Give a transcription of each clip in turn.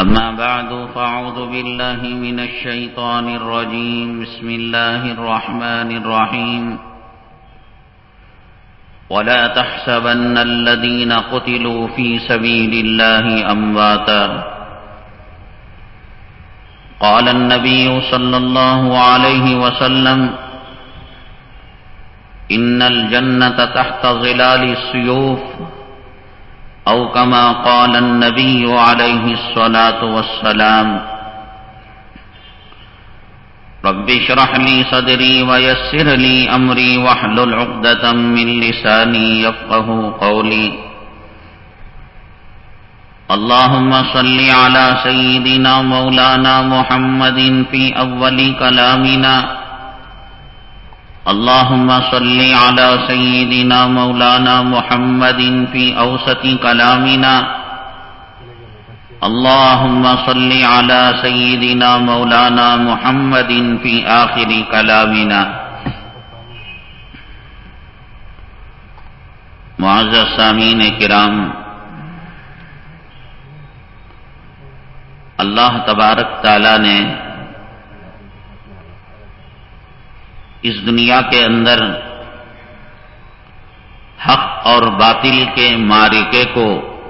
أما بعد فأعوذ بالله من الشيطان الرجيم. بسم الله الرحمن الرحيم. ولا تحسبن الذين قتلوا في سبيل الله أمواتا. قال النبي صلى الله عليه وسلم إن الجنة تحت ظلال السيوف. أو كما قال النبي عليه الصلاة والسلام، رب شرح لي صدري ويسر لي أمري وحل العقدة من لساني يفقه قولي اللهم صل على سيدنا مولانا محمد في أول كلامنا اللهم صل على سيدنا مولانا محمد في أوسط كلامنا. اللهم صل على سيدنا مولانا محمد في آخر كلامنا. معزز سامین کرام، اللہ تبارک تعالی نے اس دنیا کے اندر حق اور باطل کے مارکے کو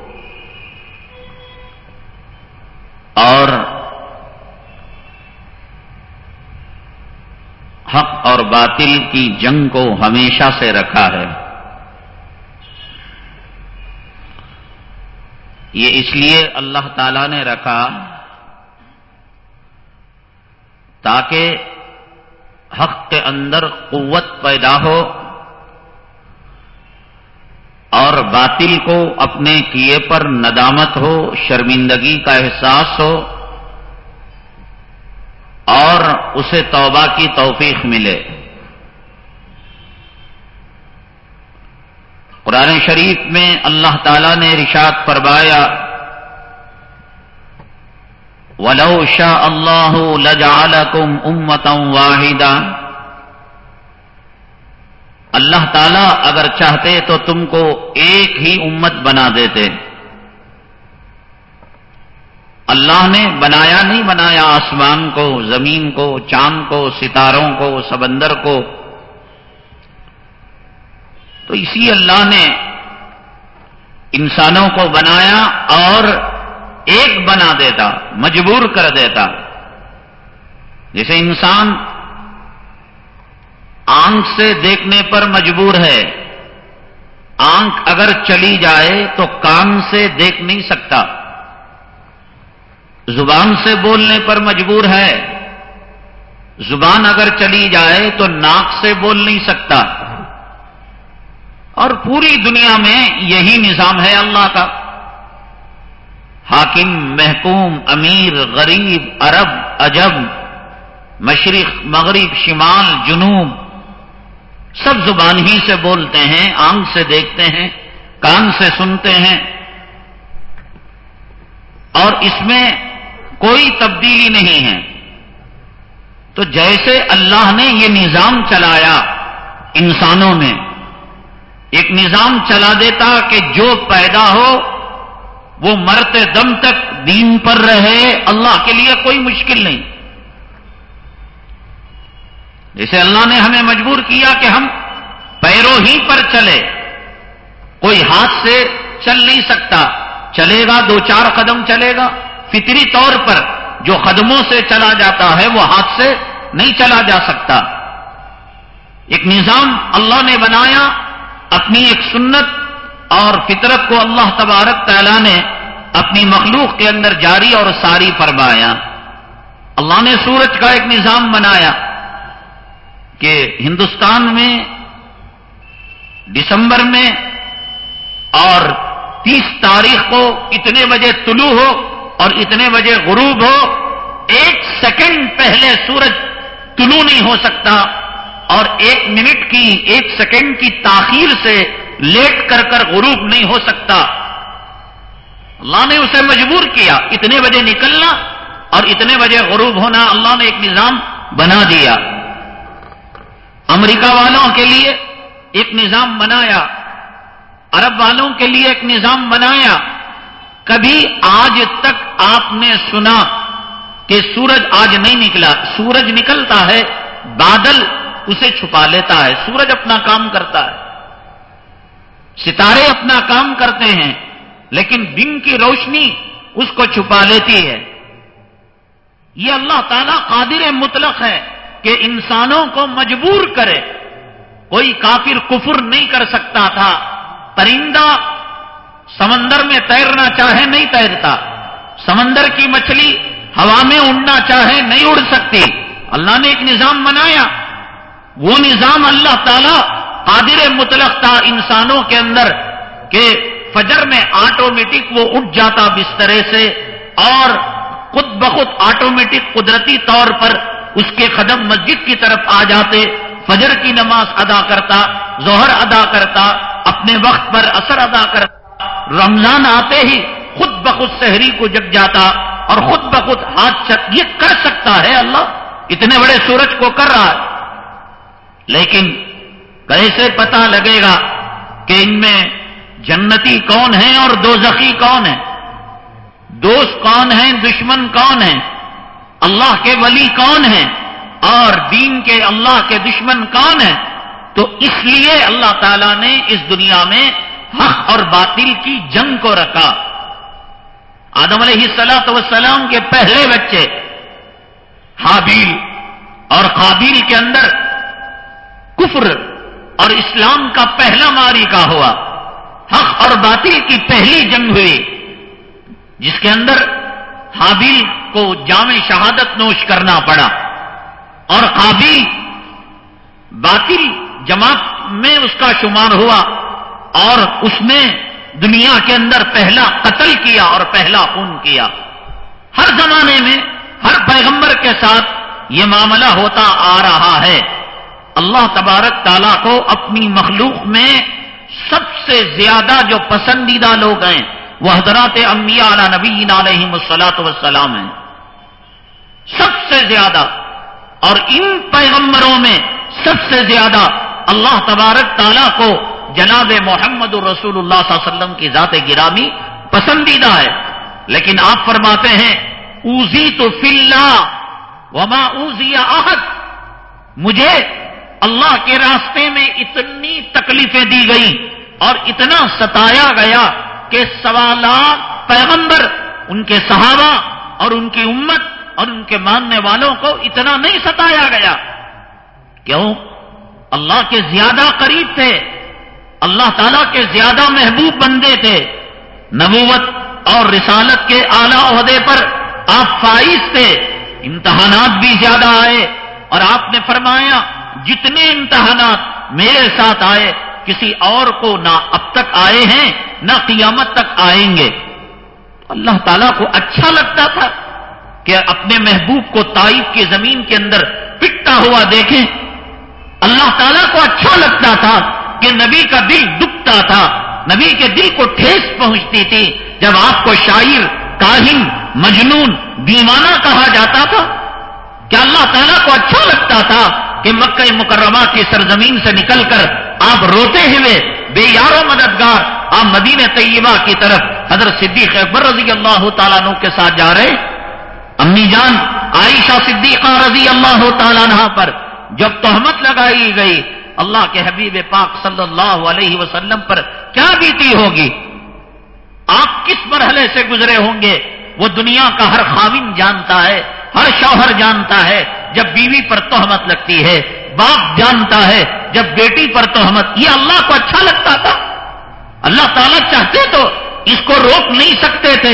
اور حق اور باطل کی جنگ کو ہمیشہ سے رکھا ہے۔ یہ اس لیے اللہ تعالی نے رکھا تاکہ حق کے اندر قوت پیدا ہو اور باطل کو اپنے کیے پر ندامت ہو، شرمندگی کا احساس ہو اور اسے توبہ کی توفیق ملے۔ قرآن شریف میں اللہ تعالی نے رشاد فرمایا ولو شاء اللہ لجعلکم امتا واحدا اللہ تعالیٰ اگر چاہتے تو تم کو ایک ہی امت بنا دیتے۔ اللہ نے بنایا نہیں بنایا آسمان کو، زمین کو، چاند کو، ستاروں کو سبندر کو۔ تو اسی اللہ نے انسانوں کو بنایا اور ایک بنا دیتا، مجبور کر دیتا۔ جیسے انسان آنکھ سے دیکھنے پر مجبور ہے، آنکھ اگر چلی جائے تو کان سے دیکھ نہیں سکتا۔ زبان سے بولنے پر مجبور ہے۔ زبان اگر چلی جائے تو ناک سے بول نہیں سکتا۔ اور پوری دنیا میں یہی نظام ہے اللہ کا۔ حاکم، محکوم، امیر، غریب، عرب عجب مشرق، مغرب، شمال، جنوب، سب زبان ہی سے بولتے ہیں، آنکھ سے دیکھتے ہیں، کان سے سنتے ہیں۔ اور اس میں کوئی تبدیلی نہیں ہے۔ تو جیسے اللہ نے یہ نظام چلایا انسانوں میں، ایک نظام چلا دیتا کہ جو پیدا ہو وہ مرتے دم تک دین پر رہے، اللہ کے لیے کوئی مشکل نہیں۔ جیسے اللہ نے ہمیں مجبور کیا کہ ہم پیروں ہی پر چلے، کوئی ہاتھ سے چل نہیں سکتا، چلے گا، دو چار قدم چلے گا۔ فطری طور پر جو قدموں سے چلا جاتا ہے، وہ ہاتھ سے نہیں چلا جا سکتا۔ ایک نظام اللہ نے بنایا، اپنی ایک سنت اور فطرت کو اللہ تبارک تعالیٰ نے اپنی مخلوق کے اندر جاری اور ساری فرمایا۔ اللہ نے سورج کا ایک نظام بنایا کہ ہندوستان میں دسمبر میں اور تیس تاریخ کو اتنے بجے طلوع ہو اور اتنے بجے غروب ہو، ایک سیکنڈ پہلے سورج طلوع نہیں ہو سکتا اور ایک منٹ کی، ایک سیکنڈ کی تاخیر سے لیٹ کر کر غروب نہیں ہو سکتا۔ اللہ نے اسے مجبور کیا، اتنے بجے نکلنا اور اتنے بجے غروب ہونا اللہ نے ایک نظام بنا دیا۔ امریکہ والوں کے لیے ایک نظام بنایا، عرب والوں کے لیے ایک نظام بنایا۔ کبھی آج تک آپ نے سنا کہ سورج آج نہیں نکلا، سورج نکلتا ہے، بادل اسے چھپا لیتا ہے، سورج اپنا کام کرتا ہے۔ ستارے اپنا کام کرتے ہیں، لیکن دن کی روشنی اس کو چھپا لیتی ہے۔ یہ اللہ تعالی قادر مطلق ہے کہ انسانوں کو مجبور کرے۔ کوئی کافر کفر نہیں کر سکتا تھا۔ پرندہ سمندر میں تیرنا چاہے نہیں تیرتا۔ سمندر کی مچھلی ہوا میں اڑنا چاہے نہیں اڑ سکتی۔ اللہ نے ایک نظام بنایا۔ وہ نظام اللہ تعالی قادر مطلق تھا انسانوں کے اندر کہ فجر میں آٹومیٹک وہ اٹھ جاتا بسترے سے اور خود بخود آٹومیٹک قدرتی طور پر اس کے قدم مسجد کی طرف آ جاتے، فجر کی نماز ادا کرتا، ظہر ادا کرتا، اپنے وقت پر اثر ادا کرتا، رمضان آتے ہی خود بخود شہری کو جگ جاتا اور خود بخود ہاتھ یہ کر سکتا ہے اللہ، اتنے بڑے سورج کو کر رہا ہے۔ لیکن کیسے پتا لگے گا کہ ان میں جنتی کون ہے اور دو زخی کون ہے دوست کون ہیں؟ دشمن کون ہیں؟ اللہ کے ولی کون ہیں؟ اور دین کے اللہ کے دشمن کون ہیں؟ تو اس لیے اللہ تعالیٰ نے اس دنیا میں حق اور باطل کی جنگ کو رکھا۔ آدم علیہ السلاۃ وسلام کے پہلے بچے، حابیل اور قابیل کے اندر کفر اور اسلام کا پہلا ماری کا ہوا۔ حق اور باطل کی پہلی جنگ ہوئی، جس کے اندر حابیل کو جامع شہادت نوش کرنا پڑا۔ اور قابیل باطل جماعت میں اس کا شمار ہوا اور اس نے دنیا کے اندر پہلا قتل کیا اور پہلا خون کیا۔ ہر زمانے میں ہر پیغمبر کے ساتھ یہ معاملہ ہوتا آ رہا ہے۔ اللہ تبارک تعالیٰ کو اپنی مخلوق میں سب سے زیادہ جو پسندیدہ لوگ ہیں، وہ حضرات انبیاء علی نبی علیہ مسلاط وسلام ہیں۔ سب سے زیادہ، اور ان پیغمبروں میں سب سے زیادہ اللہ تبارک تعالیٰ کو جناب محمد الرسول اللہ صلی اللہ علیہ وسلم کی ذات گرامی پسندیدہ ہے۔ لیکن آپ فرماتے ہیں اوزی تو فلّہ وما اوزی آہد مجھے اللہ کے راستے میں اتنی تکلیفیں دی گئی اور اتنا ستایا گیا کہ سوالات پیغمبر، ان کے صحابہ اور ان کی امت اور ان کے ماننے والوں کو اتنا نہیں ستایا گیا۔ کیوں؟ اللہ کے زیادہ قریب تھے۔ اللہ تعالیٰ کے زیادہ محبوب بندے تھے۔ نبوت اور رسالت کے اعلی عہدے پر آپ فائز تھے۔ امتحانات بھی زیادہ آئے اور آپ نے فرمایا جتنے امتحانات میرے ساتھ آئے، کسی اور کو نہ اب تک آئے ہیں، نہ قیامت تک آئیں گے۔ اللہ تعالیٰ کو اچھا لگتا تھا کہ اپنے محبوب کو تائف کی زمین کے اندر پٹتا ہوا دیکھیں۔ اللہ تعالیٰ کو اچھا لگتا تھا کہ نبی کا دل دکھتا تھا، نبی کے دل کو ٹھیس پہنچتی تھی۔ جب آپ کو شاعر، کاہن، مجنون، دیوانہ کہا جاتا تھا، کیا اللہ تعالیٰ کو اچھا لگتا تھا کہ مکہ مکرمہ کی سرزمین سے نکل کر آپ روتے ہوئے بے یارو مددگار آپ مدین طیبہ کی طرف حضرت صدیق اکبر رضی اللہ تعالیٰ عنہ کے ساتھ جا رہے امی جان عائشہ صدیقہ رضی اللہ تعالیٰ عنہ پر جب تہمت لگائی گئی اللہ کے حبیب پاک صلی اللہ علیہ وسلم پر کیا بیتی ہوگی؟ آپ کس مرحلے سے گزرے ہوں گے؟ وہ دنیا کا ہر خاوین جانتا ہے، ہر شوہر جانتا ہے جب بیوی پر تہمت لگتی ہے، باپ جانتا ہے، جب بیٹی پر تہمت، یہ اللہ کو اچھا لگتا تھا۔ اللہ تعالیٰ چاہتے تو اس کو روک نہیں سکتے تھے۔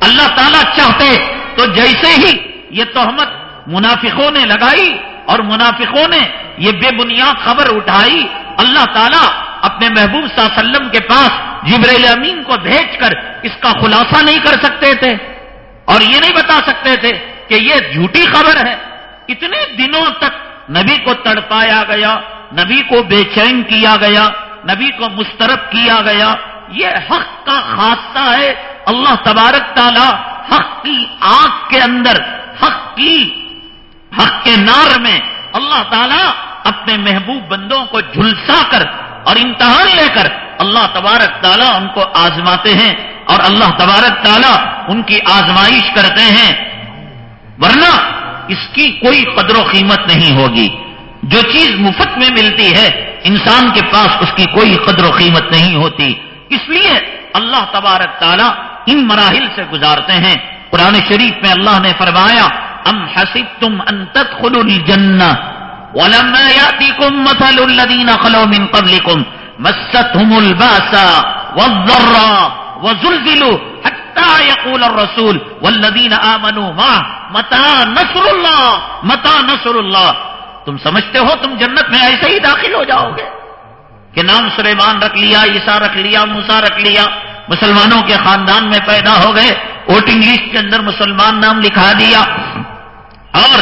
اللہ تعالیٰ چاہتے تو جیسے ہی یہ تہمت منافقوں نے لگائی اور منافقوں نے یہ بے بنیاد خبر اٹھائی، اللہ تعالیٰ اپنے محبوب صلی اللہ علیہ وسلم کے پاس جبریل امین کو بھیج کر اس کا خلاصہ نہیں کر سکتے تھے۔ اور یہ نہیں بتا سکتے تھے کہ یہ جھوٹی خبر ہے۔ اتنے دنوں تک نبی کو تڑپایا گیا، نبی کو بے چین کیا گیا، نبی کو مسترب کیا گیا۔ یہ حق کا خاصہ ہے۔ اللہ تبارک تعالی حق کی آنکھ کے اندر، حق کی، حق کے نار میں اللہ تعالیٰ اپنے محبوب بندوں کو جھلسا کر اور امتحان لے کر اللہ تبارک تعالیٰ ان کو آزماتے ہیں اور اللہ تبارک تعالیٰ ان کی آزمائش کرتے ہیں۔ ورنہ اس کی کوئی قدر و قیمت نہیں ہوگی۔ جو چیز مفت میں ملتی ہے، انسان کے پاس اس کی کوئی قدر و قیمت نہیں ہوتی۔ اس لیے اللہ تبارک تعالیٰ ان مراحل سے گزارتے ہیں۔ قرآن شریف میں اللہ نے فرمایا، ام حسبتم ان تدخلوا الجنة ولما يأتيكم مثل الذين خلوا من قبلكم مستهم الباسا والضراء وزلزلوا حتى يقول الرسول والذين آمنوا معه متى نصر الله؟ متى نصر الله؟ تم سمجھتے ہو تم جنت میں ایسے ہی داخل ہو جاؤ گے کہ نام سلیمان رکھ لیا عیسا رکھ لیا موسا رکھ لیا، مسلمانوں کے خاندان میں پیدا ہو گئے، ووٹنگ لسٹ کے اندر مسلمان نام لکھا دیا اور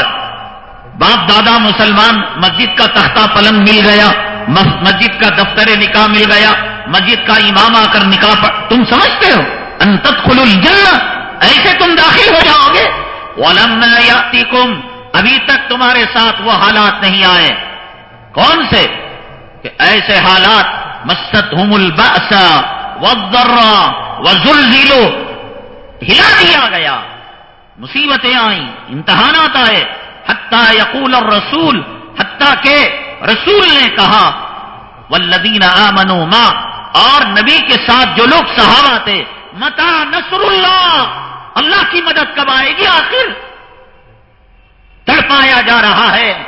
باپ دادا مسلمان مسجد کا تختہ پلنگ مل گیا مسجد کا دفتر نکاح مل گیا، مسجد کا امام آ کر نکاح پر تم سمجھتے ہو؟ انتت خل ایسے تم داخل ہو جاؤ گے۔ ولم یاتی ابھی تک تمہارے ساتھ وہ حالات نہیں آئے۔ کون سے؟ کہ ایسے حالات مست ہم الباسا وزرا وزلزلو ہلا دیا گیا۔ مصیبتیں آئیں، امتحانات آئے۔ حتیٰ یقول اور رسول حتیٰ کہ رسول نے کہا ولدین آمنو ماں اور نبی کے ساتھ جو لوگ صحابہ تھے متا نصر اللہ اللہ کی مدد کب آئے گی آخر؟ تڑپایا جا رہا ہے،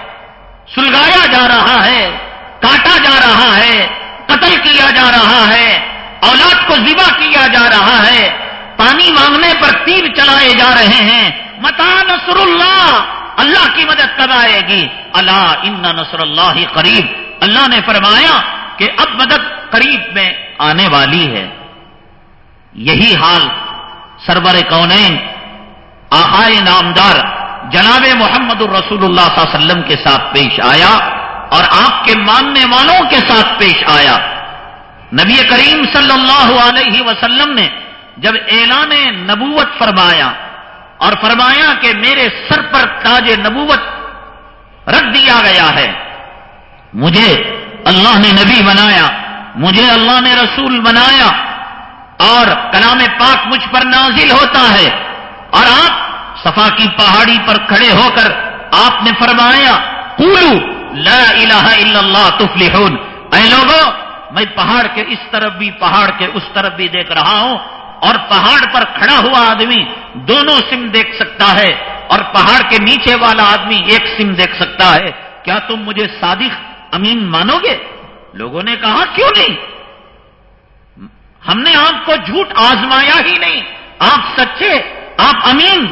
سلگایا جا رہا ہے، کاٹا جا رہا ہے، قتل کیا جا رہا ہے، اولاد کو ذبح کیا جا رہا ہے، پانی مانگنے پر تیر چلائے جا رہے ہیں۔ متا نصر اللہ اللہ کی مدد کب آئے گی؟ اللہ ان نصر اللہ ہی قریب۔ اللہ نے فرمایا کہ اب مدد قریب میں آنے والی ہے۔ یہی حال سرور کونین آخائے نامدار جناب محمد الرسول اللہ صلی اللہ علیہ وسلم کے ساتھ پیش آیا اور آپ کے ماننے والوں کے ساتھ پیش آیا۔ نبی کریم صلی اللہ علیہ وسلم نے جب اعلان نبوت فرمایا اور فرمایا کہ میرے سر پر تاج نبوت رکھ دیا گیا ہے، مجھے اللہ نے نبی بنایا، مجھے اللہ نے رسول بنایا اور کلام پاک مجھ پر نازل ہوتا ہے اور آپ صفا کی پہاڑی پر کھڑے ہو کر آپ نے فرمایا قولو لا الہ الا اللہ تفلحون۔ اے لوگوں، میں پہاڑ کے اس طرف بھی، پہاڑ کے اس طرف بھی دیکھ رہا ہوں اور پہاڑ پر کھڑا ہوا آدمی دونوں سم دیکھ سکتا ہے اور پہاڑ کے نیچے والا آدمی ایک سم دیکھ سکتا ہے۔ کیا تم مجھے صادق، امین مانو گے؟ لوگوں نے کہا، کیوں نہیں؟ ہم نے آپ کو جھوٹ آزمایا ہی نہیں۔ آپ سچے، آپ امین۔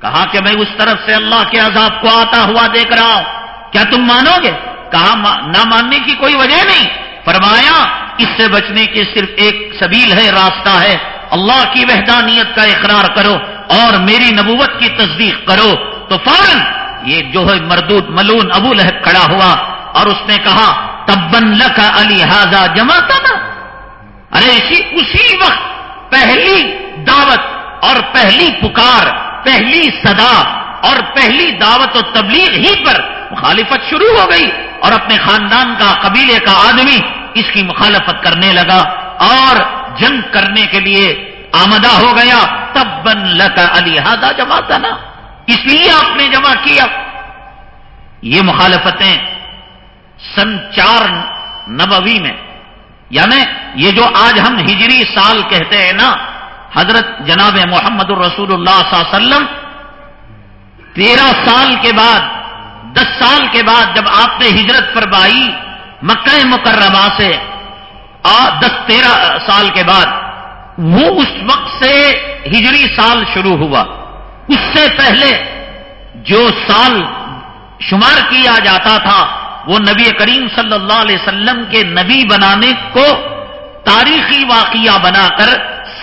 کہا کہ میں اس طرف سے اللہ کے عذاب کو آتا ہوا دیکھ رہا ہوں۔ کیا تم مانو گے؟ کہا نہ ماننے کی کوئی وجہ نہیں۔ فرمایا، اس سے بچنے کی صرف ایک سبیل ہے، راستہ ہے۔ اللہ کی وحدانیت کا اقرار کرو اور میری نبوت کی تصدیق کرو۔ تو فوراً یہ جو ہے مردود ملون ابو لہب کھڑا ہوا اور اس نے کہا، تبن لکھا علی حاضا جمع نا ارے اسی اسی وقت پہلی دعوت اور پہلی پکار، پہلی صدا اور پہلی دعوت و تبلیغ ہی پر مخالفت شروع ہو گئی اور اپنے خاندان کا، قبیلے کا آدمی اس کی مخالفت کرنے لگا اور جنگ کرنے کے لیے آمدہ ہو گیا۔ تب بن لتا علی ہادا جمع نا اس لیے آپ نے جمع کیا۔ یہ مخالفتیں سن چار نبوی میں یعنی یہ جو آج ہم ہجری سال کہتے ہیں نا، حضرت جناب محمد الرسول اللہ صلی اللہ علیہ وسلم، تیرہ سال کے بعد، دس سال کے بعد جب آپ نے ہجرت فرمائی مکہ مکرمہ سے دس تیرہ سال کے بعد، وہ اس وقت سے ہجری سال شروع ہوا۔ اس سے پہلے جو سال شمار کیا جاتا تھا وہ نبی کریم صلی اللہ علیہ وسلم کے نبی بنانے کو تاریخی واقعہ بنا کر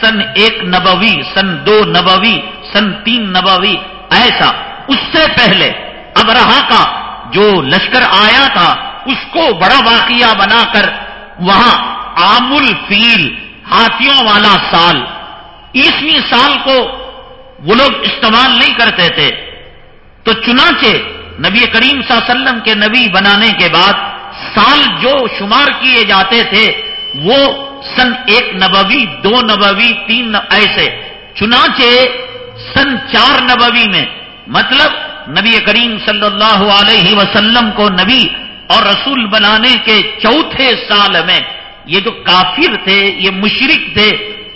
سن ایک نبوی، سن دو نبوی، سن تین نبوی، ایسا۔ اس سے پہلے اب رہا کا، جو لشکر آیا تھا، اس کو بڑا واقعہ بنا کر وہاں عام الفیل ہاتھیوں والا سال۔ عیسویں سال کو وہ لوگ استعمال نہیں کرتے تھے۔ تو چنانچہ نبی کریم صلی اللہ علیہ وسلم کے نبی بنانے کے بعد سال جو شمار کیے جاتے تھے، وہ سن ایک نبوی، دو نبوی، تین ایسے۔ چنانچہ سن چار نبوی میں مطلب نبی کریم صلی اللہ علیہ وسلم کو نبی اور رسول بنانے کے چوتھے سال میں، یہ جو کافر تھے، یہ مشرق تھے،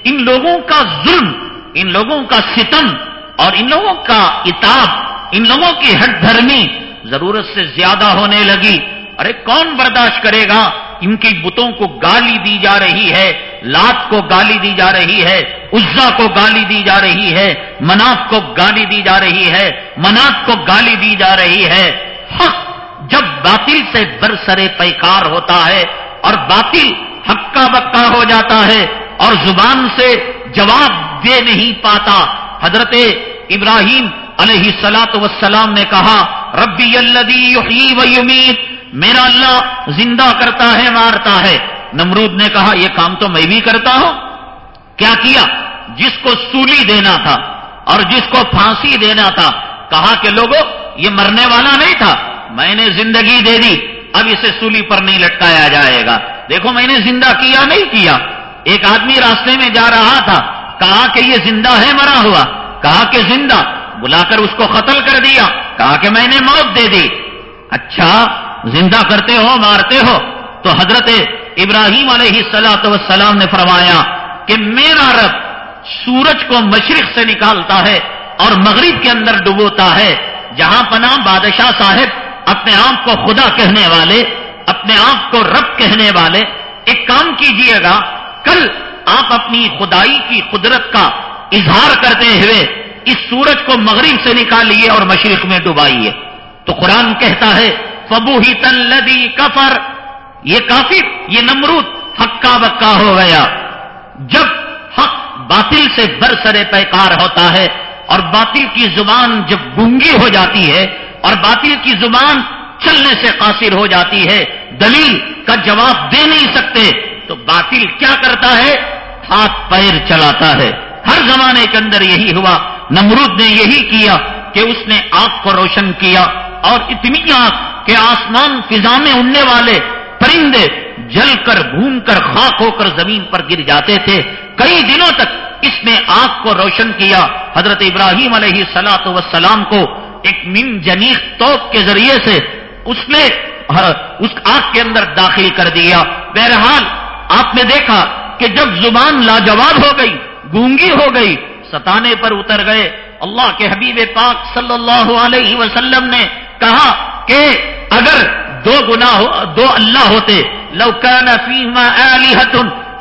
ان لوگوں کا ظلم، ان لوگوں کا ستم اور ان لوگوں کا اتاب ان لوگوں کی ہٹ دھرمی ضرورت سے زیادہ ہونے لگی۔ ارے، کون برداشت کرے گا؟ ان کی بتوں کو گالی دی جا رہی ہے، لات کو گالی دی جا رہی ہے عزا کو گالی دی جا رہی ہے، مناف کو گالی دی جا رہی ہے، مناف کو گالی دی جا رہی ہے۔ حق جب باطل سے برسرے پیکار ہوتا ہے اور باطل ہکا بکا ہو جاتا ہے اور زبان سے جواب دے نہیں پاتا۔ حضرت ابراہیم علیہ سلاط وسلام نے کہا، ربی اللہ و یمیت. میرا اللہ زندہ کرتا ہے، مارتا ہے. نمرود نے کہا، یہ کام تو میں بھی کرتا ہوں. کیا کیا؟ جس کو سولی دینا تھا اور جس کو پھانسی دینا تھا. کہا کہ لوگوں یہ مرنے والا نہیں تھا. میں نے زندگی دے دی، اب اسے سولی پر نہیں لٹکایا جائے گا. دیکھو، میں نے زندہ کیا، نہیں کیا. ایک آدمی راستے میں جا رہا تھا. کہا کہ یہ زندہ ہے، مرا ہوا. کہا کہ زندہ. بلا کر اس کو قتل کر دیا کہا کہ میں نے موت دے دی۔ اچھا زندہ کرتے ہو، مارتے ہو۔ تو حضرت ابراہیم علیہ سلاۃ وسلام نے فرمایا کہ میرا رب سورج کو مشرق سے نکالتا ہے اور مغرب کے اندر ڈبوتا ہے۔ جہاں پناہ بادشاہ صاحب اپنے آپ کو خدا کہنے والے، اپنے آپ کو رب کہنے والے، ایک کام کیجیے گا، کل آپ اپنی خدائی کی قدرت کا اظہار کرتے ہوئے اس سورج کو مغرب سے نکالیے اور مشرق میں ڈبائیے۔ تو قرآن کہتا ہے فبو ہی تلدی کفر یہ کافر یہ نمرود ہکا بکا ہو گیا۔ جب حق باطل سے برسرے پیکار ہوتا ہے اور باطل کی زبان جب گنگی ہو جاتی ہے اور باطل کی زبان چلنے سے قاصر ہو جاتی ہے، دلیل کا جواب دے نہیں سکتے، تو باطل کیا کرتا ہے؟ ہاتھ پیر چلاتا ہے۔ ہر زمانے کے اندر یہی ہوا۔ نمرود نے یہی کیا کہ اس نے آگ کو روشن کیا اور اتنی آگ کہ آسمان فضا میں اڑنے والے پرندے جل کر بھون کر خاک ہو کر زمین پر گر جاتے تھے۔ کئی دنوں تک اس نے آگ کو روشن کیا۔ حضرت ابراہیم علیہ سلاۃ وسلام کو ایک من جنیخ توپ کے ذریعے سے اس نے اس آگ کے اندر داخل کر دیا۔ بہرحال آپ نے دیکھا کہ جب زبان لاجواب ہو گئی، گونگی ہو گئی ستانے پر اتر گئے۔ اللہ کے حبیب پاک صلی اللہ علیہ وسلم نے کہا کہ اگر دو گنا دو اللہ ہوتے لوکان فیما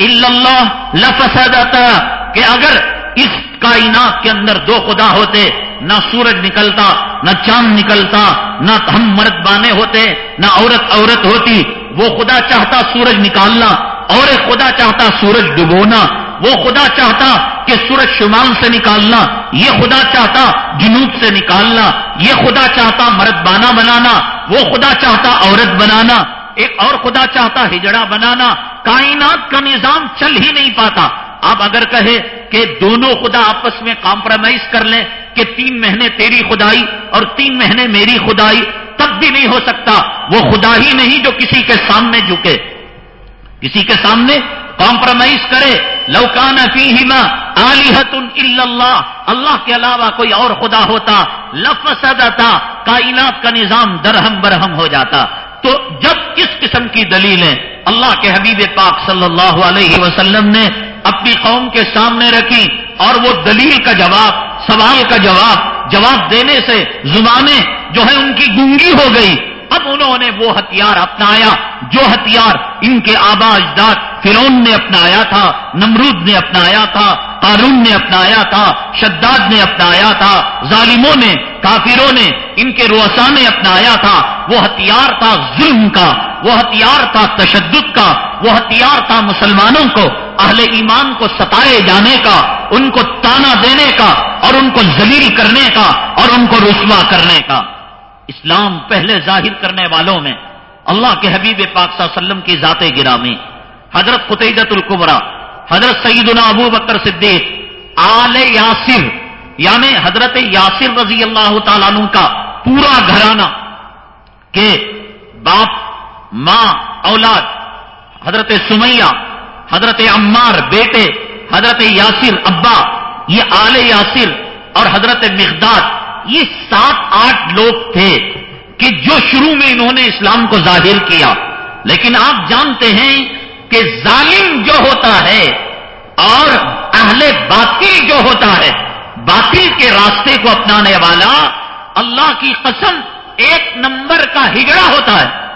اللہ لفسدتا، کہ اگر اس کائنات کے اندر دو خدا ہوتے، نہ سورج نکلتا، نہ چاند نکلتا، نہ ہم مرد بانے ہوتے، نہ عورت عورت ہوتی، وہ خدا چاہتا سورج نکالنا، اور خدا چاہتا سورج ڈبونا۔ وہ خدا چاہتا کہ سورج شمال سے نکالنا، یہ خدا چاہتا جنوب سے نکالنا، یہ خدا چاہتا مرد بانا بنانا، وہ خدا چاہتا عورت بنانا، ایک اور خدا چاہتا ہجڑا بنانا، کائنات کا نظام چل ہی نہیں پاتا۔ آپ اگر کہے کہ دونوں خدا آپس میں کمپرومائز کر لیں کہ تین مہینے تیری خدائی اور تین مہینے میری خدائی، تب بھی نہیں ہو سکتا۔ وہ خدا ہی نہیں جو کسی کے سامنے جھکے۔ کسی کے سامنے کمپرومائز کرے. لوکان فیما علیحت اللہ. اللہ کے علاوہ کوئی اور خدا ہوتا. لفظ کائنات کا نظام درہم برہم ہو جاتا. تو جب اس قسم کی دلیلیں اللہ کے حبیب پاک صلی اللہ علیہ وسلم نے اپنی قوم کے سامنے رکھی اور وہ دلیل کا جواب، سوال کا جواب جواب دینے سے زبانیں جو ہے ان کی گونگی ہو گئی اب انہوں نے وہ ہتھیار اپنایا جو ہتھیار ان کے آبا اجداد فرون نے اپنایا تھا، نمرود نے اپنایا تھا، قارون نے اپنایا تھا، شداد نے اپنایا تھا، ظالموں نے، کافروں نے، ان کے روسا نے اپنایا تھا۔ وہ ہتھیار تھا ظلم کا، وہ ہتھیار تھا تشدد کا، وہ ہتھیار تھا مسلمانوں کو، اہل ایمان کو ستائے جانے کا، ان کو تانا دینے کا، اور ان کو ذلیل کرنے کا، اور ان کو رسوا کرنے کا۔ اسلام پہلے ظاہر کرنے والوں میں اللہ کے حبیب پاک صلی اللہ علیہ وسلم کی ذات گرامی، حضرت قطعت القبرا، حضرت سیدنا ابو بکر صدیق، آل یاسر یعنی حضرت یاسر رضی اللہ تعالیٰ عنہ کا پورا گھرانہ کہ باپ، ماں، اولاد، حضرت سمیہ، حضرت عمار، بیٹے، حضرت یاسر ابا، یہ آل یاسر اور حضرت مقداد یہ سات آٹھ لوگ تھے کہ جو شروع میں انہوں نے اسلام کو ظاہر کیا۔ لیکن آپ جانتے ہیں کہ ظالم جو ہوتا ہے اور اہل باطل جو ہوتا ہے، باطل کے راستے کو اپنانے والا اللہ کی قسم ایک نمبر کا ہگڑا ہوتا ہے،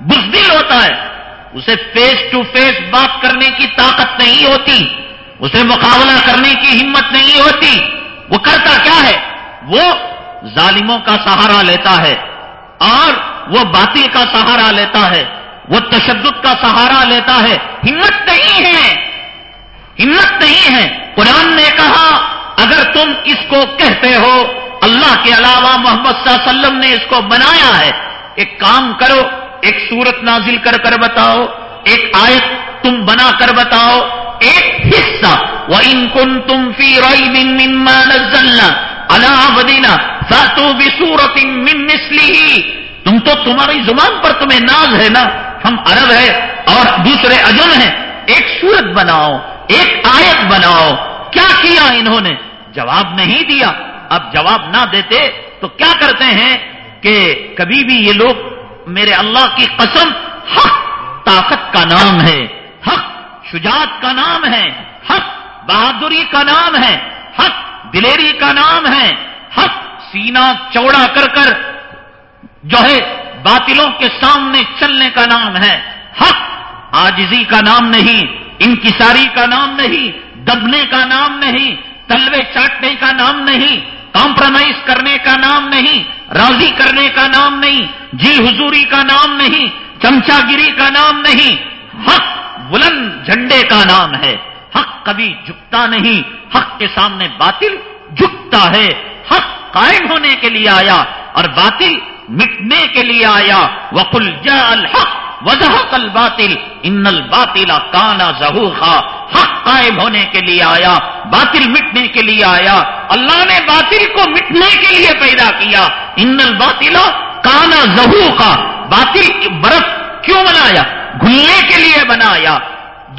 بزدل ہوتا ہے۔ اسے فیس ٹو فیس بات کرنے کی طاقت نہیں ہوتی، اسے مقابلہ کرنے کی ہمت نہیں ہوتی۔ وہ کرتا کیا ہے؟ وہ ظالموں کا سہارا لیتا ہے اور وہ باطل کا سہارا لیتا ہے، وہ تشدد کا سہارا لیتا ہے۔ ہمت نہیں ہے، ہمت نہیں ہے۔ قرآن نے کہا، اگر تم اس کو کہتے ہو، اللہ کے علاوہ محمد صلی اللہ علیہ وسلم نے اس کو بنایا ہے۔ ایک کام کرو، ایک سورت نازل کر کر بتاؤ، ایک آیت تم بنا کر بتاؤ، ایک حصہ۔ وہ ان کن تم فی روئی نزلنا۔ اللہ دینا ساتو بھی سورت مسلی تم تو تمہاری زبان پر تمہیں ناز ہے نا۔ ہم عرب ہے اور دوسرے اجم ہیں۔ ایک سورت بناؤ، ایک آیت بناؤ۔ کیا کیا انہوں نے؟ جواب نہیں دیا۔ اب جواب نہ دیتے تو کیا کرتے ہیں کہ کبھی بھی یہ لوگ میرے اللہ کی قسم، حق، طاقت کا نام ہے۔ حق، شجاعت کا نام ہے۔ حق، بہادری کا نام ہے۔ حق دلیری کا نام ہے حق سینا چوڑا کر کر جو ہے باطلوں کے سامنے چلنے کا نام ہے حق آجزی کا نام نہیں انکساری کا نام نہیں دبنے کا نام نہیں تلوے چاٹنے کا نام نہیں کمپرومائز کرنے کا نام نہیں راضی کرنے کا نام نہیں جی حضوری کا نام نہیں چمچا گری کا نام نہیں حق بلند جھنڈے کا نام ہے حق کبھی جھکتا نہیں، حق کے سامنے باطل جھکتا ہے۔ حق قائم ہونے کے لیے آیا اور باطل مٹنے کے لیے آیا۔ وقل جا الحق وضح الباطل ان الباطل کانا ظہوخا حق قائم ہونے کے لیے آیا، باطل مٹنے کے لیے آیا۔ اللہ نے باطل کو مٹنے کے لیے پیدا کیا۔ ان الباطل کانا ظہوخا باطل کی برف کیوں بنایا؟ گھلنے کے لیے بنایا۔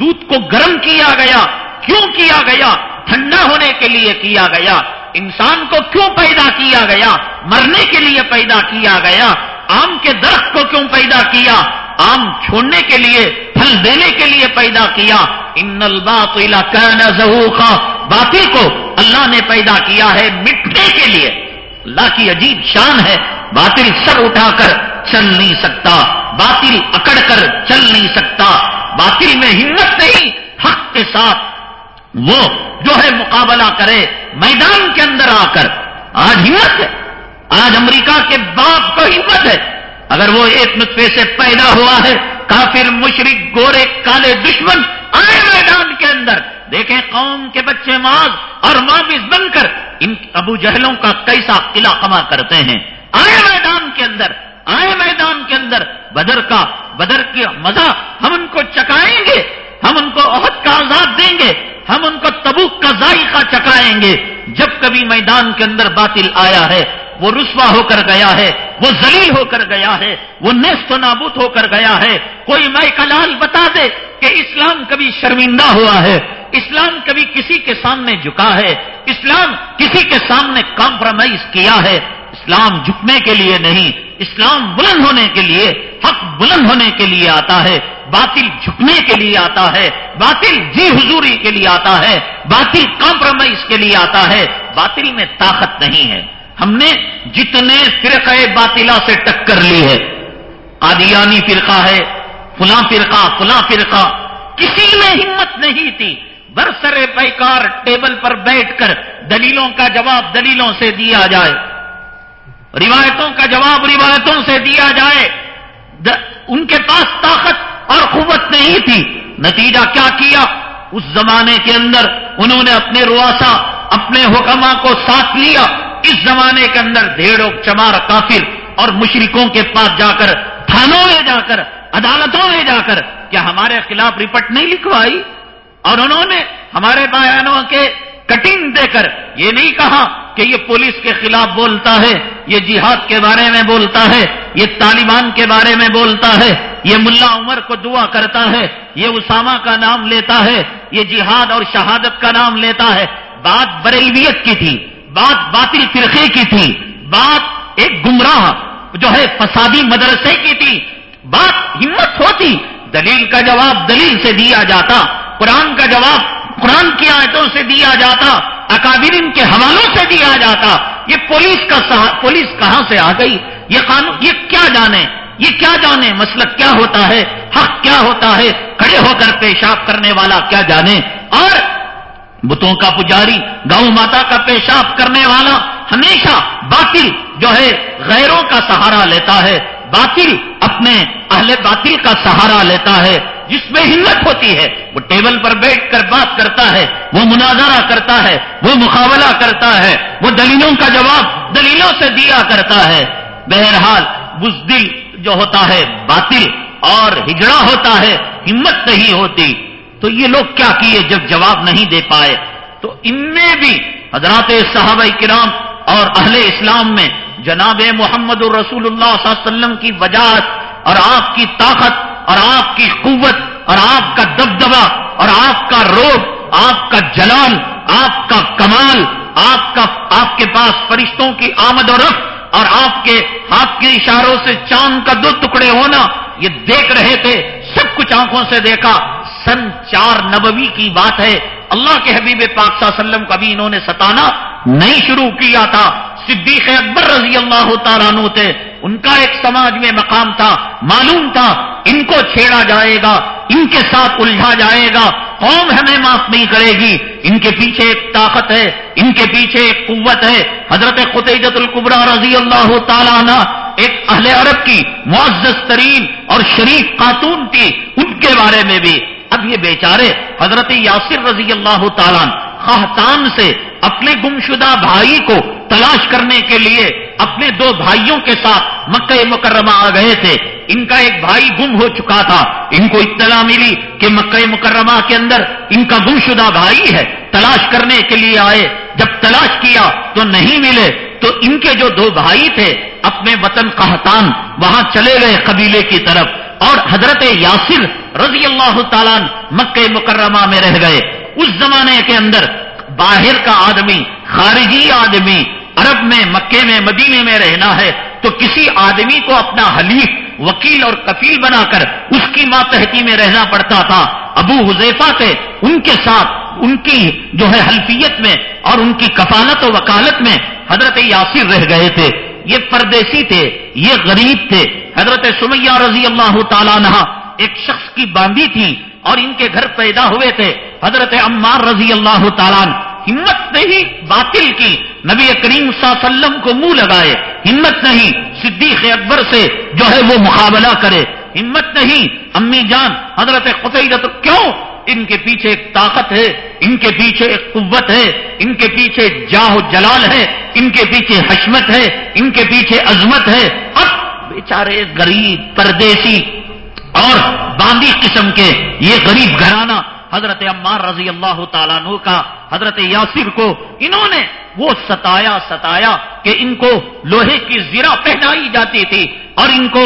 دودھ کو گرم کیا گیا، کیوں کیا گیا؟ ٹھنڈا ہونے کے لیے کیا گیا؟ انسان کو کیوں پیدا کیا گیا؟ مرنے کے لیے پیدا کیا گیا؟ آم کے درخت کو کیوں پیدا کیا؟ آم چھوڑنے کے لیے، پھل دینے کے لیے پیدا کیا؟ ان الباطل کان ظہوقا باطل کو اللہ نے پیدا کیا ہے مٹنے کے لیے۔ اللہ کی عجیب شان ہے، باطل سر اٹھا کر چل نہیں سکتا، باطل اکڑ کر چل نہیں سکتا۔ باطل میں ہمت نہیں، حق کے ساتھ وہ جو ہے مقابلہ کرے، میدان کے اندر آ کر۔ آج ہمت ہے، آج امریکہ کے باپ کو ہمت ہے۔ اگر وہ ایک نطفے سے پیدا ہوا ہے، کافر مشرق گورے، کالے دشمن اندر دیکھیں قوم کے بچے ماض اور مابز بن کر ان ابو جہلوں کا کیسا قلعہ کما کرتے ہیں۔ آئے میدان کے اندر، آئے میدان کے اندر، بدر کا، بدر کی مزہ ہم ان کو چکائیں گے، ہم ان کو عہد کا آزاد دیں گے، ہم ان کو تبوک کا ذائقہ چکائیں گے۔ جب کبھی میدان کے اندر باطل آیا ہے وہ رسوا ہو کر گیا ہے، وہ زلیل ہو کر گیا ہے، وہ نیست و نابوت ہو کر گیا ہے۔ کوئی میں کلال بتا دے کہ اسلام کبھی شرمندہ ہوا ہے، اسلام کبھی کسی کے سامنے جھکا ہے، اسلام کسی کے سامنے کمپرومائز کیا ہے۔ اسلام جھکنے کے لیے نہیں، اسلام بلند ہونے کے لیے، حق بلند ہونے کے لیے آتا ہے۔ باطل جھکنے کے لیے آتا ہے، باطل جی حضوری کے لیے آتا ہے، باطل کمپرومائز کے لیے آتا ہے۔ باطل میں طاقت نہیں ہے۔ ہم نے جتنے فرقہ باطلا سے ٹکر لی ہے۔ قادیانی فرقہ ہے، فلاں فرقہ فلاں فرقہ۔ کسی میں ہمت نہیں تھی۔ برسر پیکار ٹیبل پر بیٹھ کر دلیلوں کا جواب دلیلوں سے دیا جائے۔ روایتوں کا جواب روایتوں سے دیا جائے۔ ان کے پاس طاقت اور قوت نہیں تھی۔ نتیجہ کیا کیا؟ اس زمانے کے اندر انہوں نے اپنے رواسا اپنے حکما کو ساتھ لیا۔ اس زمانے کے اندر ڈھیڑوں چمار کافر اور مشرکوں کے پاس جا کر تھانوں میں جا کر، عدالتوں میں جا کر، کیا ہمارے خلاف رپٹ نہیں لکھوائی؟ اور انہوں نے ہمارے بیانوں کے کٹنگ دے کر یہ نہیں کہا کہ یہ پولیس کے خلاف بولتا ہے، یہ جہاد کے بارے میں بولتا ہے، یہ طالبان کے بارے میں بولتا ہے، یہ ملا عمر کو دعا کرتا ہے، یہ اسامہ کا نام لیتا ہے، یہ جہاد اور شہادت کا نام لیتا ہے۔ بات بریلویت کی تھی۔ بات باطل فرقے کی تھی، بات ایک گمراہ جو ہے فسادی مدرسے کی تھی، بات ہمت ہوتی، دلیل کا جواب دلیل سے دیا جاتا، قرآن کا جواب قرآن کی آیتوں سے دیا جاتا، اکابرین کے حوالوں سے دیا جاتا، یہ پولیس کا پولیس کہاں سے آ گئی؟ یہ قانون، یہ کیا جانے؟ یہ کیا جانے؟ مسلک کیا ہوتا ہے؟ حق کیا ہوتا ہے؟ کھڑے ہو کر پیشاب کرنے والا کیا جانے؟ اور بتوں کا پجاری، گاؤں ماتا کا پیشاب کرنے والا ہمیشہ باطل جو ہے غیروں کا سہارا لیتا ہے، باطل اپنے اہل باطل کا سہارا لیتا ہے۔ جس میں ہمت ہوتی ہے، وہ ٹیبل پر بیٹھ کر بات کرتا ہے، وہ مناظرہ کرتا ہے، وہ مقابلہ کرتا ہے، وہ دلیلوں کا جواب دلیلوں سے دیا کرتا ہے۔ بہرحال، بزدل جو ہوتا ہے باطل اور ہجڑا ہوتا ہے، ہمت نہیں ہوتی۔ تو یہ لوگ کیا کیے جب جواب نہیں دے پائے؟ تو ان میں بھی حضرات صحابہ کرام اور اہل اسلام میں جناب محمد الرسول اللہ صلی اللہ علیہ وسلم کی وجاہت اور آپ کی طاقت اور آپ کی قوت اور آپ کا دبدبا اور آپ کا روب، آپ کا جلال، آپ کا کمال، آپ کا، آپ کے پاس فرشتوں کی آمد و رفت اور آپ کے ہاتھ کے اشاروں سے چاند کا دو ٹکڑے ہونا، یہ دیکھ رہے تھے، سب کچھ آنکھوں سے دیکھا۔ سن چار نبوی کی بات ہے۔ اللہ کے حبیب پاک صلی اللہ علیہ وسلم کبھی انہوں نے ستانا نہیں شروع کیا تھا۔ صدیق اکبر رضی اللہ تعالیٰ عنہ تھے۔ ان کا ایک سماج میں مقام تھا۔ معلوم تھا ان کو چھیڑا جائے گا، ان کے ساتھ الجھا جائے گا۔ قوم ہمیں معاف نہیں کرے گی۔ ان کے پیچھے ایک طاقت ہے، ان کے پیچھے ایک قوت ہے۔ حضرت قطعت القبرہ رضی اللہ تعالیٰ عنہ ایک اہل عرب کی معزز ترین اور شریف خاتون تھی۔ ان کے بارے میں بھی اب یہ بیچارے حضرت یاسر رضی اللہ تعالیٰ خاہتان سے اپنے گمشدہ بھائی کو تلاش کرنے کے لیے اپنے دو بھائیوں کے ساتھ مکہ مکرمہ آ گئے تھے۔ ان کا ایک بھائی گم ہو چکا تھا۔ ان کو اطلاع ملی کہ مکہ مکرمہ کے اندر ان کا گمشدہ بھائی ہے۔ تلاش کرنے کے لیے آئے۔ جب تلاش کیا تو نہیں ملے۔ تو ان کے جو دو بھائی تھے، اپنے وطن قہتان وہاں چلے گئے قبیلے کی طرف۔ اور حضرت یاسر رضی اللہ تعالیٰ مکہ مکرمہ میں رہ گئے۔ اس زمانے کے اندر باہر کا آدمی، خارجی آدمی، عرب میں مکے میں مدینے میں رہنا ہے تو کسی آدمی کو اپنا حلیف، وکیل اور کفیل بنا کر اس کی ماتحتی میں رہنا پڑتا تھا۔ ابو حذیفہ تھے ان کے ساتھ، ان کی جو ہے حلفیت میں اور ان کی کفالت و وکالت میں حضرت یاسر رہ گئے تھے۔ یہ پردیسی تھے، یہ غریب تھے۔ حضرت سمیہ رضی اللہ تعالیٰ نہ ایک شخص کی باندھی تھی اور ان کے گھر پیدا ہوئے تھے۔ حضرت عمار رضی اللہ تعالیٰ ہمت نہیں باطل کی۔ نبی کریم صلی اللہ علیہ وسلم کو منہ لگائے۔ ہمت نہیں صدیق اکبر سے جو ہے وہ مقابلہ کرے۔ ہمت نہیں، امی جان، حضرت قطعیت کیوں؟ ان کے پیچھے ایک طاقت ہے، ان کے پیچھے ایک قوت ہے، ان کے پیچھے جاہ جلال ہے، ان کے پیچھے حشمت ہے، ان کے پیچھے عظمت ہے۔ اب بیچارے غریب، پردیسی اور باندی قسم کے یہ غریب گھرانہ حضرت عمار رضی اللہ تعالیٰ عنہ کا، حضرت یاسر کو انہوں نے وہ ستایا ستایا کہ ان کو لوہے کی زیرہ پہنائی جاتی تھی اور ان کو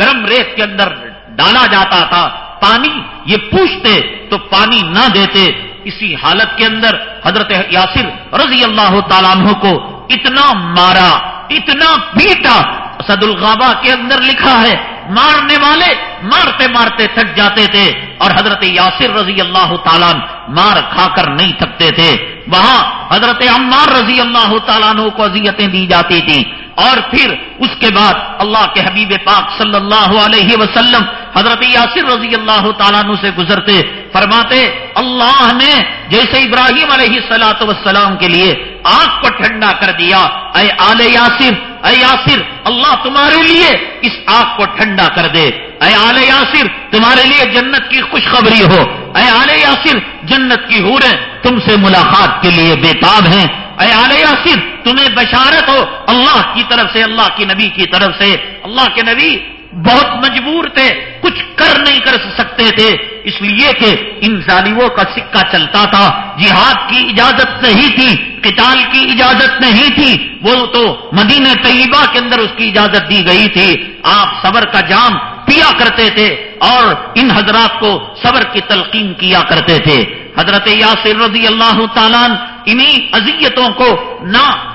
گرم ریت کے اندر ڈالا جاتا تھا۔ پانی یہ پوچھتے تو پانی نہ دیتے۔ اسی حالت کے اندر حضرت یاسر رضی اللہ تعالیٰ عنہ کو اتنا مارا، اتنا پیٹا۔ سد الغابہ کے اندر لکھا ہے، مارنے والے مارتے مارتے تھک جاتے تھے اور حضرت یاسر رضی اللہ تعالیٰ مار کھا کر نہیں تھکتے تھے۔ وہاں حضرت عمار رضی اللہ تعالیٰ کو اذیتیں دی جاتی تھیں۔ اور پھر اس کے بعد اللہ کے حبیب پاک صلی اللہ علیہ وسلم حضرت یاسر رضی اللہ تعالیٰ سے گزرتے فرماتے، اللہ نے جیسے ابراہیم علیہ سلاۃ وسلام کے لیے آگ کو ٹھنڈا کر دیا، اے آل یاسر، اے یاسر، اللہ تمہارے لیے اس آگ کو ٹھنڈا کر دے۔ اے آل یاسر، تمہارے لیے جنت کی خوشخبری ہو۔ اے آل یاسر، جنت کی حوریں تم سے ملاقات کے لیے بےتاب ہیں۔ اے آل یاسر، تمہیں بشارت ہو، اللہ کی طرف سے، اللہ کی نبی کی طرف سے۔ اللہ کے نبی بہت مجبور تھے، کچھ کر نہیں کر سکتے تھے۔ اس لیے کہ ان ظالموں کا سکہ چلتا تھا۔ جہاد کی اجازت نہیں تھی، قتال کی اجازت نہیں تھی۔ وہ تو مدینہ طیبہ کے اندر اس کی اجازت دی گئی تھی۔ آپ صبر کا جام پیا کرتے تھے اور ان حضرات کو صبر کی تلقین کیا کرتے تھے۔ حضرت یاسر رضی اللہ تعالیٰ انہی اذیتوں کو نہ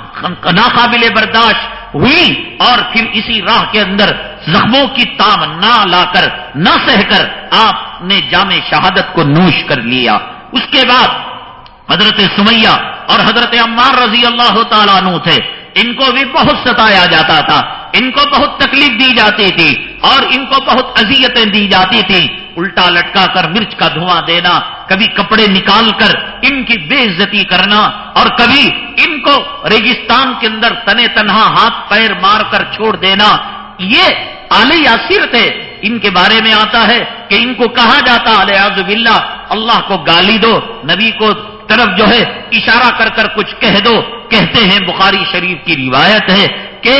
ناقابل برداشت ہوئی اور پھر اسی راہ کے اندر زخموں کی تام نہ لا کر، نہ سہ کر آپ نے جامع شہادت کو نوش کر لیا۔ اس کے بعد حضرت سمیہ اور حضرت عمار رضی اللہ تعالیٰ عنہ تھے۔ ان کو بھی بہت ستایا جاتا تھا۔ ان کو بہت تکلیف دی جاتی تھی اور ان کو بہت اذیتیں دی جاتی تھی۔ الٹا لٹکا کر مرچ کا دھواں دینا، کبھی کپڑے نکال کر ان کی بے عزتی کرنا اور کبھی ان کو ریگستان کے اندر تنے تنہا ہاتھ پیر مار کر چھوڑ دینا۔ یہ آل یاسر تھے ان کے بارے میں آتا ہے کہ ان کو کہا جاتا علیہ باللہ، اللہ کو گالی دو، نبی کو طرف جو ہے اشارہ کر کر کچھ کہہ دو۔ کہتے ہیں بخاری شریف کی روایت ہے کہ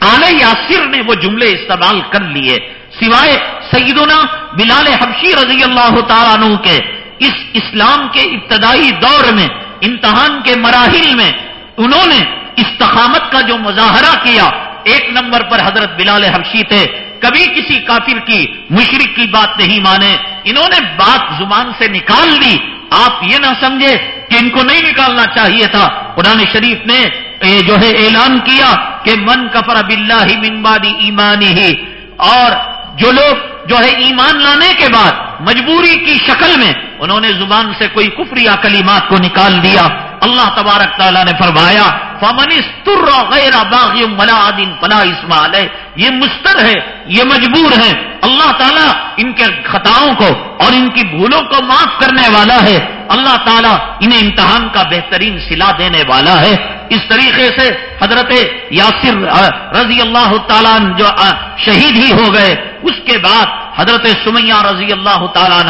آل یاسر نے وہ جملے استعمال کر لیے۔ سوائے سیدنا بلال حبشی رضی اللہ تعالیٰ عنہ کے، اس اسلام کے ابتدائی دور میں، امتحان کے مراحل میں انہوں نے استقامت کا جو مظاہرہ کیا ایک نمبر پر حضرت بلال حبشی تھے، کبھی کسی کافر کی مشرق کی بات نہیں مانے۔ انہوں نے بات زبان سے نکال لی۔ آپ یہ نہ سمجھے کہ ان کو نہیں نکالنا چاہیے تھا۔ قرآن شریف نے جو ہے اعلان کیا کہ من کفر بلّہ منبادی ایمانی ہی اور جو لوگ جو ہے ایمان لانے کے بعد مجبوری کی شکل میں انہوں نے زبان سے کوئی کفری کلمات کو نکال دیا۔ اللہ تبارک تعالیٰ نے فرمایا، فمن غیر باغی ملا دن پلا اسمال ہے یہ مستر ہے، یہ مجبور ہے، اللہ تعالیٰ ان کے خطاؤں کو اور ان کی بھولوں کو معاف کرنے والا ہے، اللہ تعالیٰ انہیں امتحان کا بہترین سلا دینے والا ہے، اس طریقے سے حضرت یاسر رضی اللہ تعالیٰ جو شہید ہی ہو گئے، اس کے بعد حضرت سمیہ رضی اللہ تعالیٰ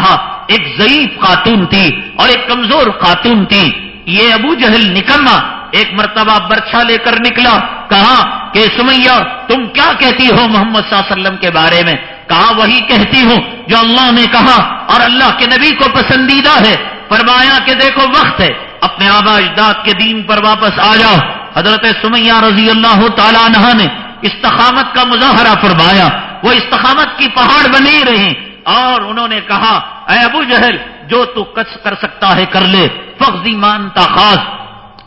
ایک ضعیف خاتون تھی اور ایک کمزور خاتون تھی یہ ابو جہل نکلنا، ایک مرتبہ برچھا لے کر نکلا، کہا کہ سمیہ تم کیا کہتی ہو محمد صلی اللہ علیہ وسلم کے بارے میں؟ کہا، وہی کہتی ہوں جو اللہ نے کہا اور اللہ کے نبی کو پسندیدہ ہے۔ فرمایا کہ دیکھو، وقت ہے، اپنے آبا اجداد کے دین پر واپس آ جاؤ۔ حضرت سمیہ رضی اللہ تعالی عنہ نے استقامت کا مظاہرہ فرمایا۔ وہ استقامت کی پہاڑ بنی رہی اور انہوں نے کہا، اے ابو جہل، جو تو کچھ کر سکتا ہے، کر لے۔ فخذی مانتا خاص۔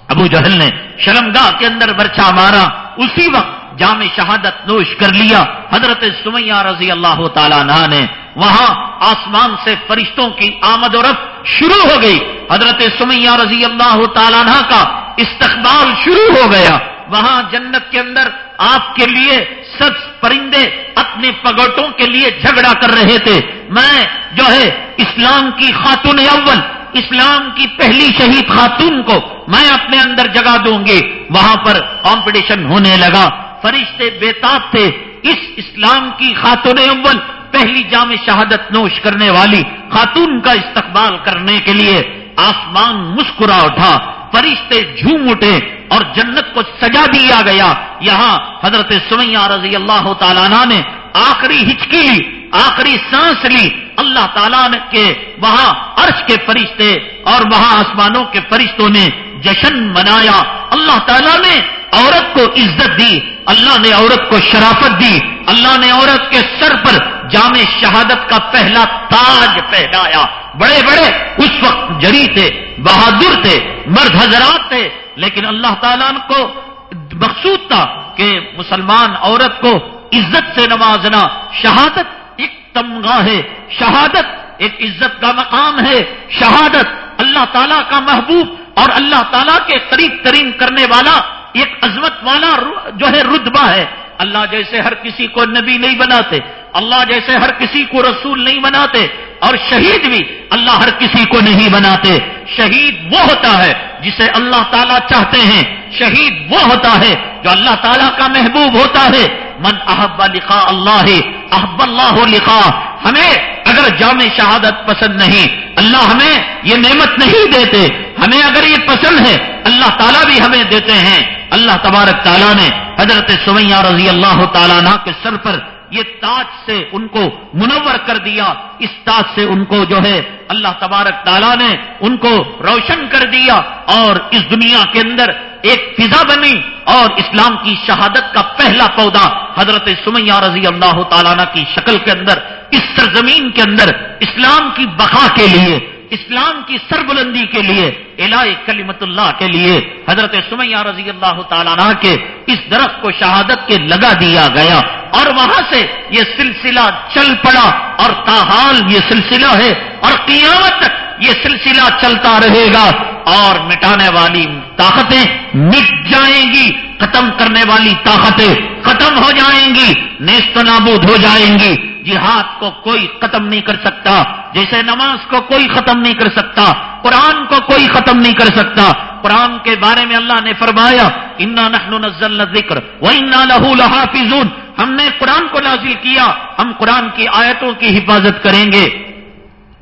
ابو جہل نے شرمگاہ کے اندر برچا مارا۔ اسی وقت جامع شہادت نوش کر لیا۔ حضرت سمیہ رضی اللہ تعالیٰ نے وہاں آسمان سے فرشتوں کی آمد و رفت شروع ہو گئی۔ حضرت سمیہ رضی اللہ تعالیٰ کا استقبال شروع ہو گیا۔ وہاں جنت کے اندر آپ کے لیے سب پرندے اپنے پگوٹوں کے لیے جھگڑا کر رہے تھے۔ میں جو ہے اسلام کی خاتون اول اسلام کی پہلی شہید خاتون کو میں اپنے اندر جگہ دوں گی۔ وہاں پر کمپٹیشن ہونے لگا۔ فرشتے بےتاب تھے۔ اس اسلام کی خاتون اول پہلی جامع شہادت نوش کرنے والی خاتون کا استقبال کرنے کے لیے آسمان مسکرا اٹھا۔ فرشتے جھوم اٹھے اور جنت کو سجا دیا گیا۔ یہاں حضرت سمیہ رضی اللہ تعالیٰ نے آخری ہچکی لی۔ آخری سانس لی۔ اللہ تعالیٰ نے کے وہاں عرش کے فرشتے اور وہاں آسمانوں کے فرشتوں نے جشن منایا۔ اللہ تعالیٰ نے عورت کو عزت دی۔ اللہ نے عورت کو شرافت دی۔ اللہ نے عورت کے سر پر جامع شہادت کا پہلا تاج پہنایا۔ بڑے بڑے اس وقت جری تھے، بہادر تھے، مرد حضرات تھے۔ لیکن اللہ تعالیٰ کو مقصود تھا کہ مسلمان عورت کو عزت سے نوازنا، شہادت ایک تمغا ہے شہادت، ایک عزت کا مقام ہے شہادت، اللہ تعالیٰ کا محبوب اور اللہ تعالیٰ کے قریب ترین کرنے والا، ایک عظمت والا جو ہے رتبہ ہے۔ اللہ جیسے ہر کسی کو نبی نہیں بناتے، اللہ جیسے ہر کسی کو رسول نہیں بناتے اور شہید بھی اللہ ہر کسی کو نہیں بناتے۔ شہید وہ ہوتا ہے جسے اللہ تعالیٰ چاہتے ہیں۔ شہید وہ ہوتا ہے جو اللہ تعالیٰ کا محبوب ہوتا ہے۔ من احب لکھا اللہ، احب اللہ لکھا ہمیں اگر جامع شہادت پسند نہیں، اللہ ہمیں یہ نعمت نہیں دیتے۔ ہمیں اگر یہ پسند ہے، اللہ تعالیٰ بھی ہمیں دیتے ہیں۔ اللہ تبارک تعالیٰ نے حضرت سمیہ رضی اللہ تعالیٰ کے سر پر یہ تاج سے ان کو منور کر دیا، اس تاج سے ان کو جو ہے اللہ تبارک تعالیٰ نے ان کو روشن کر دیا اور اس دنیا کے اندر ایک فضا بنی اور اسلام کی شہادت کا پہلا پودا حضرت سمیہ رضی اللہ تعالیٰ کی شکل کے اندر، اس سرزمین کے اندر، اسلام کی بقا کے لیے، اسلام کی سربلندی کے لیے الہ کلیمت اللہ کے لیے حضرت سمیہ رضی اللہ تعالیٰ کے اس درخت کو شہادت کے لگا دیا گیا۔ اور وہاں سے یہ سلسلہ چل پڑا اور تاحال یہ سلسلہ ہے اور قیامت تک یہ سلسلہ چلتا رہے گا اور مٹانے والی طاقتیں مٹ جائیں گی، ختم کرنے والی طاقتیں ختم ہو جائیں گی، نیست نابود ہو جائیں گی۔ جہاد کو کوئی ختم نہیں کر سکتا، جیسے نماز کو کوئی ختم نہیں کر سکتا، قرآن کو کوئی ختم نہیں کر سکتا۔ قرآن کے بارے میں اللہ نے فرمایا انا نحن نزلنا ذکر وہ انا لہو لحافظون ہم نے قرآن کو نازل کیا، ہم قرآن کی آیتوں کی حفاظت کریں گے۔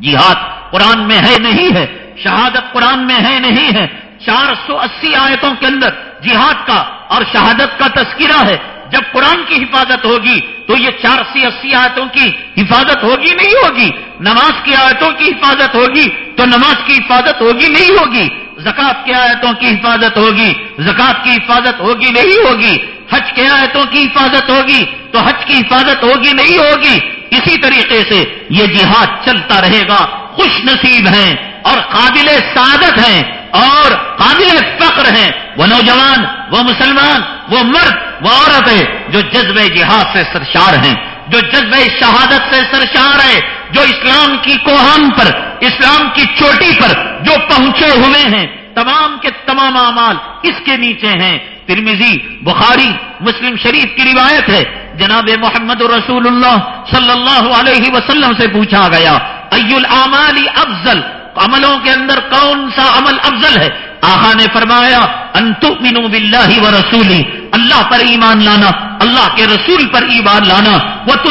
جہاد قرآن میں ہے نہیں ہے، شہادت قرآن میں ہے نہیں ہے۔ چار سو اسی آیتوں کے اندر جہاد کا اور شہادت کا تذکرہ ہے۔ جب قرآن کی حفاظت ہوگی تو یہ چار سی اسی آیتوں کی حفاظت ہوگی نہیں ہوگی؟ نماز کی آیتوں کی حفاظت ہوگی تو نماز کی حفاظت ہوگی نہیں ہوگی؟ زکات کی آیتوں کی حفاظت ہوگی زکات کی حفاظت ہوگی نہیں ہوگی؟ حج کے آیتوں کی حفاظت ہوگی تو حج کی حفاظت ہوگی نہیں ہوگی، اسی طریقے سے یہ جہاد چلتا رہے گا۔ خوش نصیب ہیں اور قابل سعادت ہیں اور قابل فخر ہیں۔ وہ نوجوان، وہ مسلمان، وہ مرد، وہ عورتیں جو جذب جہاد سے سرشار ہیں، جو جذب شہادت سے سرشار ہے، جو اسلام کی کوہان پر، اسلام کی چوٹی پر جو پہنچے ہوئے ہیں۔ تمام کے تمام اعمال اس کے نیچے ہیں۔ ترمیزی بخاری، مسلم شریف کی روایت ہے۔ جناب محمد رسول اللہ صلی اللہ علیہ وسلم سے پوچھا گیا، ای العمال افضل؟ عملوں کے اندر کون سا عمل افضل ہے؟ آخا نے فرمایا انتو منو بلّہ و رسولی اللہ پر ایمان لانا، اللہ کے رسول پر ایمان لانا۔ وہ تو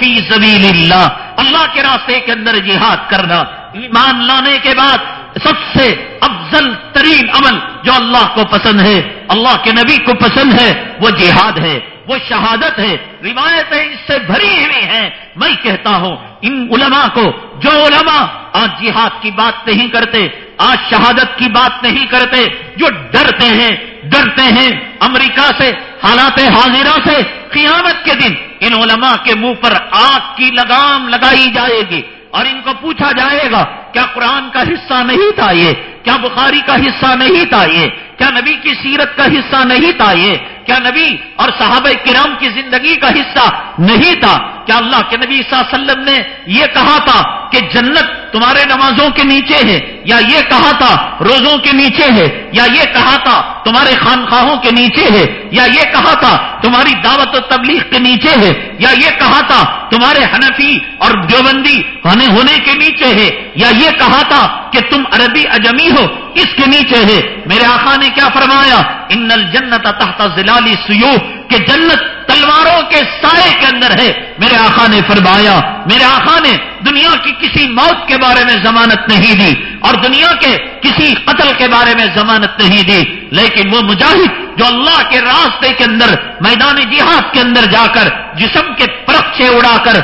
فی سبیل اللہ اللہ کے راستے کے اندر جہاد کرنا۔ ایمان لانے کے بعد سب سے افضل ترین عمل جو اللہ کو پسند ہے، اللہ کے نبی کو پسند ہے، وہ جہاد ہے، وہ شہادت ہے۔ روایتیں اس سے بھری ہوئی ہیں۔ میں کہتا ہوں، ان علماء کو، جو علماء آج جہاد کی بات نہیں کرتے، آج شہادت کی بات نہیں کرتے، جو ڈرتے ہیں ڈرتے ہیں امریکہ سے، حالات حاضرہ سے، قیامت کے دن ان علماء کے منہ پر آگ کی لگام لگائی جائے گی اور ان کو پوچھا جائے گا کیا قرآن کا حصہ نہیں تھا یہ؟ کیا بخاری کا حصہ نہیں تھا یہ؟ کیا نبی کی سیرت کا حصہ نہیں تھا یہ؟ کیا نبی اور صحابہ کرام کی زندگی کا حصہ نہیں تھا؟ کیا اللہ کے نبی صلی اللہ علیہ وسلم نے یہ کہا تھا کہ جنت تمہارے نمازوں کے نیچے ہے، یا یہ کہا تھا روزوں کے نیچے ہے، یا یہ کہا تھا تمہارے خانخواہوں کے نیچے ہے، یا یہ کہا تھا تمہاری دعوت و تبلیغ کے نیچے ہے، یا یہ کہا تھا تمہارے حنفی اور دیوبندی ہونے کے نیچے ہے، یا یہ کہا تھا کہ تم عربی اجمی ہو، اس کے نیچے ہے؟ میرے آقا نے کیا فرمایا؟ ان الجنت تحت زلالی سیو کہ جنت تلواروں کے سائے کے اندر ہے۔ میرے آقا نے فرمایا، میرے آقا نے دنیا کی کسی موت کے بارے میں ضمانت نہیں دی اور دنیا کے کسی قتل کے بارے میں ضمانت نہیں دی۔ لیکن وہ مجاہد جو اللہ کے راستے کے اندر، میدان جہاد کے اندر جا کر، جسم کے پرخچے اڑا کر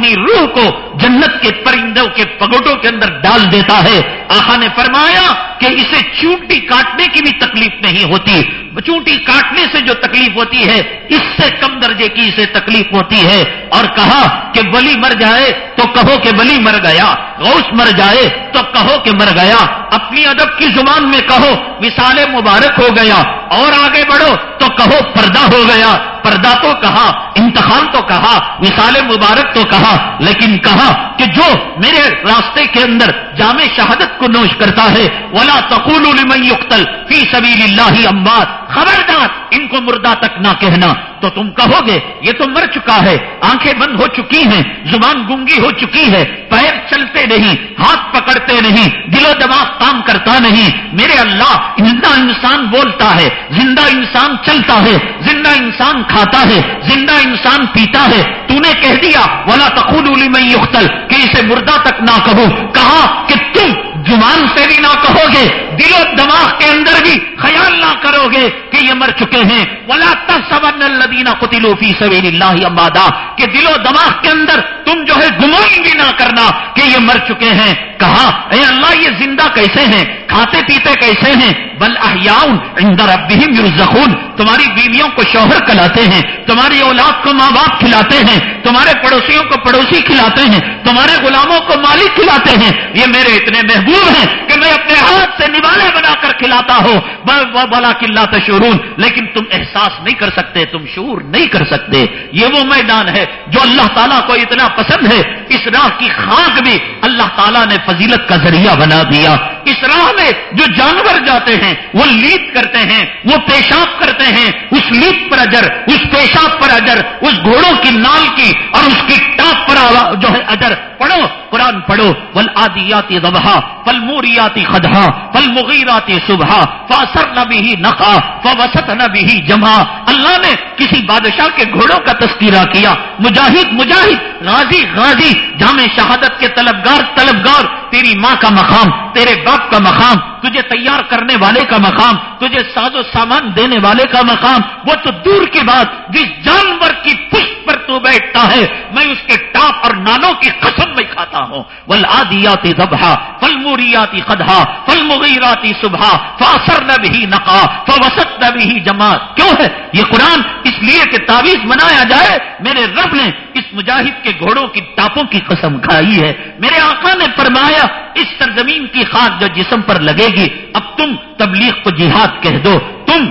اپنی روح کو جنت کے پرندوں کے پگوٹوں کے اندر ڈال دیتا ہے۔ آخا نے فرمایا کہ اسے چونٹی کاٹنے کی بھی تکلیف نہیں ہوتی۔ چونٹی کاٹنے سے جو تکلیف ہوتی ہے، اس سے کم درجے کی اسے تکلیف ہوتی ہے۔ اور کہا کہ بلی مر جائے تو کہو کہ بلی مر گیا۔ غوث مر جائے تو کہو کہ مر گیا۔ اپنی ادب کی زبان میں کہو مثال مبارک ہو گیا۔ اور آگے بڑھو تو کہو پردہ ہو گیا۔ پردہ تو کہا، انتخاب تو کہا، مثال مبارک تو کہا، لیکن کہا کہ جو میرے راستے کے اندر جامع شہادت کو نوش کرتا ہے، ولا تقول لمن يقتل فی سبیل اللہ امباد خبردار، ان کو مردہ تک نہ کہنا۔ تو تم کہو گے، یہ تو مر چکا ہے، آنکھیں بند ہو چکی ہیں، زبان گنگی ہو چکی ہے، پیر چلتے نہیں، ہاتھ پکڑتے نہیں، دل و دماغ کام کرتا نہیں۔ میرے اللہ، زندہ انسان بولتا ہے، زندہ انسان چلتا ہے، زندہ انسان کھاتا ہے، زندہ انسان پیتا ہے۔ تو نے کہہ دیا، ولا تخول میں یختل کہ اسے مردہ تک نہ کہو۔ کہا کہ تم زبان سے بھی نہ کہو گے، دل و دماغ کے اندر بھی خیال نہ کرو گے کہ یہ مر چکے ہیں۔ ولا تصور الدینہ قطلو فی سبیل اللہ امبادا کہ دل و دماغ کے اندر تم جو ہے گمان بھی نہ کرنا کہ یہ مر چکے ہیں۔ کہا، اے اللہ، یہ زندہ کیسے ہیں؟ کھاتے پیتے کیسے ہیں؟ بل احیاؤن عند ربہم یرزقون۔ تمہاری بیویوں کو شوہر کلاتے ہیں، تمہاری اولاد کو ماں باپ کھلاتے ہیں، تمہارے پڑوسیوں کو پڑوسی کھلاتے ہیں، تمہارے غلاموں کو مالک کھلاتے ہیں۔ یہ میرے اتنے محبوب ہیں کہ میں اپنے ہاتھ سے نوالے بنا کر کھلاتا ہوں۔ بلا کلّا تشورون لیکن تم احساس نہیں کر سکتے، تم شور نہیں کر سکتے۔ یہ وہ میدان ہے جو اللہ تعالیٰ کو اتنا پسند ہے۔ اس راہ کی خاک بھی اللہ تعالیٰ نے فضیلت کا ذریعہ بنا دیا۔ اس راہ میں جو جانور جاتے ہیں، وہ لیپ کرتے ہیں، وہ پیشاب کرتے ہیں۔ اس لیپ پر اجر، اس پیشاب پر اجر، اس گھوڑوں کی نال کی اور اس کی ٹاپ پر جو ہے اجر۔ پڑھو، قرآن پڑھو۔ ول آدیاتی فلموریاتی خدہا پل مغیراتی صبح فاثر نبی ہی نقا فوسط نبی ہی جمع اللہ نے کسی بادشاہ کے گھوڑوں کا تذکرہ کیا۔ مجاہد مجاہد، غازی غازی، جامع شہادت کے طلبگار طلبگار، تیری ماں کا مقام، تیرے باپ کا مقام۔ تجھے تیار کرنے والے کا مقام، تجھے ساز و سامان دینے والے کا مقام، وہ تو دور کی بات، جس جانور کی پشت پر تو بیٹھتا ہے، میں اس کے ٹاپ اور نانوں کی قسم میں کھاتا ہوں۔ ول آدیاتی دبہا فل موریاتی خدہا فل مغیراتی صبح فاثر نہ بھی نقا فوسط نہ بھی جماعت کیوں ہے؟ یہ قرآن اس لیے کہ تعویذ منایا جائے، میرے رب نے اس مجاہد کے گھوڑوں کی ٹاپوں کی قسم کھائی ہے۔ میرے آقا نے فرمایا، اس سرزمین کی خاک جو جسم پر لگے گی۔ اب تم تبلیغ کو جہاد کہہ دو۔ تم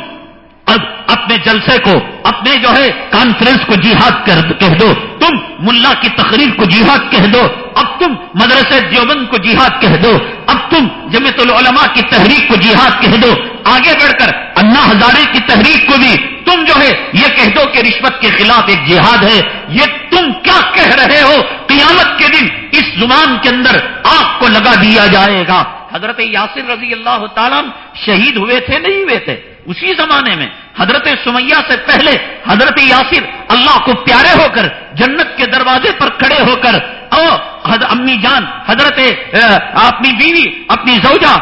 اب اپنے جلسے کو، اپنے جو ہے کانفرنس کو جہاد کہہ دو۔ تم ملا کی تقریر کو جہاد کہہ دو۔ اب تم مدرسے دیوبند کو جہاد کہہ دو۔ اب تم جمعیت العلماء کی تحریک کو جہاد کہہ دو۔ آگے بڑھ کر انا ہزارے کی تحریک کو بھی تم جو ہے یہ کہہ دو کہ رشوت کے خلاف ایک جہاد ہے۔ یہ تم کیا کہہ رہے ہو؟ قیامت کے دن اس زبان کے اندر آگ کو لگا دیا جائے گا۔ حضرت یاسر رضی اللہ تعالیٰ شہید ہوئے تھے، نہیں ہوئے تھے۔ اسی زمانے میں حضرت سمیہ سے پہلے حضرت یاسر اللہ کو پیارے ہو کر جنت کے دروازے پر کھڑے ہو کر، او امی جان، حضرت اپنی بیوی، اپنی زوجہ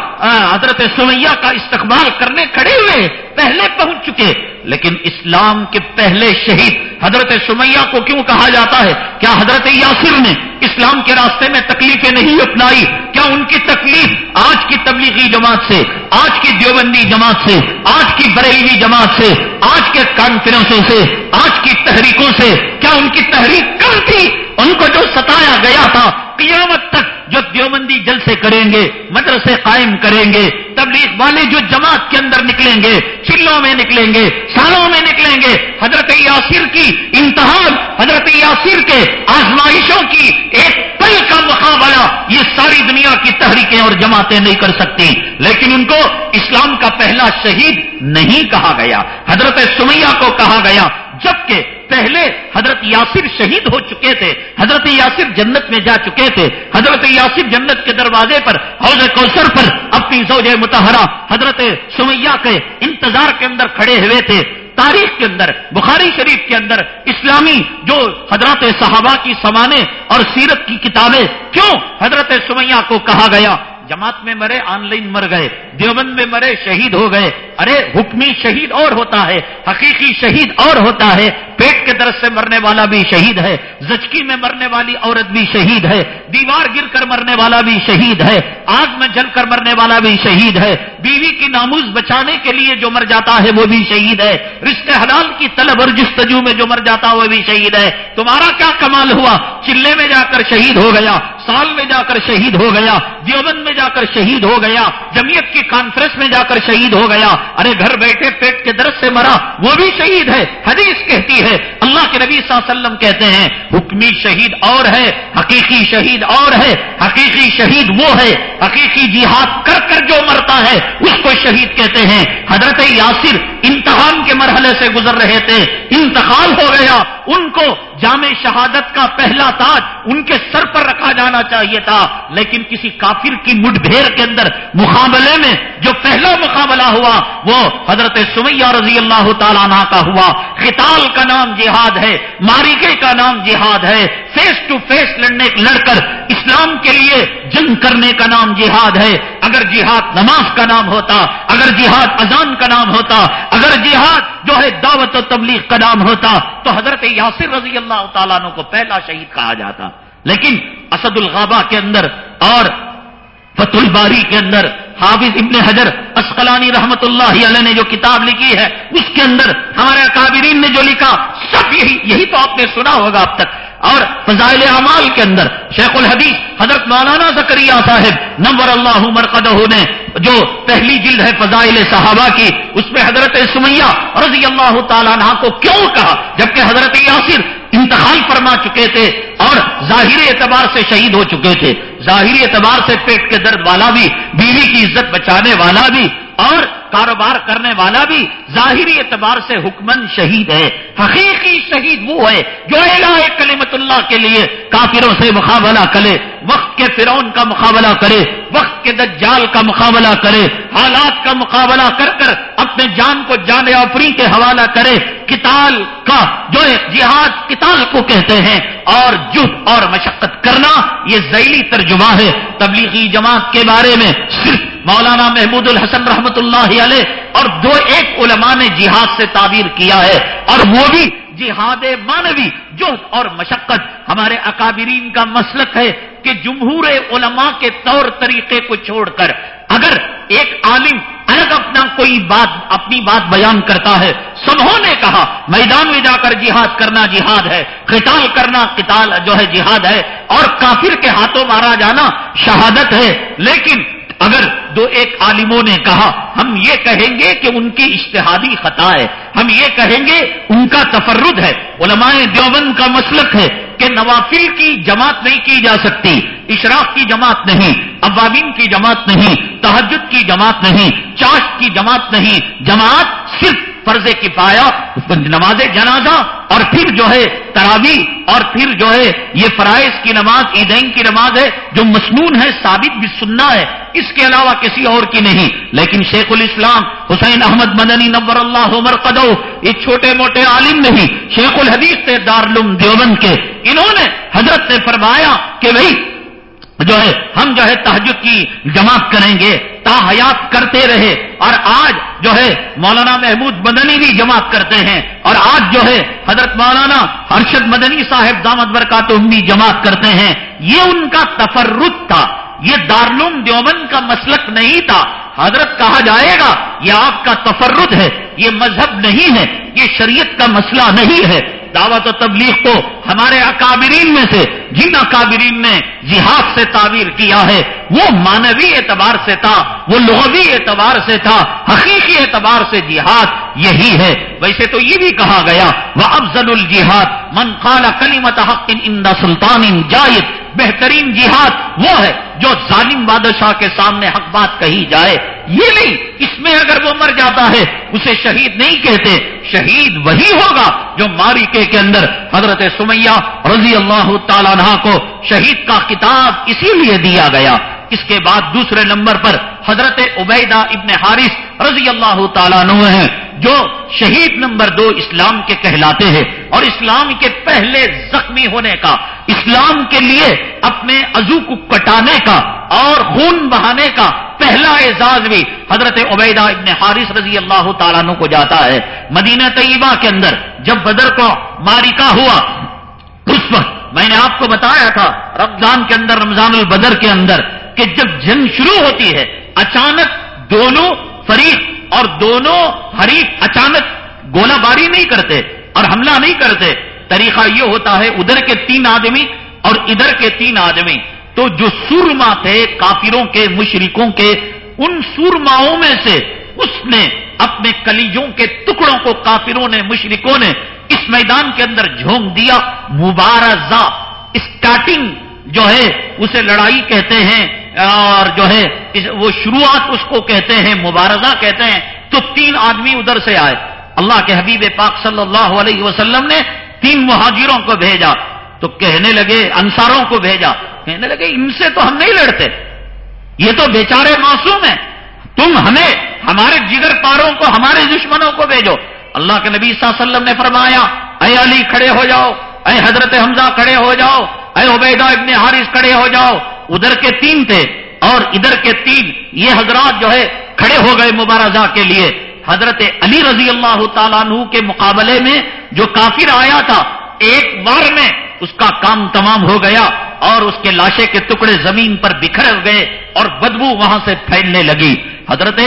حضرت سمیہ کا استقبال کرنے کھڑے ہوئے۔ پہلے پہنچ چکے لیکن اسلام کے پہلے شہید حضرت سمیہ کو کیوں کہا جاتا ہے؟ کیا حضرت یاسر نے اسلام کے راستے میں تکلیفیں نہیں اپنائی؟ کیا ان کی تکلیف آج کی تبلیغی جماعت سے، آج کی دیوبندی جماعت سے، آج کی بریلوی جماعت سے، آج کے کانفرنسوں سے، آج کی تحریکوں سے، کیا ان کی تحریک کم تھی؟ ان کو جو ستایا گیا تھا قیامت تک جو دیوبندی جلسے کریں گے، مدرسے قائم کریں گے، تبلیغ والے جو جماعت کے اندر نکلیں گے، چلوں میں نکلیں گے، سالوں میں نکلیں گے، حضرت یاسر کی امتحان، حضرت یاسر کے آزمائشوں کی ایک پل کا مقابلہ یہ ساری دنیا کی تحریکیں اور جماعتیں نہیں کر سکتی۔ لیکن ان کو اسلام کا پہلا شہید نہیں کہا گیا۔ حضرت سمیہ کو کہا گیا، جبکہ پہلے حضرت یاسر شہید ہو چکے تھے، حضرت یاسر جنت میں جا چکے تھے، حضرت یاسر جنت کے دروازے پر، حوض کوثر پر اپنی زوج متحرہ حضرت سمیہ کے انتظار کے اندر کھڑے ہوئے تھے۔ تاریخ کے اندر، بخاری شریف کے اندر اسلامی جو حضرت صحابہ کی سمانے اور سیرت کی کتابیں، کیوں حضرت سمیہ کو کہا گیا؟ جماعت میں مرے، آن لائن مر گئے، دیوبند میں مرے، شہید ہو گئے۔ ارے، حکمی شہید اور ہوتا ہے، حقیقی شہید اور ہوتا ہے۔ پیٹ کے درد سے مرنے والا بھی شہید ہے زچکی میں مرنے والی عورت بھی شہید ہے۔ دیوار گر کر مرنے والا بھی شہید ہے۔ آگ میں جل کر مرنے والا بھی شہید ہے۔ بیوی کی ناموز بچانے کے لیے جو مر جاتا ہے وہ بھی شہید ہے۔ رشتے حلال کی طلب اور جستجو میں جو مر جاتا ہے وہ بھی شہید ہے۔ تمہارا کیا کمال ہوا؟ چلے میں جا کر شہید ہو گیا، سال میں جا کر شہید ہو گیا۔ دیوبند میں جا کر شہید ہو گیا جمیت کی کانفرنس میں جا کر شہید ہو گیا۔ ارے گھر بیٹھے پیٹ کے درد سے مرا، وہ بھی شہید ہے، حدیث کہتی ہے۔ اللہ کے نبی صلی اللہ علیہ وسلم کہتے ہیں، حکمی شہید اور ہے، حقیقی شہید اور ہے۔ حقیقی شہید وہ ہے، حقیقی جہاد کر کر جو مرتا ہے، اس کو شہید کہتے ہیں۔ حضرت یاسر امتحان کے مرحلے سے گزر رہے تھے، انتقال ہو گیا۔ ان کو جامع شہادت کا پہلا تاج ان کے سر پر رکھا جانا چاہیے تھا، لیکن کسی کافر کی مٹ بھیر کے اندر مقابلے میں جو پہلا مقابلہ ہوا، وہ حضرت سمیہ رضی اللہ تعالیٰ عنہ کا ہوا۔ خطال کا نام جہاد ہے، ماریکے کا نام جہاد ہے۔ فیس ٹو فیس لڑنے لڑ کر اسلام کے لیے جنگ کرنے کا نام جہاد ہے۔ اگر جہاد نماز کا نام ہوتا، اگر جہاد اذان کا نام ہوتا، اگر جہاد جو ہے دعوت و تبلیغ کا نام ہوتا، تو حضرت یاسر رضی اللہ تعالیٰ عنہ کو پہلا شہید کہا جاتا۔ لیکن اسد الغابہ کے اندر اور فت الباری کے اندر حافظ ابن حجر اسقلانی رحمت اللہ علیہ نے جو کتاب لکھی ہے، اس کے اندر ہمارے اکابرین نے جو لکھا، سب یہی یہی تو آپ نے سنا ہوگا اب تک۔ اور فضائل اعمال کے اندر شیخ الحدیث حضرت مولانا زکریہ صاحب نمبر اللہ مرقدہ نے جو پہلی جلد ہے فضائل صحابہ کی، اس میں حضرت سمیہ رضی اللہ تعالیٰ عنہ کو کیوں کہا؟ جبکہ حضرت یاسر انتقال فرما چکے تھے اور ظاہری اعتبار سے شہید ہو چکے تھے۔ ظاہری اعتبار سے پیٹ کے درد والا بھی، بیوی کی عزت بچانے والا بھی اور کاروبار کرنے والا بھی ظاہری اعتبار سے حکمن شہید ہے۔ حقیقی شہید وہ ہے جو الہ کلمت اللہ کے لیے کافروں سے مقابلہ کرے، وقت کے فرون کا مقابلہ کرے وقت کے دجال کا مقابلہ کرے، حالات کا مقابلہ کر کر اپنے جان کو جان افری کے حوالہ کرے۔ کتال کا جو جہاد کتال کو کہتے ہیں، اور جد اور مشقت کرنا، یہ ذیلی ترجمہ ہے۔ تبلیغی جماعت کے بارے میں صرف مولانا محمود الحسن رحمت اللہ علیہ اور دو ایک علماء نے جہاد سے تعبیر کیا ہے۔ اور وہ بھی جہاد مانوی جو اور مشقت۔ ہمارے اکابرین کا مسلک ہے کہ جمہور علماء کے طور طریقے کو چھوڑ کر اگر ایک عالم الگ اپنا کوئی بات، اپنی بات بیان کرتا ہے سبوں نے کہا، میدان میں جا کر جہاد کرنا جہاد ہے، قتال کرنا قتال جو ہے جہاد ہے، اور کافر کے ہاتھوں مارا جانا شہادت ہے، لیکن اگر دو ایک عالموں نے کہا، ہم یہ کہیں گے کہ ان کی اشتہادی خطا ہے، ہم یہ کہیں گے ان کا تفرد ہے، علماء دیوبند کا مسلک ہے کہ نوافل کی جماعت نہیں کی جا سکتی، اشراق کی جماعت نہیں عوامین کی جماعت نہیں تحجد کی جماعت نہیں چاش کی جماعت نہیں، جماعت صرف فرض کفایا نماز جنازہ، اور پھر جو ہے تراوی اور پھر جو ہے یہ فرائض کی نماز، عیدین کی نماز ہے، جو مصنون ہے، ثابت بھی سننا ہے، اس کے علاوہ کسی اور کی نہیں۔ لیکن شیخ الاسلام حسین احمد مدنی نبر اللہ عمر قدو، یہ چھوٹے موٹے عالم نہیں، شیخ الحدیث تھے دارالعلوم دیوبند کے، انہوں نے حضرت نے فرمایا کہ بھائی جو ہے، ہم جو ہے تحجد کی جماعت کریں گے، تا حیات کرتے رہے۔ اور آج جو ہے، مولانا محمود مدنی بھی جماعت کرتے ہیں۔ اور آج جو ہے، حضرت مولانا ارشد مدنی صاحب دامت برکات بھی جماعت کرتے ہیں۔ یہ ان کا تفرد تھا۔ یہ دارلوم دیوبند کا مسلک نہیں تھا۔ حضرت کہا جائے گا، یہ آپ کا تفرد ہے۔ یہ مذہب نہیں ہے۔ یہ شریعت کا مسئلہ نہیں ہے۔ دعوت و تبلیغ کو ہمارے اکابرین میں سے جن اکابرین نے جہاد سے تعبیر کیا ہے، وہ مانوی اعتبار سے تھا، وہ لغوی اعتبار سے تھا، حقیقی اعتبار سے جہاد یہی ہے۔ ویسے تو یہ بھی کہا گیا وہ افضل الجہاد من قال کلیمت حق ان سلطان جائد۔ بہترین جہاد وہ ہے جو ظالم بادشاہ کے سامنے حق بات کہی جائے۔ یہ نہیں، اس میں اگر وہ مر جاتا ہے، اسے شہید نہیں کہتے۔ شہید وہی ہوگا جو مارکے کے اندر حضرت سمیہ رضی اللہ تعالیٰ عنہ کو شہید کا کتاب اسی لیے دیا گیا۔ اس کے بعد دوسرے نمبر پر حضرت عبیدہ ابن حارث رضی اللہ تعالیٰ عنہ ہیں، جو شہید نمبر دو اسلام کے کہلاتے ہیں۔ اور اسلام کے پہلے زخمی ہونے کا، اسلام کے لیے اپنے عزو کو کٹانے کا اور خون بہانے کا پہلا اعزاز بھی حضرت عبیدہ ابن حارث رضی اللہ تعالیٰ عنہ کو جاتا ہے۔ مدینہ طیبہ کے اندر جب بدر کو مارکا ہوا، اس وقت میں نے آپ کو بتایا تھا، رمضان کے اندر، رمضان البدر کے اندر کہ جب جنگ شروع ہوتی ہے، اچانک دونوں فریق اور دونوں حریف اچانک گولہ باری نہیں کرتے اور حملہ نہیں کرتے۔ طریقہ یہ ہوتا ہے، ادھر کے تین آدمی اور ادھر کے تین آدمی۔ تو جو سورما تھے کافروں کے، مشرکوں کے، ان سورماؤں میں سے اس نے اپنے کلیجوں کے ٹکڑوں کو کافروں نے، مشرکوں نے اس میدان کے اندر جھونک دیا۔ مبارزہ اسٹارٹنگ جو ہے، اسے لڑائی کہتے ہیں۔ اور جو ہے وہ شروعات اس کو کہتے ہیں، مبارزہ کہتے ہیں، تو تین آدمی ادھر سے آئے۔ اللہ کے حبیب پاک صلی اللہ علیہ وسلم نے تین مہاجروں کو بھیجا۔ تو کہنے لگے، انصاروں کو بھیجا۔ کہنے لگے، ان سے تو ہم نہیں لڑتے۔ یہ تو بیچارے معصوم ہیں۔ تم ہمیں، ہمارے جگر پاروں کو، ہمارے دشمنوں کو بھیجو۔ اللہ کے نبی صلی اللہ علیہ وسلم نے فرمایا، اے علی کھڑے ہو جاؤ، اے حضرت حمزہ کھڑے ہو جاؤ، اے عبیدہ ابن حارث کھڑے ہو جاؤ۔ ادھر کے تین تھے اور ادھر کے تین یہ حضرات جو ہے کھڑے ہو گئے مبارزہ کے لیے۔ حضرت علی رضی اللہ تعالیٰ عنہ کے مقابلے میں جو کافر آیا تھا، ایک بار میں اس کا کام تمام ہو گیا اور اس کے لاشے کے ٹکڑے زمین پر بکھر گئے اور بدبو وہاں سے پھیلنے لگی۔ حضرت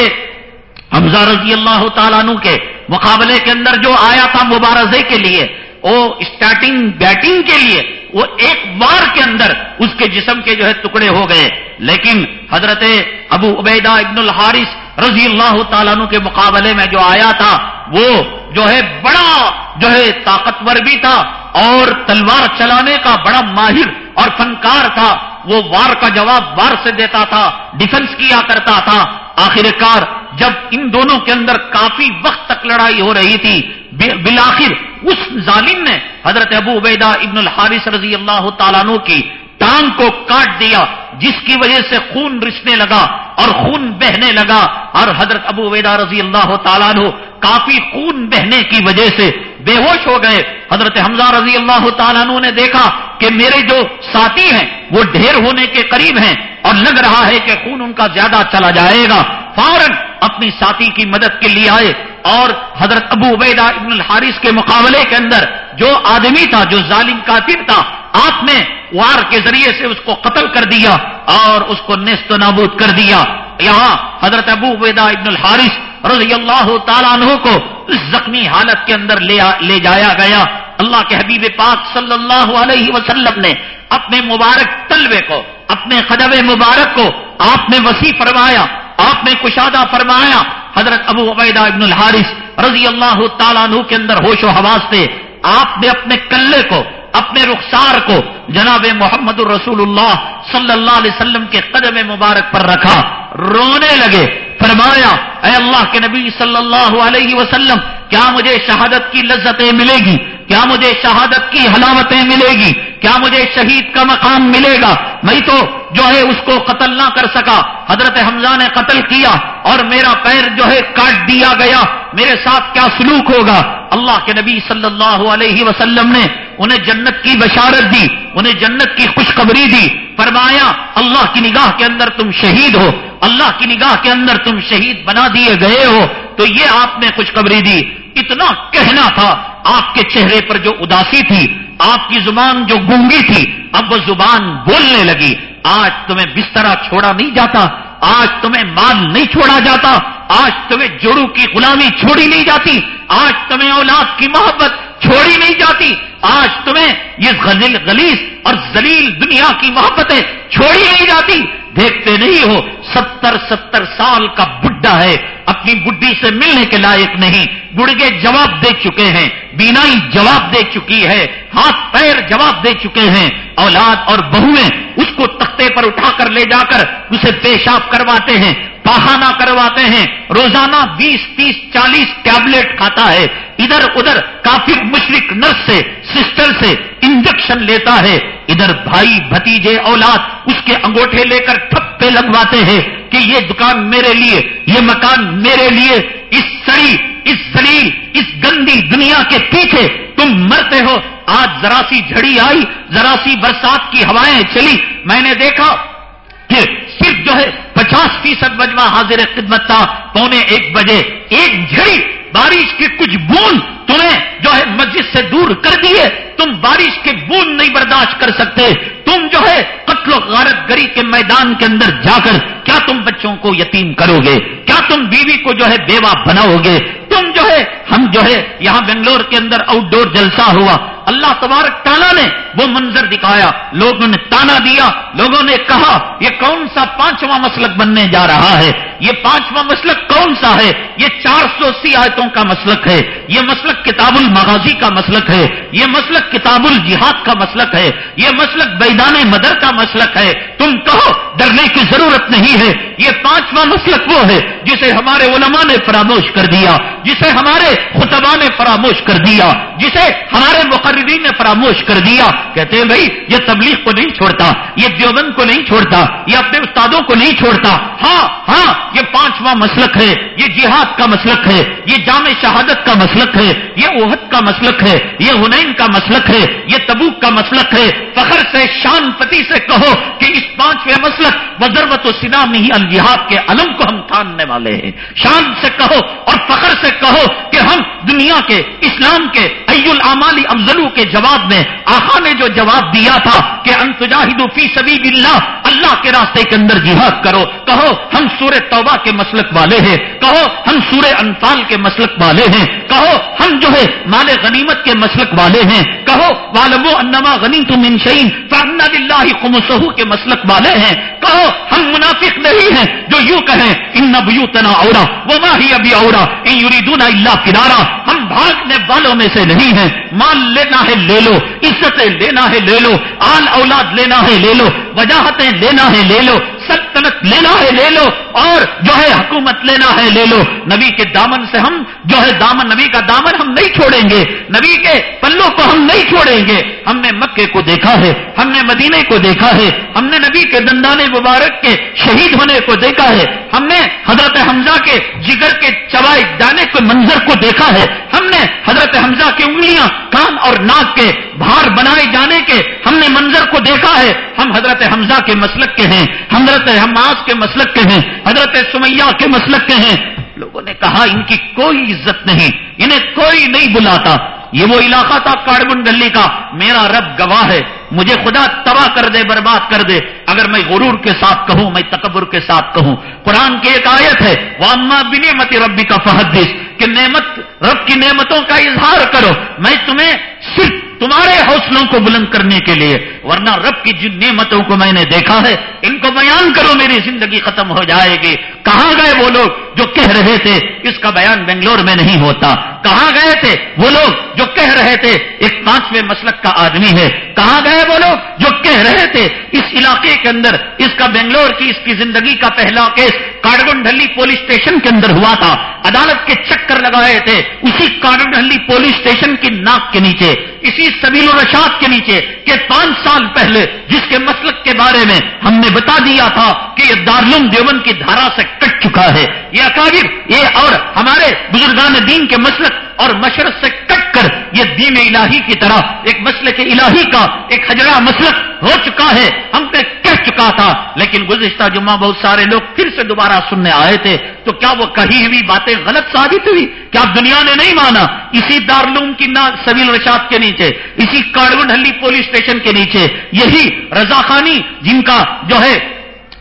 حمزہ رضی اللہ تعالیٰ عنہ کے مقابلے کے اندر جو آیا تھا مبارزے کے لیے وہ اسٹارٹنگ بیٹنگ کے لیے وہ ایک بار کے اندر اس کے جسم کے جو ہے ٹکڑے ہو گئے۔ لیکن حضرت ابو عبیدہ ابن الحارث رضی اللہ تعالیٰ عنہ کے مقابلے میں جو آیا تھا، وہ جو ہے بڑا جو ہے طاقتور بھی تھا اور تلوار چلانے کا بڑا ماہر اور فنکار تھا۔ وہ وار کا جواب وار سے دیتا تھا ڈیفنس کیا کرتا تھا۔ آخر کار جب ان دونوں کے اندر کافی وقت تک لڑائی ہو رہی تھی بالآخر اس ظالم نے حضرت ابو عبیدہ ابن الحارث رضی اللہ تعالیٰ عنہ کی ٹانگ کو کاٹ دیا، جس کی وجہ سے خون رسنے لگا اور خون بہنے لگا۔ اور حضرت ابو عبیدہ رضی اللہ تعالیٰ عنہ کافی خون بہنے کی وجہ سے بے ہوش ہو گئے۔ حضرت حمزہ رضی اللہ تعالیٰ عنہ نے دیکھا کہ میرے جو ساتھی ہیں، وہ ڈھیر ہونے کے قریب ہیں اور لگ رہا ہے کہ خون ان کا زیادہ چلا جائے گا۔ فوراً اپنی ساتھی کی مدد کے لیے آئے۔ اور حضرت ابو عبیدہ ابن الحارث کے مقابلے کے اندر جو آدمی تھا، جو ظالم کاتب تھا، آپ نے وار کے ذریعے سے اس کو قتل کر دیا اور اس کو نیست و نابود کر دیا۔ یہاں حضرت ابو عبیدہ ابن الحارث رضی اللہ تعالیٰ عنہ کو اس زخمی حالت کے اندر لے جایا گیا۔ اللہ کے حبیب پاک صلی اللہ علیہ وسلم نے اپنے مبارک تلوے کو، اپنے خدب مبارک کو آپ نے وسیع فرمایا، آپ نے کشادہ فرمایا حضرت ابو عبیدہ ابن الحارث رضی اللہ تعالیٰ عنہ کے اندر ہوش و حواس تھے۔ آپ نے اپنے کلے کو، اپنے رخسار کو جناب محمد الرسول اللہ صلی اللہ علیہ وسلم کے قدم مبارک پر رکھا۔ رونے لگے۔ فرمایا، اے اللہ کے نبی صلی اللہ علیہ وسلم، کیا مجھے شہادت کی لذتیں ملے گی؟ کیا مجھے شہادت کی حلاوتیں ملے گی؟ کیا مجھے شہید کا مقام ملے گا؟ میں تو جو ہے اس کو قتل نہ کر سکا۔ حضرت حمزہ نے قتل کیا اور میرا پیر جو ہے کاٹ دیا گیا۔ میرے ساتھ کیا سلوک ہوگا؟ اللہ کے نبی صلی اللہ علیہ وسلم نے انہیں جنت کی بشارت دی، انہیں جنت کی خوشخبری دی۔ فرمایا، اللہ کی نگاہ کے اندر تم شہید ہو۔ اللہ کی نگاہ کے اندر تم شہید بنا دیے گئے ہو۔ تو یہ آپ نے خوشخبری دی۔ اتنا کہنا تھا آپ کے چہرے پر جو اداسی تھی، آپ کی زبان جو گونگی تھی، اب وہ زبان بولنے لگی۔ آج تمہیں بسترا چھوڑا نہیں جاتا، آج تمہیں مال نہیں چھوڑا جاتا، آج تمہیں جوڑو کی غلامی چھوڑی نہیں جاتی، آج تمہیں اولاد کی محبت چھوڑی نہیں جاتی، آج تمہیں یہ غلیل غلیظ اور ذلیل دنیا کی محبتیں چھوڑی نہیں جاتی۔ دیکھتے نہیں ہو، ستر ستر سال کا بڈھا ہے، اپنی بڈھی سے ملنے کے لائق نہیں۔ گڑگے جواب دے چکے ہیں، بینائی جواب دے چکی ہے، ہاتھ پیر جواب دے چکے ہیں۔ اولاد اور بہویں اس کو تختے پر اٹھا کر لے جا کر اسے پیشاب کرواتے ہیں، پہانا کرواتے ہیں۔ روزانہ بیس، تیس، چالیس ٹیبلٹ کھاتا ہے۔ ادھر ادھر کافی مشرق نرس سے، سسٹر سے انجیکشن لیتا ہے۔ ادھر بھائی بھتیجے اولاد اس کے انگوٹھے لے کر ٹھپے لگواتے ہیں کہ یہ دکان میرے لیے، یہ مکان میرے لیے، اس سڑی، اس سلیل اس گندی دنیا کے پیچھے تم مرتے ہو۔ آج ذرا سی جھڑی آئی، ذرا سی برسات کی ہوائیں چلی۔ میں نے دیکھا کہ صرف جو ہے پچاس فیصد بجوا حاضر خدمت تھا، پونے ایک بجے ایک جھڑی بارش کی کچھ بوند تمہیں جو ہے مسجد سے دور کر دیے، تم بارش کے بوند نہیں برداشت کر سکتے۔ تم جو ہے قتل و غارت گری کے میدان کے اندر جا کر کیا تم بچوں کو یتیم کرو گے؟ کیا تم بیوی کو جو ہے بیوہ بناؤ گے؟ تم جو ہے، ہم جو ہے یہاں بنگلور کے اندر آؤٹ ڈور جلسہ ہوا۔ اللہ تبارک تعالیٰ نے وہ منظر دکھایا۔ لوگوں نے تانا دیا، لوگوں نے کہا، یہ کون سا پانچواں مسلک بننے جا رہا ہے؟ یہ پانچواں مسلک کون سا ہے؟ یہ چار سو اسی آیتوں کا مسلک ہے۔ یہ مسلک کتاب المغازی کا مسلک ہے۔ یہ مسلک کتاب الجہاد کا مسلک ہے۔ یہ مسلک بیدان مدر کا مسلک ہے۔ تم کہو، ڈرنے کی ضرورت نہیں ہے۔ یہ پانچواں مسلک وہ ہے جسے ہمارے علماء نے فراموش کر دیا، جسے ہمارے خطبہ نے فراموش کر دیا، جسے ہمارے مقررین نے فراموش کر دیا۔ کہتے ہیں، بھائی، یہ تبلیغ کو نہیں چھوڑتا، یہ دیوبند کو نہیں چھوڑتا، یہ اپنے استادوں کو نہیں چھوڑتا۔ ہاں ہاں یہ پانچواں مسلک ہے، یہ جہاد کا مسلک ہے، یہ جامع شہادت کا مسلک ہے، یہ اوہد کا مسلک ہے، یہ ہنین کا مسلک ہے، یہ تبوک کا مسلک ہے۔ فخر سے، شان پتی سے کہو کہ اس پانچویں مسلک وزربت و سنا میں ہی الجہاد کے علم کو ہم تھاننے والے ہیں۔ شان سے کہو اور فخر سے کہو کہ ہم دنیا کے، اسلام کے، ای العمالی افضلو کے جواب میں آخا نے جو جواب دیا تھا کہ انتجاہد فی سبیل اللہ اللہ کے راستے کے اندر جہاد کرو، کہو ہم سورہ توبہ کے مسلک والے ہیں۔ کہو ہم سورہ انفال کے مسلک والے ہیں۔ کہو ہم جو ہے مال غنیمت کے مسلک والے ہیں۔ کہو والمو انما غنی تم انشین فرنا اللہ خمسہو کے مسلک والے ہیں۔ کہو ہم منافق نہیں ہیں جو یوں کہیں ان نبیوتنا اورا وما ہی ابھی اورا ان یریدون اللہ کنارا ہم بھاگنے والوں میں سے نہیں ہیں۔ مال لینا ہے لے لو، عزتیں لینا ہے لے لو، آل اولاد لینا ہے لے لو، وجاہتیں لینا ہے لے لو۔ سلطنت لینا ہے لے لو اور جو ہے حکومت لینا ہے لے لو۔ نبی کے دامن سے ہم، جو ہے دامن، نبی کا دامن ہم نہیں چھوڑیں گے۔ نبی کے پلوں کو ہم نہیں چھوڑیں گے۔ ہم نے مکے کو دیکھا ہے، ہم نے مدینے کو دیکھا ہے۔ ہم نے نبی کے دندان مبارک کے شہید ہونے کو دیکھا ہے۔ ہم نے حضرت حمزہ کے جگر کے چوائے جانے کے منظر کو دیکھا ہے۔ ہم نے حضرت حمزہ کی انگلیاں، کان اور ناک کے بھار بنائے جانے کے ہم نے منظر کو دیکھا ہے۔ ہم حضرت حمزہ کے مسلک کے ہیں۔ حضرت حضرت حماس کے مسلک کے ہیں، حضرت سمیہ کے مسلک کے ہیں۔ لوگوں نے کہا، ان کی کوئی عزت نہیں، انہیں کوئی نہیں بلاتا۔ یہ وہ علاقہ تھا کاربن گلی کا۔ میرا رب گواہ ہے، مجھے خدا تباہ کر دے، برباد کر دے۔ اگر میں غرور کے ساتھ کہوں، میں تکبر کے ساتھ کہوں۔ قرآن کی ایک آیت ہے وہ اما بنیمتی ربی کا فحدث۔ کہ نعمت، رب کی نعمتوں کا اظہار کرو۔ میں تمہیں صرف تمہارے حوصلوں کو بلند کرنے کے لیے، ورنہ رب کی جن نعمتوں کو میں نے دیکھا ہے، ان کو بیان کرو، میری زندگی ختم ہو جائے گی۔ کہاں گئے وہ لوگ جو کہہ رہے تھے، اس کا بیان بنگلور میں نہیں ہوتا۔ کہاں گئے تھے وہ لوگ جو کہہ رہے تھے، ایک پانچویں مسلک کا آدمی ہے۔ کہاں گئے وہ لوگ؟ جو کہہ رہے تھے، اس علاقے کے اندر، اس کا بنگلور کی اس کی زندگی کا پہلا کیس کارڈن ڈلی پولیس اسٹیشن کے اندر ہوا تھا۔ عدالت کے چکر لگائے تھے، اسی کارڈن ڈلی پولیس اسٹیشن کی ناک کے نیچے، اسی سبیل الرشاد کے نیچے کہ پانچ سال پہلے جس کے مسلک کے بارے میں ہم نے بتا دیا تھا کہ یہ دارلوم دیون کی دھارا سے کٹ چکا ہے۔ یہ اکابر، یہ اور ہمارے بزرگان دین کے مسلک اور مشرق سے کٹ کر یہ دین الہی کی طرح ایک مسلک الہی کا ایک حجرہ مسلک ہو چکا ہے، ہم نے کہہ چکا تھا۔ لیکن گزشتہ جمعہ بہت سارے لوگ پھر سے دوبارہ سننے آئے تھے۔ تو کیا وہ کہی ہوئی باتیں غلط ثابت ہوئی؟ کیا دنیا نے نہیں مانا؟ اسی دارلوم کی نا سبیل رشاد کے نیچے، اسی کارون ہلی پولیس اسٹیشن کے نیچے، یہی رضا خانی جن کا جو ہے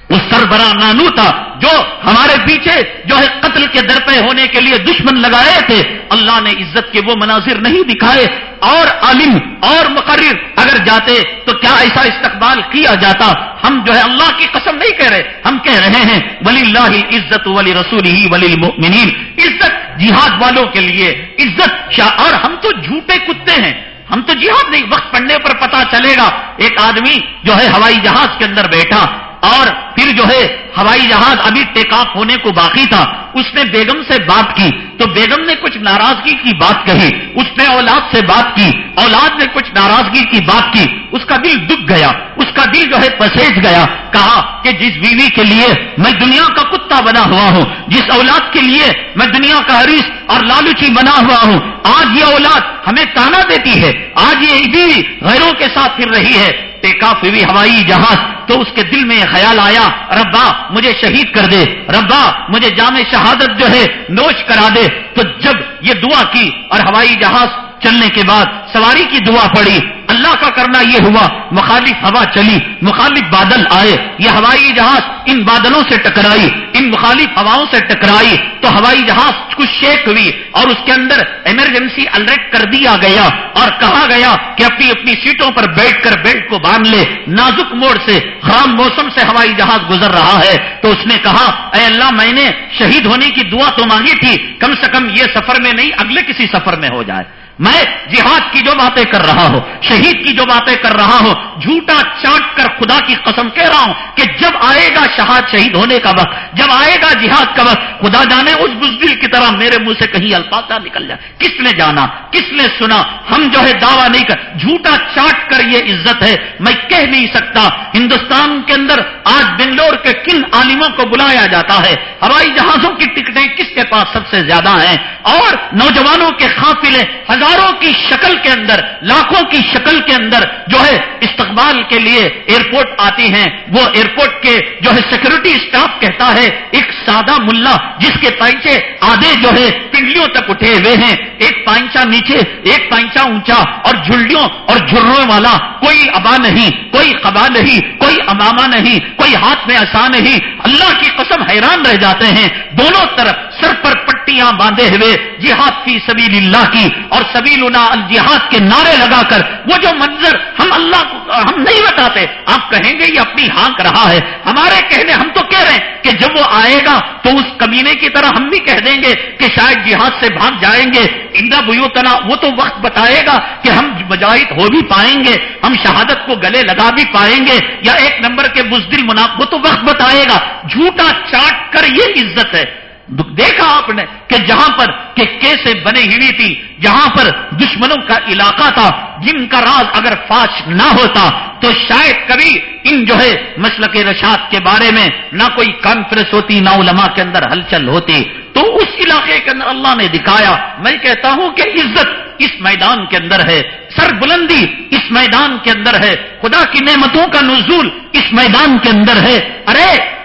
اس سربراہ نانو تھا جو ہمارے پیچھے جو ہے قتل کے درپے ہونے کے لیے دشمن لگائے تھے، اللہ نے عزت کے وہ مناظر نہیں دکھائے۔ اور عالم، اور مقرر، اگر جاتے تو کیا ایسا استقبال کیا جاتا؟ ہم جو ہے اللہ کی قسم نہیں کہہ رہے، ہم کہہ رہے ہیں ولی اللہ عزت ولی رسول ہی ولی المؤمنین عزت جہاد والوں کے لیے، عزت شاہ اور ہم تو جھوٹے کتے ہیں۔ ہم تو جہاد نہیں، وقت پڑنے پر پتا چلے گا۔ ایک آدمی جو ہے ہوائی جہاز کے اندر بیٹھا اور پھر جو ہے ہوائی جہاز ابھی ٹیک آف ہونے کو باقی تھا، اس نے بیگم سے بات کی۔ تو بیگم نے کچھ ناراضگی کی بات کہی، اس نے اولاد سے بات کی، اولاد نے کچھ ناراضگی کی بات کی۔ اس کا دل دکھ گیا، اس کا دل جو ہے پسیج گیا، کہا کہ جس بیوی کے لیے میں دنیا کا کتا بنا ہوا ہوں، جس اولاد کے لیے میں دنیا کا حریص اور لالچی بنا ہوا ہوں، آج یہ اولاد ہمیں تانا دیتی ہے، آج یہ بیوی غیروں کے ساتھ پھر رہی ہے۔ ٹیکاف ہوئی ہوائی جہاز تو اس کے دل میں خیال آیا، ربا، مجھے شہید کر دے، ربا، مجھے جامع شہادت جو ہے نوش کرا دے۔ تو جب یہ دعا کی اور ہوائی جہاز چلنے کے بعد سواری کی دعا پڑی، اللہ کا کرنا یہ ہوا، مخالف ہوا چلی، مخالف بادل آئے، یہ ہوائی جہاز ان بادلوں سے ٹکرائی، ان مخالف ہواؤں سے ٹکرائی، تو ہوائی جہاز کچھ شیک ہوئی اور اس کے اندر ایمرجنسی الرٹ کر دیا گیا اور کہا گیا کہ اپنی اپنی سیٹوں پر بیٹھ کر بیلٹ کو باندھ لے، نازک موڑ سے خراب موسم سے ہوائی جہاز گزر رہا ہے۔ تو اس نے کہا، اے اللہ میں نے شہید ہونے کی دعا تو مانگی تھی، کم سے کم یہ سفر میں نہیں، اگلے کسی سفر میں ہو جائے۔ میں جہاد کی جو باتیں کر رہا ہوں، شہید کی جو باتیں کر رہا ہوں، جھوٹا چاٹ کر خدا کی قسم کہہ رہا ہوں کہ جب آئے گا شہاد شہید ہونے کا وقت، جب آئے گا جہاد کا وقت، خدا جانے اس بزدل کی طرح میرے منہ سے کہیں الفاظ نکل جائے کس نے جانا؟ کس نے سنا؟ ہم جو ہے دعویٰ نہیں کر، جھوٹا چاٹ کر یہ عزت ہے۔ میں کہہ نہیں سکتا۔ ہندوستان کے اندر آج بنگلور کے کن عالموں کو بلایا جاتا ہے۔ ہوائی جہازوں کی ٹکٹیں کس کے پاس سب سے زیادہ ہیں؟ اور نوجوانوں کے قافلے ہزار ہزاروں کی شکل کے اندر، لاکھوں کی شکل کے اندر جو ہے استقبال کے لیے ایئرپورٹ آتی ہیں۔ وہ ایئرپورٹ کے جو ہے سیکورٹی اسٹاف کہتا ہے، ایک سادہ ملا جس کے پائچے آدھے جو ہے پنڈلیوں تک اٹھے ہوئے ہیں۔ ایک پائچا نیچے، ایک پائچا اونچا اور جھلڈیوں اور جھروں والا، کوئی ابا نہیں، کوئی قبا نہیں، کوئی اماما نہیں۔ کوئی ہاتھ میں ایسا نہیں۔ اللہ کی قسم حیران رہ جاتے ہیں۔ دونوں طرف سر پر پٹیاں باندھے ہوئے جہاد فی سبیل اللہ کی اور سبیلنا الجہاد کے نعرے لگا کر وہ جو منظر ہم اللہ کو ہم نہیں بتاتے، آپ کہیں گے یہ اپنی ہانک رہا ہے۔ ہمارے کہنے ہم تو کہہ رہے ہیں کہ جب وہ آئے گا تو اس کمینے کی طرح ہم بھی کہہ دیں گے کہ شاید جہاد سے بھاگ جائیں گے۔ اندا بوتنا وہ تو وقت بتائے گا کہ ہم مجاہد ہو بھی پائیں گے، ہم شہادت کو گلے لگا بھی پائیں گے۔ یا ایک نمبر کے بزدل وہ تو وقت بتائے گا۔ جھوٹا چاٹ کر یہ عزت ہے۔ دیکھا آپ نے کہ جہاں پر کہ کیسے بنی ہوئی تھی، جہاں پر دشمنوں کا علاقہ تھا، جن کا راز اگر فاش نہ ہوتا تو شاید کبھی ان جو ہے مسلک رشاد کے بارے میں نہ کوئی کانفرنس ہوتی، نہ علماء کے اندر ہلچل ہوتی۔ تو اس علاقے کے اندر اللہ نے دکھایا، میں کہتا ہوں کہ عزت اس میدان کے اندر ہے سر بلندی اس میدان کے اندر ہے، خدا کی نعمتوں کا نزول اس میدان کے اندر ہے۔ ارے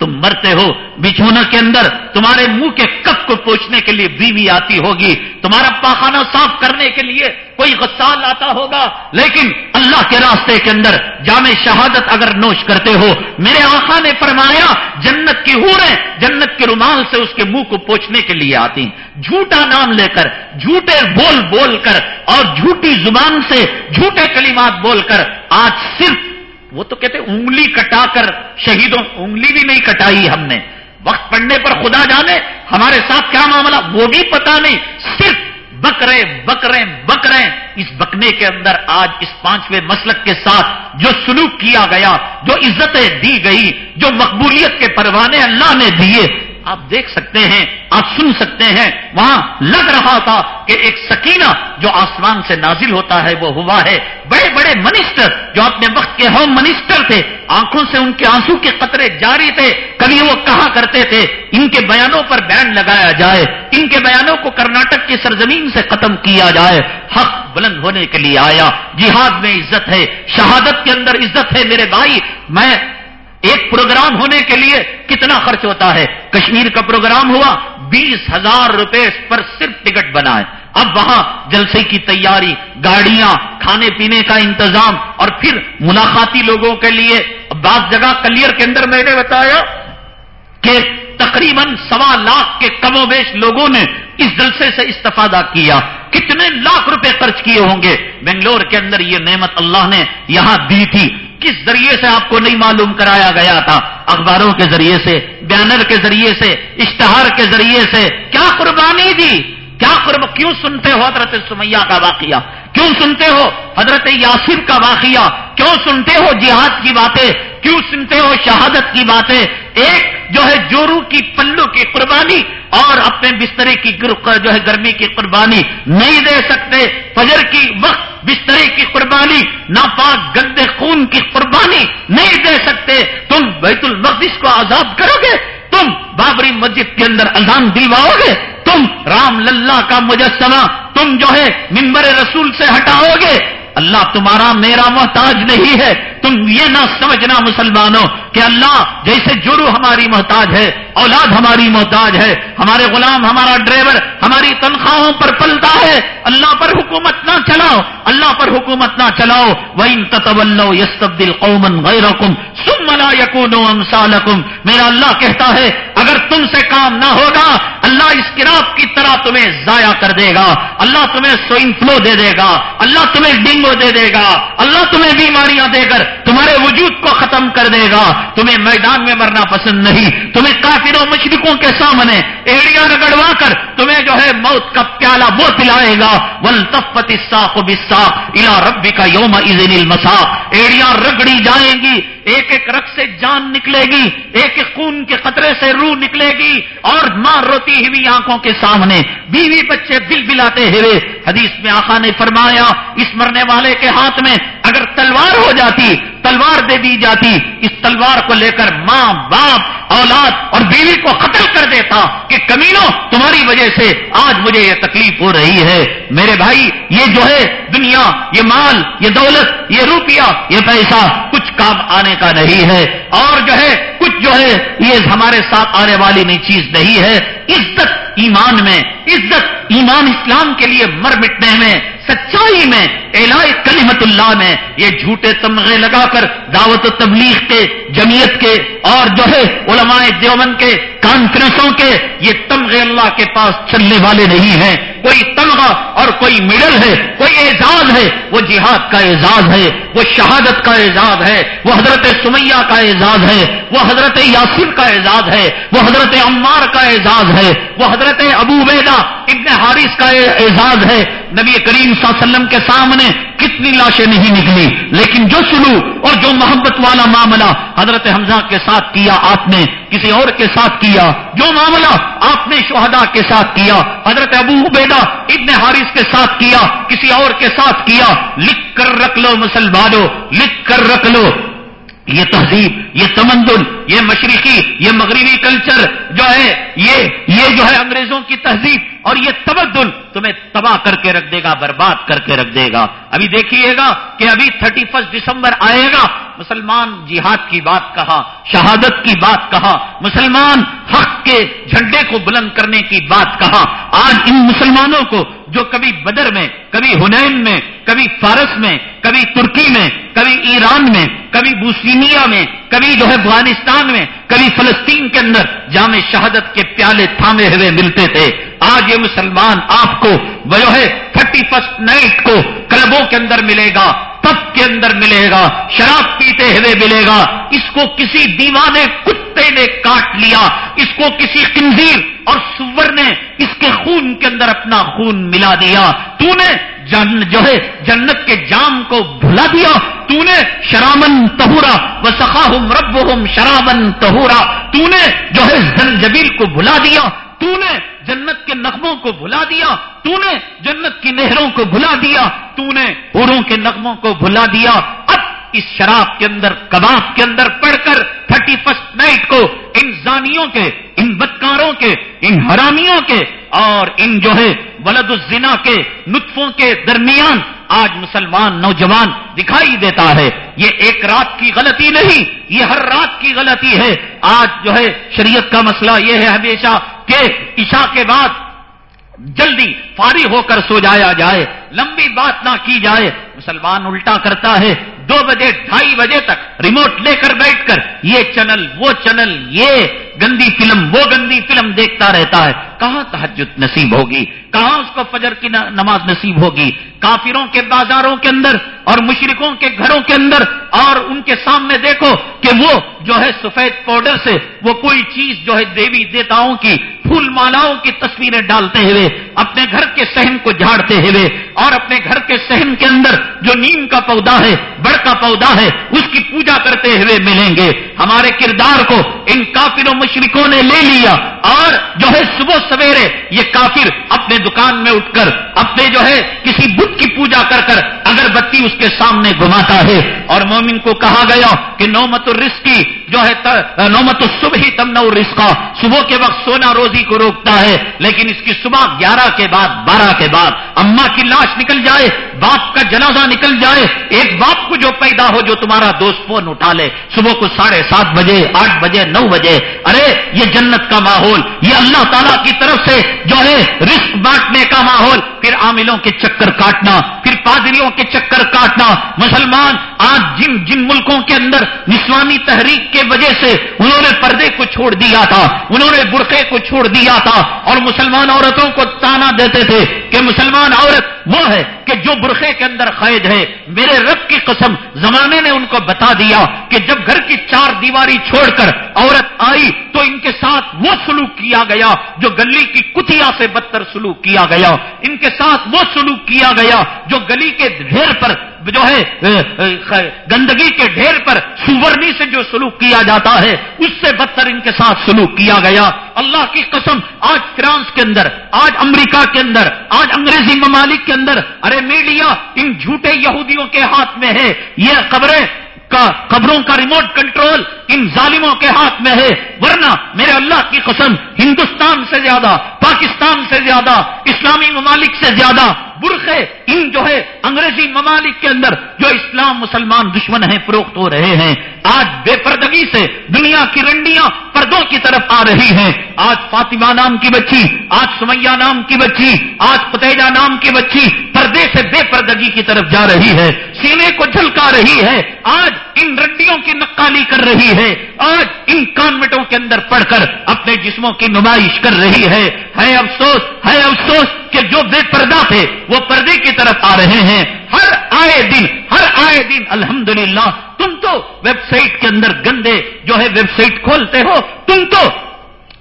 تم مرتے ہو بچھونا کے اندر تمہارے منہ کے کپ کو پوچھنے کے لیے بیوی آتی ہوگی تمہارا پاخانہ صاف کرنے کے لیے کوئی غسال آتا ہوگا لیکن اللہ کے راستے کے اندر جامع شہادت اگر نوش کرتے ہو میرے آخا نے فرمایا جنت کی ہوریں جنت کے رومال سے اس کے منہ کو پوچھنے کے لیے آتی جھوٹا نام لے کر جھوٹے بول بول کر اور جھوٹی زبان سے جھوٹے کلمات بول کر آج صرف وہ تو کہتے انگلی کٹا کر شہیدوں انگلی بھی نہیں کٹائی ہم نے۔ وقت پڑنے پر خدا جانے ہمارے ساتھ کیا معاملہ؟ وہ بھی پتا نہیں۔ صرف بکرے بکرے بکرے۔ اس بکنے کے اندر آج اس پانچویں مسلک کے ساتھ جو سلوک کیا گیا، جو عزتیں دی گئی، جو مقبولیت کے پروانے اللہ نے دیے آپ دیکھ سکتے ہیں، آپ سن سکتے ہیں، وہاں لگ رہا تھا کہ ایک سکینہ جو آسمان سے نازل ہوتا ہے، وہ ہوا ہے۔ بڑے بڑے منسٹر جو اپنے وقت کے ہوم منسٹر تھے، آنکھوں سے ان کے آنسو کے قطرے جاری تھے۔ کبھی وہ کہا کرتے تھے، ان کے بیانوں پر بین لگایا جائے، ان کے بیانوں کو کرناٹک کی سرزمین سے ختم کیا جائے۔ حق بلند ہونے کے لیے آیا۔ جہاد میں عزت ہے، شہادت کے اندر عزت ہے، میرے بھائی، میں ایک پروگرام ہونے کے لیے کتنا خرچ ہوتا ہے؟ کشمیر کا پروگرام ہوا، بیس ہزار روپے پر صرف ٹکٹ بنا ہے اب وہاں جلسے کی تیاری، گاڑیاں، کھانے پینے کا انتظام اور پھر ملاقاتی لوگوں کے لیے بعض جگہ کلیئر کے اندر میں نے بتایا کہ تقریباً سوا لاکھ کے کم و بیش لوگوں نے اس جلسے سے استفادہ کیا۔ کتنے لاکھ روپے خرچ کیے ہوں گے؟ بنگلور کے اندر یہ نعمت اللہ نے یہاں دی تھی۔ کس ذریعے سے آپ کو نہیں معلوم کرایا گیا تھا؟ اخباروں کے ذریعے سے، بینر کے ذریعے سے، اشتہار کے ذریعے سے۔ کیا قربانی دی؟ کیا قرب، کیوں سنتے ہو حضرت سمیہ کا واقعہ؟ کیوں سنتے ہو حضرت یاسر کا واقعہ؟ کیوں سنتے ہو جہاد کی باتیں؟ کیوں سنتے ہو شہادت کی باتیں؟ ایک جو ہے جورو کی پلو کی قربانی اور اپنے بسترے کی جو ہے گرمی کی قربانی نہیں دے سکتے۔ فجر کی وقت بسترے کی قربانی، ناپاک گندے خون کی قربانی نہیں دے سکتے۔ تم بیت المقدس کو آزاد کرو گے، تم بابری مسجد کے اندر اذان دلواؤ گے، تم رام للہ کا مجسمہ، تم جو ہے ممبر رسول سے ہٹاؤ گے۔ اللہ تمہارا میرا محتاج نہیں ہے۔ تم یہ نہ سمجھنا مسلمانوں کہ اللہ جیسے جرو ہماری محتاج ہے، اولاد ہماری محتاج ہے، ہمارے غلام، ہمارا ڈرائیور ہماری تنخواہوں پر پلتا ہے۔ اللہ پر حکومت نہ چلاؤ، اللہ پر حکومت نہ چلاؤ۔ وہ ان تطول یس تبدیل قومن غیر سم ملا میرا اللہ کہتا ہے، اگر تم سے کام نہ ہوگا، اللہ اس کراپ کی طرح تمہیں ضائع کر دے گا۔ اللہ تمہیں سوئن فلو دے دے گا۔ اللہ تمہیں ڈینگو دے دے گا۔ اللہ تمہیں بیماریاں دے کر تمہارے وجود کو ختم کر دے گا تمہیں میدان میں مرنا پسند نہیں تمہیں کافروں مشرقوں کے سامنے ایڑیاں رگڑوا کر تمہیں جو ہے موت کا پیالہ وہ پلائے گا ول تفت الا ربی کا یوم المسا ایڑیاں رگڑی جائیں گی ایک ایک رق سے جان نکلے گی ایک ایک خون کے قطرے سے روح نکلے گی اور ماں روتی ہوئی آنکھوں کے سامنے بیوی بچے بل بلاتے ہوئے حدیث میں آخا نے فرمایا اس مرنے والے کے ہاتھ میں اگر تلوار ہو جاتی تلوار دے دی جاتی، اس تلوار کو لے کر ماں، باپ، اولاد اور بیوی کو قتل کر دیتا کہ کمینوں، تمہاری وجہ سے آج مجھے یہ تکلیف ہو رہی ہے۔ میرے بھائی، یہ جو ہے دنیا، یہ مال، یہ دولت، یہ روپیہ، یہ پیسہ کچھ کام آنے کا نہیں ہے اور جو ہے کچھ جو ہے یہ ہمارے ساتھ آنے والی نئی چیز نہیں ہے عزت ایمان میں، عزت ایمان اسلام کے لیے مر مٹنے میں، سچائی میں الا کلیمت اللہ میں یہ جھوٹے تمغے لگا کر دعوت و تبلیغ کے جمیت کے اور جو ہے علماء دیوبند کے، کانفرنسوں کے یہ تمغے اللہ کے پاس چلنے والے نہیں ہیں۔ کوئی تمغہ اور کوئی مڈل ہے، کوئی اعزاز ہے، وہ جہاد کا اعزاز ہے، وہ شہادت کا اعزاز ہے وہ حضرت سمیہ کا اعزاز ہے وہ حضرت یاسر کا اعزاز ہے وہ حضرت عمار کا اعزاز ہے وہ حضرت ابو بیدا ابن حارث کا اعزاز ہے نبی کریم صلی اللہ علیہ وسلم کے سامنے کتنی لاشیں نہیں نکلی لیکن جو سلو اور جو محبت والا معاملہ حضرت حمزہ کے ساتھ کیا آپ نے کسی اور کے ساتھ کیا جو معاملہ آپ نے شہدا کے ساتھ کیا حضرت ابو بیدا ابن حارث کے ساتھ کیا، کسی اور کے ساتھ کیا، لکھ کر رکھ لو مسلمانوں، لکھ کر رکھ لو۔ یہ تہذیب، یہ تمندن یہ مشرقی، یہ مغربی کلچر جو ہے، یہ یہ جو ہے انگریزوں کی تہذیب اور یہ تمدن تمہیں تباہ کر کے رکھ دے گا، برباد کر کے رکھ دے گا۔ ابھی دیکھیے گا کہ ابھی تھرٹی فرسٹ دسمبر آئے گا۔ مسلمان جہاد کی بات کہا، شہادت کی بات کہا، مسلمان حق کے جھنڈے کو بلند کرنے کی بات کہا۔ آج ان مسلمانوں کو جو کبھی بدر میں، کبھی ہنین میں، کبھی فارس میں، کبھی ترکی میں، کبھی ایران میں، کبھی بوسینیا میں، کبھی جو ہے افغانستان میں، کبھی فلسطین کے اندر جامع شہادت کے پیالے تھامے ہوئے ملتے تھے۔ آج یہ مسلمان آپ کو، وہ ہے تھرٹی فرسٹ نائٹ کو کلبوں کے اندر ملے گا۔ پب کے اندر ملے گا، شراب پیتے ہوئے ملے گا۔ اس کو کسی دیوانے کتے نے کاٹ لیا، اس کو کسی کنزیر اور سور نے اس کے خون کے اندر اپنا خون ملا دیا۔ تو نے جن جو ہے، جنت کے جام کو بھلا دیا۔ تو نے شرامن تہورا و سخا ہوں رب ہوں تہورا تو نے جو ہے، زنجبیل کو بھلا دیا۔ تو نے جنت کے نغموں کو بھلا دیا تو نے جنت کی نہروں کو بھلا دیا تو نے اڑوں کے نغموں کو بھلا دیا۔ اب اس شراب کے اندر، کباب کے اندر پڑھ کر تھرٹی فرسٹ نائٹ کو ان زانیوں کے، ان بدکاروں کے، ان حرامیوں کے اور ان جو ہے ولد الزنا کے نطفوں کے درمیان آج مسلمان نوجوان دکھائی دیتا ہے۔ یہ ایک رات کی غلطی نہیں، یہ ہر رات کی غلطی ہے۔ آج جو ہے شریعت کا مسئلہ یہ ہے ہمیشہ کہ عشاء کے بعد جلدی فارغ ہو کر سو جایا جائے، لمبی بات نہ کی جائے۔ مسلمان الٹا کرتا ہے۔ دو بجے، ڈھائی بجے تک ریموٹ لے کر بیٹھ کر، یہ چینل، وہ چینل، یہ گندی فلم، وہ گندی فلم دیکھتا رہتا ہے۔ کہاں تحجد نصیب ہوگی؟ کہاں اس کو فجر کی نماز نصیب ہوگی؟ کافروں کے بازاروں کے اندر اور مشرقوں کے گھروں کے اندر اور ان کے سامنے دیکھو کہ وہ جو ہے سفید پاؤڈر سے وہ کوئی چیز جو ہے دیوی دیتاؤں کی، پھول مالاؤں کی تصویریں ڈالتے ہوئے، اپنے گھر کے سہن کو جھاڑتے ہوئے اور اپنے گھر کے سہن کے اندر جو نیم کا پودا ہے، بڑ کا پودا ہے، اس کی پوجا کرتے ہوئے ملیں گے۔ ہمارے کردار کو ان کافروں مشرکوں نے لے لیا اور جو ہے صبح سویرے یہ کافر اپنے دکان میں اٹھ کر اپنے جو ہے کسی بت کی پوجا کر کر اگر بتی اس کے سامنے گھماتا ہے اور مومن کو کہا گیا کہ نومت الرزقی جو ہے نومت الصبح ہی تم رسکا صبح کے وقت سونا روزی کو روکتا ہے، لیکن اس کی صبح گیارہ کے بعد، بارہ کے بعد اما کی لاش نکل جائے، باپ کا جنازہ نکل جائے، ایک باپ کو جو پیدا ہو جو تمہارا دوست فون اٹھا لے، صبح کو ساڑھے سات بجے، آٹھ بجے، نو بجے، ارے یہ جنت کا ماحول، یہ اللہ تعالیٰ کی طرف سے جو ہے رسک بانٹنے کا ماحول، پھر عاملوں کے چکر کاٹنا، پھر پادریوں کے چکر کاٹنا، مسلمان آج جن جن ملکوں کے اندر نسوانی تحریک کے وجہ سے انہوں نے پردے کو چھوڑ دیا تھا، انہوں نے برقے کو چھوڑ دیا تھا اور مسلمان عورتوں کو تانا دیتے تھے کہ مسلمان عورت وہ ہے کہ جو برقعے کے اندر قید ہے۔ میرے رب کی قسم، زمانے نے ان کو بتا دیا کہ جب گھر کی چار دیواری چھوڑ کر عورت آئی تو ان کے ساتھ وہ سلوک کیا گیا جو گلی کی کتیا سے بدتر سلوک کیا گیا۔ ان کے ساتھ وہ سلوک کیا گیا جو گلی کے ڈھیر پر جو ہے گندگی کے ڈھیر پر سورنی سے جو سلوک کیا جاتا ہے، اس سے بدتر ان کے ساتھ سلوک کیا گیا۔ اللہ کی قسم، آج فرانس کے اندر، آج امریکہ کے اندر، آج انگریزی ممالک کے اندر، ارے میڈیا، ان جھوٹے یہودیوں کے ہاتھ میں ہے۔ یہ خبریں کا خبروں کا ریموٹ کنٹرول ان ظالموں کے ہاتھ میں ہے۔ ورنہ میرے اللہ کی قسم ہندوستان سے زیادہ، پاکستان سے زیادہ، اسلامی ممالک سے زیادہ برقے ان جو ہے انگریزی ممالک کے اندر جو اسلام مسلمان دشمن ہیں، فروخت ہو رہے ہیں۔ آج بے پردگی سے دنیا کی رنڈیاں پردوں کی طرف آ رہی ہیں۔ آج فاطمہ نام کی بچی، آج سمیہ نام کی بچی، آج فتحجہ نام کی بچی پردے سے بے پردگی کی طرف جا رہی ہے، سینے کو جھلکا رہی ہے، آج ان رنڈیوں کی نقالی کر رہی ہے، آج ان کانوٹوں کے اندر پڑھ کر اپنے جسموں کی نمائش کر رہی ہے۔ ہے افسوس ہے افسوس کہ جو بے پردہ تھے، وہ پردے کی طرف آ رہے ہیں۔ ہر آئے دن، ہر آئے دن، الحمدللہ، تم تو ویب سائٹ کے اندر گندے جو ہے ویب سائٹ کھولتے ہو، تم تو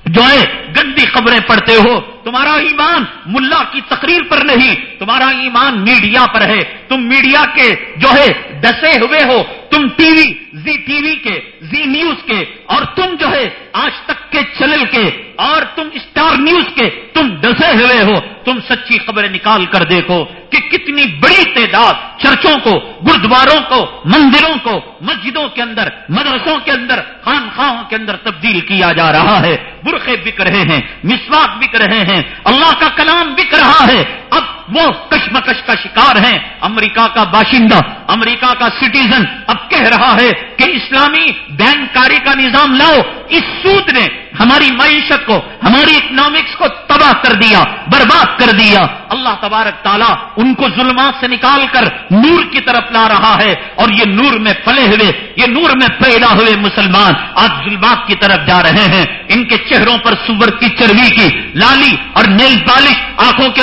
جو ہے گندی خبریں پڑھتے ہو۔ تمہارا ایمان ملا کی تقریر پر نہیں، تمہارا ایمان میڈیا پر ہے۔ تم میڈیا کے جو ہے ڈسے ہوئے ہو۔ تم ٹی وی، زی ٹی وی کے، زی نیوز کے، اور تم جو ہے، آج تک کے چلل کے، اور تم اسٹار نیوز کے، تم ڈسے ہوئے ہو۔ تم سچی خبریں نکال کر دیکھو کہ کتنی بڑی تعداد چرچوں کو، گردواروں کو، مندروں کو، مسجدوں کے اندر، مدرسوں کے اندر خانخواہوں کے اندر تبدیل کیا جا رہا ہے۔ برقے بک رہے ہیں، مسواک بک رہے ہیں اللہ کا کلام بک رہا ہے۔ اب وہ کشمکش کا شکار ہیں۔ امریکہ کا باشندہ، امریکہ کا سٹیزن اب کہہ رہا ہے کہ اسلامی بینک کاری کا نظام لاؤ۔ اس سود نے ہماری معیشت کو، ہماری اکنامکس کو تباہ کر دیا، برباد کر دیا۔ اللہ تبارک تعالیٰ ان کو ظلمات سے نکال کر نور کی طرف لا رہا ہے۔ اور یہ نور میں پلے ہوئے، یہ نور میں پیدا ہوئے مسلمان آج ظلمات کی طرف جا رہے ہیں۔ ان کے چہروں پر سور کی چربی کی لالی اور نیل پالش آنکھوں کے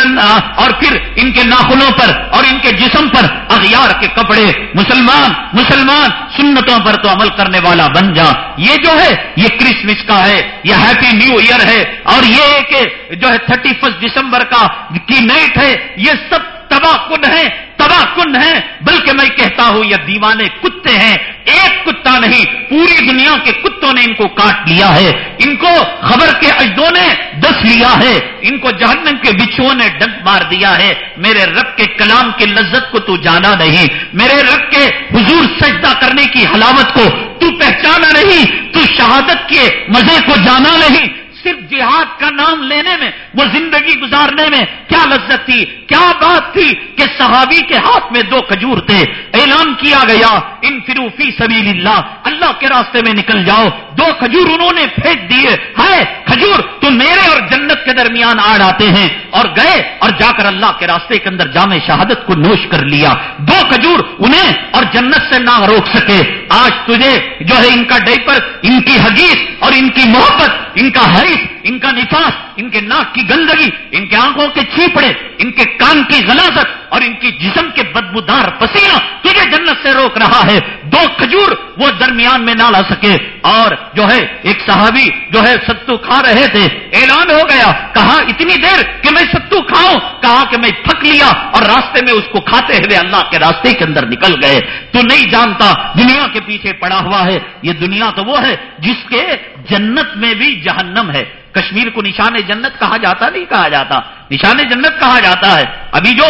اور پھر ان کے ناخنوں پر اور ان کے جسم پر اغیار کے کپڑے۔ مسلمان مسلمان، سنتوں پر تو عمل کرنے والا بن جا۔ یہ جو ہے، یہ کرسمس کا ہے۔ یہ ہیپی نیو ایئر ہے اور یہ کہ جو ہے تھرٹی فرسٹ دسمبر کا کی نائٹ ہے، یہ سب تباہ کن ہے تباہ کن ہے بلکہ میں کہتا ہوں یہ دیوانے کتے ہیں، ایک کتا نہیں، پوری دنیا کے کتوں نے ان کو کاٹ لیا ہے۔ ان کو خبر کے اجدوں نے دس لیا ہے۔ ان کو جہنم کے بچھو نے ڈنک مار دیا ہے۔ میرے رب کے کلام کی لذت کو تو جانا نہیں۔ میرے رب کے حضور سجدہ کرنے کی حلاوت کو تو پہچانا نہیں۔ تو شہادت کے مزے کو جانا نہیں۔ صرف جہاد کا نام لینے میں، وہ زندگی گزارنے میں کیا لذت تھی۔ کیا بات تھی کہ صحابی کے ہاتھ میں دو کھجور تھے؟ اعلان کیا گیا ان فروفی سبیل اللہ اللہ کے راستے میں نکل جاؤ، دو کھجور انہوں نے پھینک دیے۔ ہے کھجور، تو میرے اور جنت کے درمیان آڑ آتے ہیں۔ اور گئے اور جا کر اللہ کے راستے کے اندر جامع شہادت کو نوش کر لیا۔ دو کھجور انہیں اور جنت سے نہ روک سکے۔ آج تجھے جو ہے ان کا ڈیپر، ان کی حدیث اور ان کی محبت، ان کا حریف، ان کا نفاس، ان کے ناک کی گندگی، ان کے آنکھوں کے چھیپڑے، ان کے کان کی غلاظت اور ان کی جسم کے بدبودار پسینہ تجھے جنت سے روک رہا ہے۔ دو کھجور وہ درمیان میں نہ لا سکے۔ اور جو ہے، ایک صحابی جو ہے، ستو کھا رہے تھے۔ اعلان ہو گیا کہا اتنی دیر کہ میں ستو کھاؤں؟ کہا کہ میں تھک لیا اور راستے میں اس کو کھاتے ہوئے اللہ کے راستے کے اندر نکل گئے۔ تو نہیں جانتا دنیا کے پیچھے پڑا ہوا ہے۔ یہ دنیا تو وہ ہے جس کے جنت میں بھی جہنم ہے۔ کشمیر کو نشان جنت کہا جاتا نہیں کہا جاتا۔ نشان جنت کہا جاتا ہے۔ ابھی جو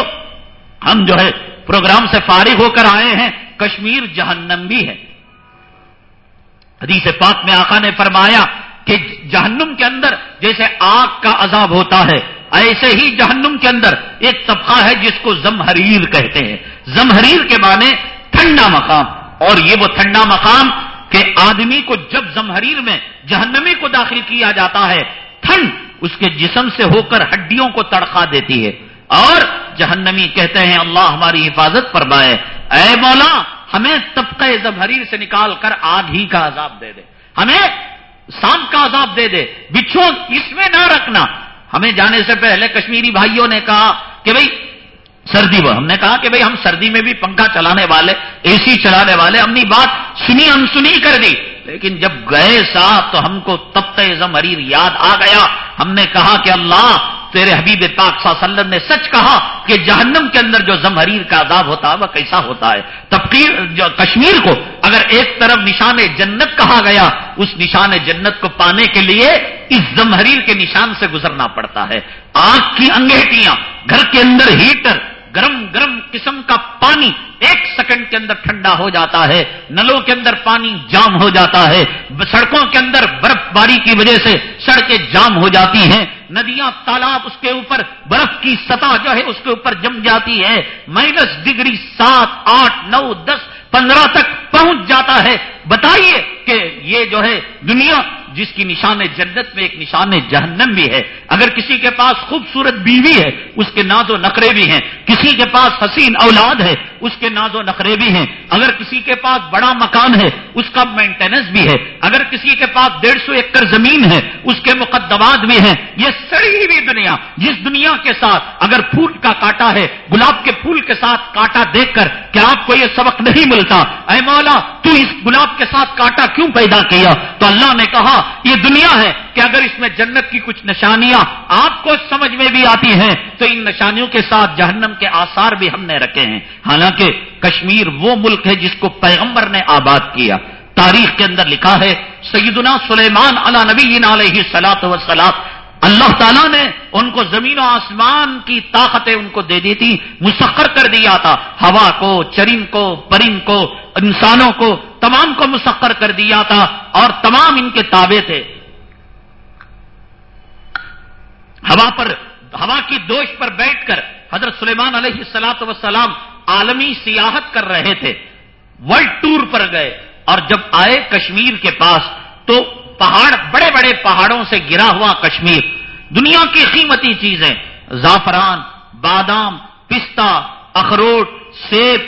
ہم جو ہے پروگرام سے فارغ ہو کر آئے ہیں، کشمیر جہنم بھی ہے۔ حدیث پاک میں آقا نے فرمایا کہ جہنم کے اندر جیسے آگ کا عذاب ہوتا ہے، ایسے ہی جہنم کے اندر ایک طبقہ ہے جس کو زمہریر کہتے ہیں۔ زمہریر کے معنی ٹھنڈا مقام، اور یہ وہ ٹھنڈا مقام کہ آدمی کو جب زمہریر میں جہنمی کو داخل کیا جاتا ہے، ٹھنڈ اس کے جسم سے ہو کر ہڈیوں کو تڑخا دیتی ہے۔ اور جہنمی کہتے ہیں، اللہ ہماری حفاظت فرمائے۔ اے مولا، ہمیں طبقہ زمہریر سے نکال کر آگ ہی کا عذاب دے دے۔ ہمیں سانپ کا عذاب دے دے۔ بچھو اس میں نہ رکھنا۔ ہمیں جانے سے پہلے کشمیری بھائیوں نے کہا کہ بھائی سردی وہ۔ ہم نے کہا کہ بھائی ہم سردی میں بھی پنکھا چلانے والے، اے سی چلانے والے اپنی بات سنی ہم سنی کر دی۔ لیکن جب گئے صاحب تو ہم کو تب زمریر یاد آ گیا۔ ہم نے کہا کہ اللہ، تیرے حبیب پاک صلی اللہ علیہ وسلم نے سچ کہا کہ جہنم کے اندر جو زمحریر کا عذاب ہوتا ہے وہ کیسا ہوتا ہے۔ تبقیر، جو کشمیر کو اگر ایک طرف نشان جنت کہا گیا، اس نشان جنت کو پانے کے لیے اس زمحریر کے نشان سے گزرنا پڑتا ہے۔ آنکھ کی انگیٹیاں گھر کے اندر ہیٹر گرم گرم قسم کا پانی ایک سیکنڈ کے اندر ٹھنڈا ہو جاتا ہے، نلوں کے اندر پانی جام ہو جاتا ہے، سڑکوں کے اندر برف باری کی وجہ سے سڑکیں جام ہو جاتی ہیں۔ ندیاں، تالاب اس کے اوپر، برف کی سطح جو ہے اس کے اوپر جم جاتی ہے۔ مائنس ڈگری سات، آٹھ، نو، دس، پندرہ تک پہنچ جاتا ہے۔ بتائیے کہ یہ جو ہے دنیا جس کی نشان جنت میں ایک نشان جہنم بھی ہے، اگر کسی کے پاس خوبصورت بیوی ہے، اس کے ناز و نخرے بھی ہیں۔ کسی کے پاس حسین اولاد ہے، اس کے ناز و نخرے بھی ہیں۔ اگر کسی کے پاس بڑا مکان ہے، اس کا مینٹیننس بھی ہے۔ اگر کسی کے پاس ڈیڑھ سو ایکڑ زمین ہے، اس کے مقدمات بھی ہیں۔ یہ سڑی ہوئی دنیا، جس دنیا کے ساتھ اگر پھول کا کاٹا ہے، گلاب کے پھول کے ساتھ کاٹا دیکھ کر کیا آپ کو یہ سبق نہیں ملتا؟ اے مولا، تو اس گلاب کے ساتھ کاٹا کیوں پیدا کیا؟ تو اللہ نے کہا یہ دنیا ہے کہ اگر اس میں جنت کی کچھ نشانیاں آپ کو سمجھ میں بھی آتی ہیں، تو ان نشانیوں کے ساتھ جہنم کے آثار بھی ہم نے رکھے ہیں۔ حالانکہ کشمیر وہ ملک ہے جس کو پیغمبر نے آباد کیا۔ تاریخ کے اندر لکھا ہے، سیدنا سلیمان علی نبی علیہ سلاط وسلام اللہ تعالیٰ نے ان کو زمین و آسمان کی طاقتیں ان کو دے دی تھی مسخر کر دیا تھا۔ ہوا کو، چرند کو، پرند کو، انسانوں کو تمام کو مسخر کر دیا تھا اور تمام ان کے تابع تھے۔ ہوا پر، ہوا کی دوش پر بیٹھ کر حضرت سلیمان علیہ السلاط وسلام عالمی سیاحت کر رہے تھے۔ ورلڈ ٹور پر گئے اور جب آئے کشمیر کے پاس تو پہاڑ، بڑے بڑے پہاڑوں سے گرا ہوا کشمیر۔ دنیا کی قیمتی چیزیں، زعفران، بادام، پستہ، اخروٹ، سیب،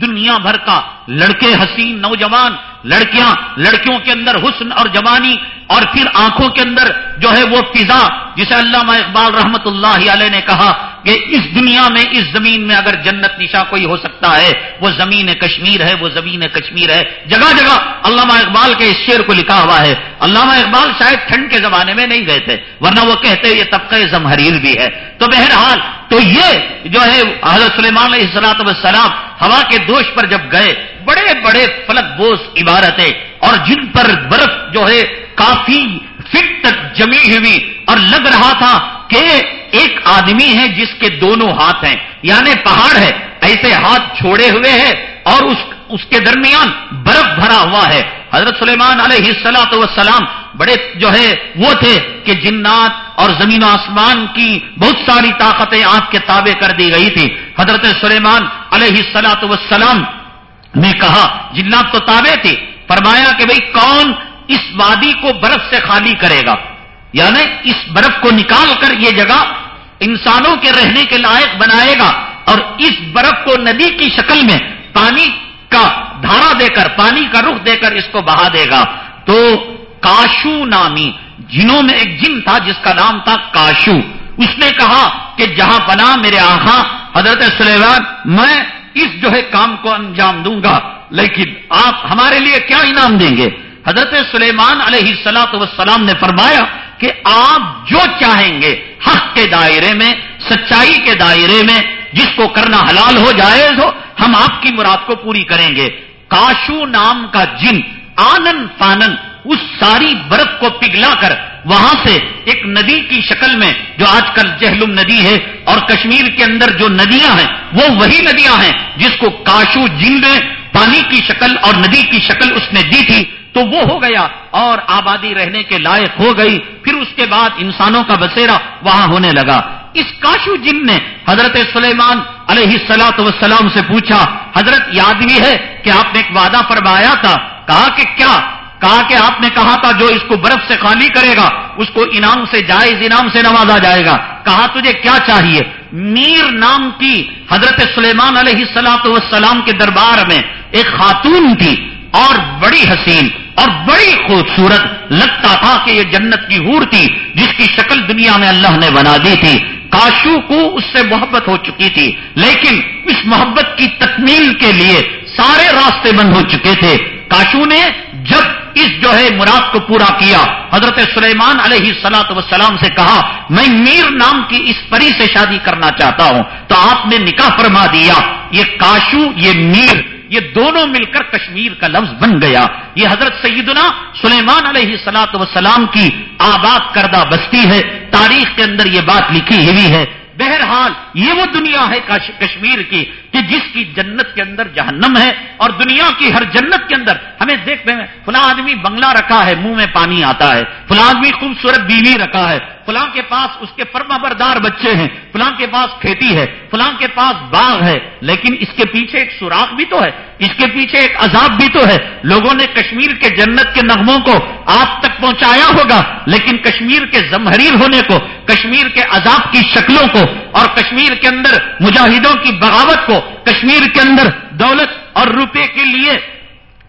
دنیا بھر کا لڑکے حسین نوجوان، لڑکیاں، لڑکیوں کے اندر حسن اور جوانی اور پھر آنکھوں کے اندر جو ہے وہ فضا، جسے علامہ اقبال رحمت اللہ علیہ نے کہا کہ اس دنیا میں، اس زمین میں اگر جنت نشا کوئی ہو سکتا ہے، وہ زمین کشمیر ہے، وہ زمین کشمیر ہے، جگہ جگہ علامہ اقبال کے اس شعر کو لکھا ہوا ہے۔ علامہ اقبال شاید ٹھنڈ کے زمانے میں نہیں گئے تھے، ورنہ وہ کہتے یہ طبقہ زمحریر بھی ہے۔ تو بہرحال، تو یہ جو ہے حضرت سلیمان علیہ السلاط ہوا کے دوش پر جب گئے بڑے بڑے فلک بوس عبارتیں اور جن پر برف جو ہے کافی فٹ تک جمی ہوئی اور لگ رہا تھا کہ ایک آدمی ہے جس کے دونوں ہاتھ ہیں یعنی پہاڑ ہے، ایسے ہاتھ چھوڑے ہوئے ہیں اور اس اس کے درمیان برف بھرا ہوا ہے۔ حضرت سلیمان علیہ السلاۃ وسلام بڑے جو ہے وہ تھے کہ جنات اور زمین و آسمان کی بہت ساری طاقتیں آپ کے تابع کر دی گئی تھی حضرت سلیمان علیہ السلاۃ وسلام نے کہا جنات تو تابع تھے، فرمایا کہ بھئی کون اس وادی کو برف سے خالی کرے گا؟ یعنی اس برف کو نکال کر یہ جگہ انسانوں کے رہنے کے لائق بنائے گا اور اس برف کو ندی کی شکل میں پانی کا دھارا دے کر، پانی کا رخ دے کر اس کو بہا دے گا۔ تو کاشو نامی جنوں میں ایک جن تھا جس کا نام تھا کاشو۔ اس نے کہا کہ جہاں بنا میرے آخا حضرت سلیمان، میں اس جو ہے کام کو انجام دوں گا۔ لیکن آپ ہمارے لیے کیا انعام دیں گے؟ حضرت سلیمان علیہ السلاط وسلام نے فرمایا کہ آپ جو چاہیں گے، حق کے دائرے میں، سچائی کے دائرے میں، جس کو کرنا حلال ہو جائے ہو، ہم آپ کی مراد کو پوری کریں گے۔ کاشو نام کا جن، آنن فانن، اس ساری برف کو پگھلا کر وہاں سے ایک ندی کی شکل میں جو آج کل جہلم ندی ہے اور کشمیر کے اندر جو ندیاں ہیں، وہ وہی ندیاں ہیں جس کو کاشو جن نے پانی کی شکل اور ندی کی شکل اس نے دی تھی، تو وہ ہو گیا اور آبادی رہنے کے لائق ہو گئی۔ پھر اس کے بعد انسانوں کا بسیرا وہاں ہونے لگا۔ اس کاشو جن نے حضرت سلیمان علیہ السلاط وسلام سے پوچھا، حضرت یاد بھی ہے کہ آپ نے ایک وعدہ فرمایا تھا، کہا کہ کیا کہا کہ آپ نے کہا تھا جو اس کو برف سے خالی کرے گا، اس کو انعام سے، جائز انعام سے نوازا جائے گا۔ کہا تجھے کیا چاہیے؟ میر نام کی حضرت سلیمان علیہ السلاط والسلام کے دربار میں ایک خاتون تھی، اور بڑی حسین اور بڑی خوبصورت، لگتا تھا کہ یہ جنت کی ہور تھی، جس کی شکل دنیا میں اللہ نے بنا دی تھی۔ کاشو کو اس سے محبت ہو چکی تھی، لیکن اس محبت کی تکمیل کے لیے سارے راستے بند ہو چکے تھے۔ کاشو نے جب اس جو ہے مراد کو پورا کیا، حضرت سلیمان علیہ سلاط وسلام سے کہا، میں میر نام کی اس پری سے شادی کرنا چاہتا ہوں، تو آپ نے نکاح فرما دیا۔ یہ کاشو یہ میر، یہ دونوں مل کر کشمیر کا لفظ بن گیا۔ یہ حضرت سیدنا سلیمان علیہ سلاط وسلام کی آباد کردہ بستی ہے۔ تاریخ کے اندر یہ بات لکھی ہوئی ہے۔ بہرحال، یہ وہ دنیا ہے کشمیر کی کہ جس کی جنت کے اندر جہنم ہے اور دنیا کی ہر جنت کے اندر ہمیں دیکھتے ہیں فلاں آدمی بنگلہ رکھا ہے، منہ میں پانی آتا ہے۔ فلاں آدمی خوبصورت بیوی رکھا ہے۔ فلاں کے پاس اس کے فرما بردار بچے ہیں۔ فلاں کے پاس کھیتی ہے۔ فلاں کے پاس باغ ہے۔ لیکن اس کے پیچھے ایک سوراخ بھی تو ہے۔ اس کے پیچھے ایک عذاب بھی تو ہے۔ لوگوں نے کشمیر کے جنت کے نغموں کو آپ تک پہنچایا ہوگا، لیکن کشمیر کے زمہریر ہونے کو، کشمیر کے عذاب کی شکلوں کو اور کشمیر کے اندر مجاہدوں کی بغاوت کو کشمیر کے اندر دولت اور روپے کے لیے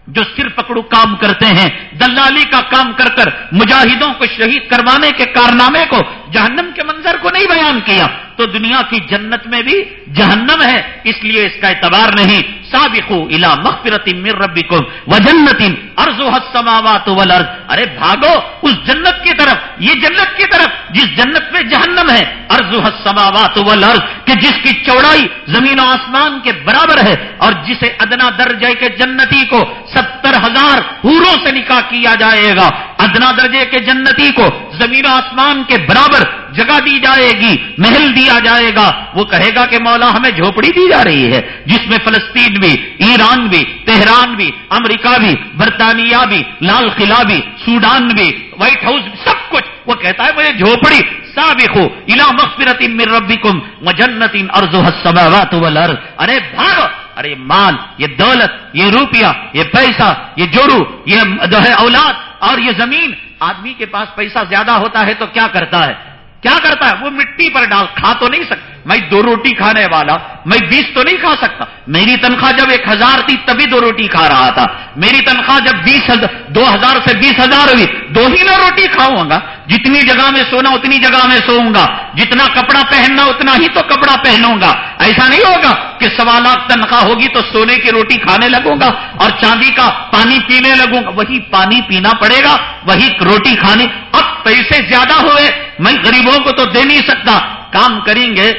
جو سر پکڑو کام کرتے ہیں، دلالی کا کام کر کر مجاہدوں کو شہید کروانے کے کارنامے کو جہنم کے منظر کو نہیں بیان کیا۔ تو دنیا کی جنت میں بھی جہنم ہے، اس لیے اس کا اعتبار نہیں۔ سابقو الا مغفرت من ربکم وجنت ارضها السماوات والارض۔ ارے بھاگو اس جنت کی طرف، یہ جنت کی طرف، جس جنت میں جہنم ہے۔ ارضها السماوات والارض، کہ جس کی چوڑائی زمین و آسمان کے برابر ہے، اور جسے ادنا درجے کے جنتی کو ستر ہزار پوروں سے نکاح کیا جائے گا۔ ادنا درجے کے جنتی کو زمین و آسمان کے برابر جگہ دی جائے گی، محل دیا جائے گا۔ وہ کہے گا کہ مولا ہمیں جھوپڑی دی جا رہی ہے، جس میں فلسطین بھی، ایران بھی، تہران بھی، امریکہ بھی، برطانیہ بھی، لال قلعہ بھی، سوڈان بھی، وائٹ ہاؤس سب کچھ۔ وہ کہتا ہے مجھے جھوپڑی، سابق ہو الا مغفرت من ربکم وجنت ارضها السماوات والارض۔ ارے بھاگو، ارے مال، یہ دولت، یہ روپیہ، یہ پیسہ، یہ جوڑو، یہ جو ہے اولاد اور یہ زمین۔ آدمی کے پاس پیسہ زیادہ ہوتا ہے تو کیا کرتا ہے؟ کیا کرتا ہے؟ وہ مٹی پر ڈال، کھا تو نہیں سکتا۔ میں دو روٹی کھانے والا، میں بیس تو نہیں کھا سکتا۔ میری تنخواہ جب ایک ہزار تھی، تبھی دو روٹی کھا رہا تھا۔ میری تنخواہ جب بیس دو ہزار سے بیس ہزار ہوئی، دو ہی نہ روٹی کھاؤں گا۔ جتنی جگہ میں سونا، اتنی جگہ میں سوؤں گا۔ جتنا کپڑا پہننا، اتنا ہی تو کپڑا پہنوں گا۔ ایسا نہیں ہوگا کہ سوا لاکھ تنخواہ ہوگی تو سونے کی روٹی کھانے لگوں گا اور چاندی کا پانی پینے لگوں گا۔ وہی پانی پینا پڑے گا، وہی روٹی کھانے۔ اب پیسے زیادہ ہوئے، میں غریبوں کو تو دے نہیں سکتا۔ کام کریں گے،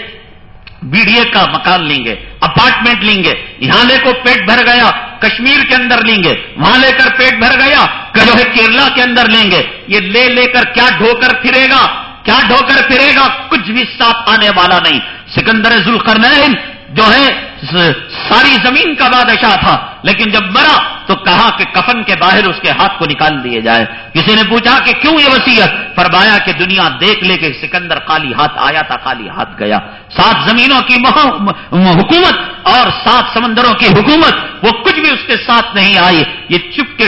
بی ڈی اے کا مکان لیں گے، اپارٹمنٹ لیں گے۔ یہاں لے کو پیٹ بھر گیا، کشمیر کے اندر لیں گے۔ وہاں لے کر پیٹ بھر گیا جو ہے کیرلا کے اندر لیں گے۔ یہ لے لے کر کیا ڈھو کر پھرے گا؟ کیا ڈھو کر پھرے گا؟ کچھ بھی صاف آنے والا نہیں۔ سکندر ذوالقرنین جو ہے ساری زمین کا بادشاہ تھا، لیکن جب مرا تو کہا کہ کفن کے باہر اس کے ہاتھ کو نکال دیے جائے۔ کسی نے پوچھا کہ کیوں یہ وسیعت؟ فرمایا کہ دنیا دیکھ لے کہ سکندر خالی ہاتھ آیا تھا، خالی ہاتھ گیا۔ سات زمینوں کی حکومت اور سات سمندروں کی حکومت، وہ کچھ بھی اس کے ساتھ نہیں آئی۔ یہ چپ کے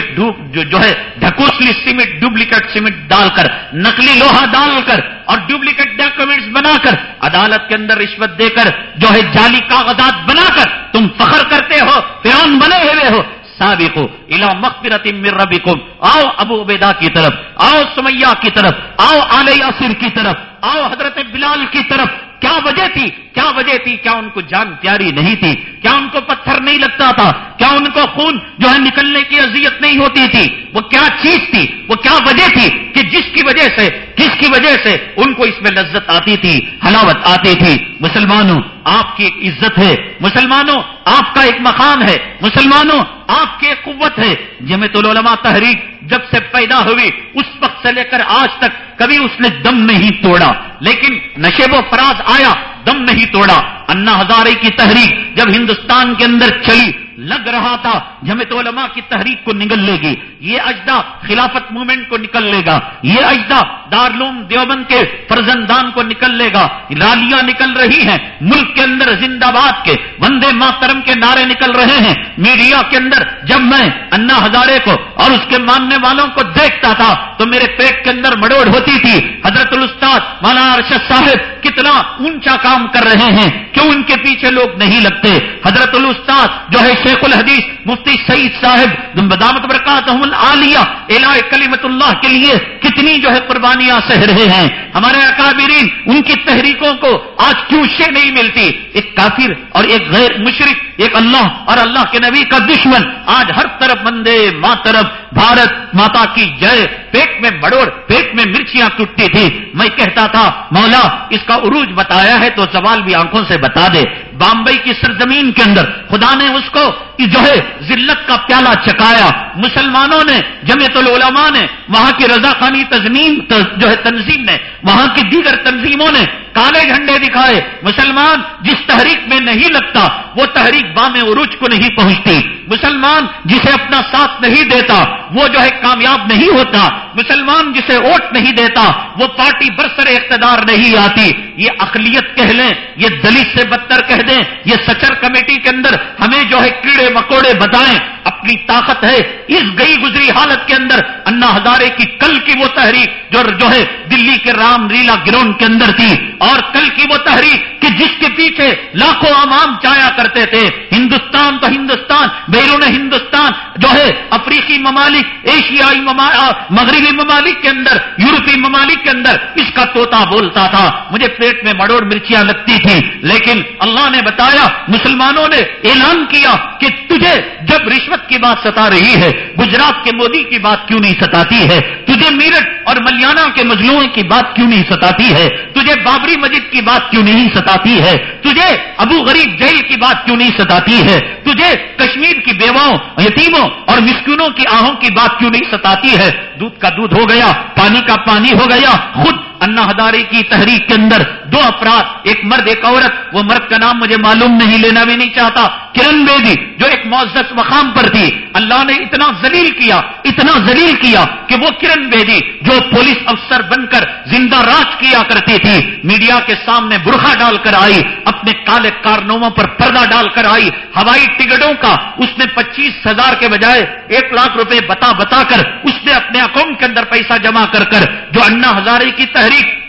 جو ہے، ڈھکوسلی سیمنٹ ڈپلیکیٹ سیمنٹ ڈال کر، نقلی لوہا ڈال کر اور ڈپلیکیٹ ڈاکومنٹس بنا کر، عدالت کے اندر رشوت دے کر، جو ہے، جعلی کاغذات بنا کر تم فخر کرتے ہو فران بنے ہوئے ہو۔ سابق الا مغفرت من ربکم. آؤ ابو عبیدہ کی طرف، آؤ سمیہ کی طرف، آؤ آل یاسر کی طرف، آؤ حضرت بلال کی طرف. کیا وجہ تھی؟ کیا وجہ تھی؟ کیا ان کو جان پیاری نہیں تھی؟ کیا ان کو پتھر نہیں لگتا تھا؟ کیا ان کو خون جو ہے نکلنے کی اذیت نہیں ہوتی تھی؟ وہ کیا چیز تھی؟ وہ کیا وجہ تھی کہ جس کی وجہ سے، کس کی وجہ سے ان کو اس میں لذت آتی تھی، حلاوت آتی تھی؟ مسلمانوں آپ کی ایک عزت ہے۔ مسلمانوں، آپ کا ایک مقام ہے۔ مسلمانوں، آپ کی ایک قوت ہے۔ جمعیت العلماء تحریک جب سے پیدا ہوئی، اس وقت سے لے کر آج تک کبھی اس نے دم نہیں توڑا۔ لیکن نشیب و فراز آیا، دم نہیں توڑا۔ انا ہزارے کی تحریک جب ہندوستان کے اندر چلی لگ رہا تھا جمعیت علماء کی تحریک کو نگل لے گی۔ یہ اجدا خلافت موومنٹ کو نکل لے گا۔ یہ اجدا دارلوم دیوبند کے فرزندان کو نکل لے گا۔ رالیاں نکل رہی ہیں۔ ملک کے اندر زندہ باد کے وندے ماترم کے نعرے نکل رہے ہیں۔ میڈیا کے اندر جب میں انا ہزارے کو اور اس کے ماننے والوں کو دیکھتا تھا تو میرے پیٹ کے اندر مڑوڑ ہوتی تھی۔ حضرت الستاد مولانا ارشد صاحب کتنا اونچا کام کر رہے ہیں۔ کیوں ان کے پیچھے لوگ نہیں لگتے؟ حضرت الستاد جو شیخ الحدیث مفتی سعید صاحب بدامت برکات عالیہ الہ کلیمت اللہ کے لیے کتنی جو ہے قربانیاں سہ رہے ہیں۔ ہمارے اکابرین، ان کی تحریکوں کو آج کیوں شے نہیں ملتی؟ ایک کافر اور ایک غیر مشرق ایک اللہ اور اللہ کے نبی کا دشمن۔ آج ہر طرف مندے ماں طرف، بھارت ماتا کی جے پیٹ میں بڑوڑ پیٹ میں مرچیاں ٹوٹتی تھی میں کہتا تھا، مولا اس کا عروج بتایا ہے تو سوال بھی آنکھوں سے بتا دے۔ بامبئی کی سرزمین کے اندر خدا نے اس کو جو ہے ذلت کا پیالہ چکایا۔ مسلمانوں نے، جمعیت العلماء نے، وہاں کی رضاخانی تنظیم جو ہے تنظیم نے، وہاں کی دیگر تنظیموں نے کالے جھنڈے دکھائے۔ مسلمان جس تحریک میں نہیں لگتا، وہ تحریک بام عروج کو نہیں پہنچتی۔ مسلمان جسے اپنا ساتھ نہیں دیتا، وہ جو ہے کامیاب نہیں ہوتا۔ مسلمان جسے ووٹ نہیں دیتا، وہ پارٹی برسر اقتدار نہیں آتی۔ یہ اقلیت کہہ لیں، یہ دلت سے بدتر کہہ دیں۔ یہ سچر کمیٹی کے اندر ہمیں جو ہے کیڑے مکوڑے بتائیں، اپنی طاقت ہے۔ اس گئی گزری حالت کے اندر انا ہزارے کی کل کی وہ تحریک جو جو ہے دلی کے رام ریلا گراؤنڈ کے اندر تھی۔ اور کل کی وہ تحریک کہ جس کے پیچھے لاکھوں عوام جایا کرتے تھے، ہندوستان تو ہندوستان، بیرون ہندوستان، جو ہے افریقی ممالک، ایشیائی مغربی ممالک کے اندر، یورپی ممالک کے اندر، اس کا توتا بولتا تھا۔ مجھے پیٹ میں مڑوڑ مرچیاں لگتی تھی لیکن اللہ نے بتایا، مسلمانوں نے اعلان کیا کہ تجھے جب رشوت کی بات ستا رہی ہے، گجرات کے مودی کی بات کیوں نہیں ستاتی ہے؟ تجھے میرٹ اور ملیانہ کے مجلوؤں کی بات کیوں نہیں ستاتی ہے؟ تجھے بابری مجد کی بات کیوں نہیں ستاتی ہے؟ تجھے ابو غریب جیل کی بات کیوں نہیں ستاتی ہے؟ تجھے کشمیر کی بیواؤں، یتیموں اور مسکینوں کی آہوں کی بات کیوں نہیں ستاتی ہے؟ دودھ کا دودھ ہو گیا، پانی کا پانی ہو گیا، خود انا ہداری کی تحریک کے اندر دو افراد، ایک مرد، ایک عورت، وہ مرد کا نام مجھے معلوم نہیں، لینا بھی نہیں چاہتا۔ کرن بیدی، جو ایک معزز مقام پر تھی، اللہ نے اتنا ذلیل کیا، اتنا ذلیل کیا کہ وہ کرن بیدی، جو پولیس افسر بن کر زندہ راج کیا کرتی تھی، میڈیا کے سامنے برخا ڈال کر آئی، اپنے کالے کارناموں پر پردہ ڈال کر آئی، ہوائی ٹکٹوں کا اس نے پچیس ہزار کے بجائے ایک لاکھ روپے بتا بتا کر، اس نے اپنے اکاؤنٹ کے اندر پیسہ جمع کر کر، جو انا ہزارے کی تحریک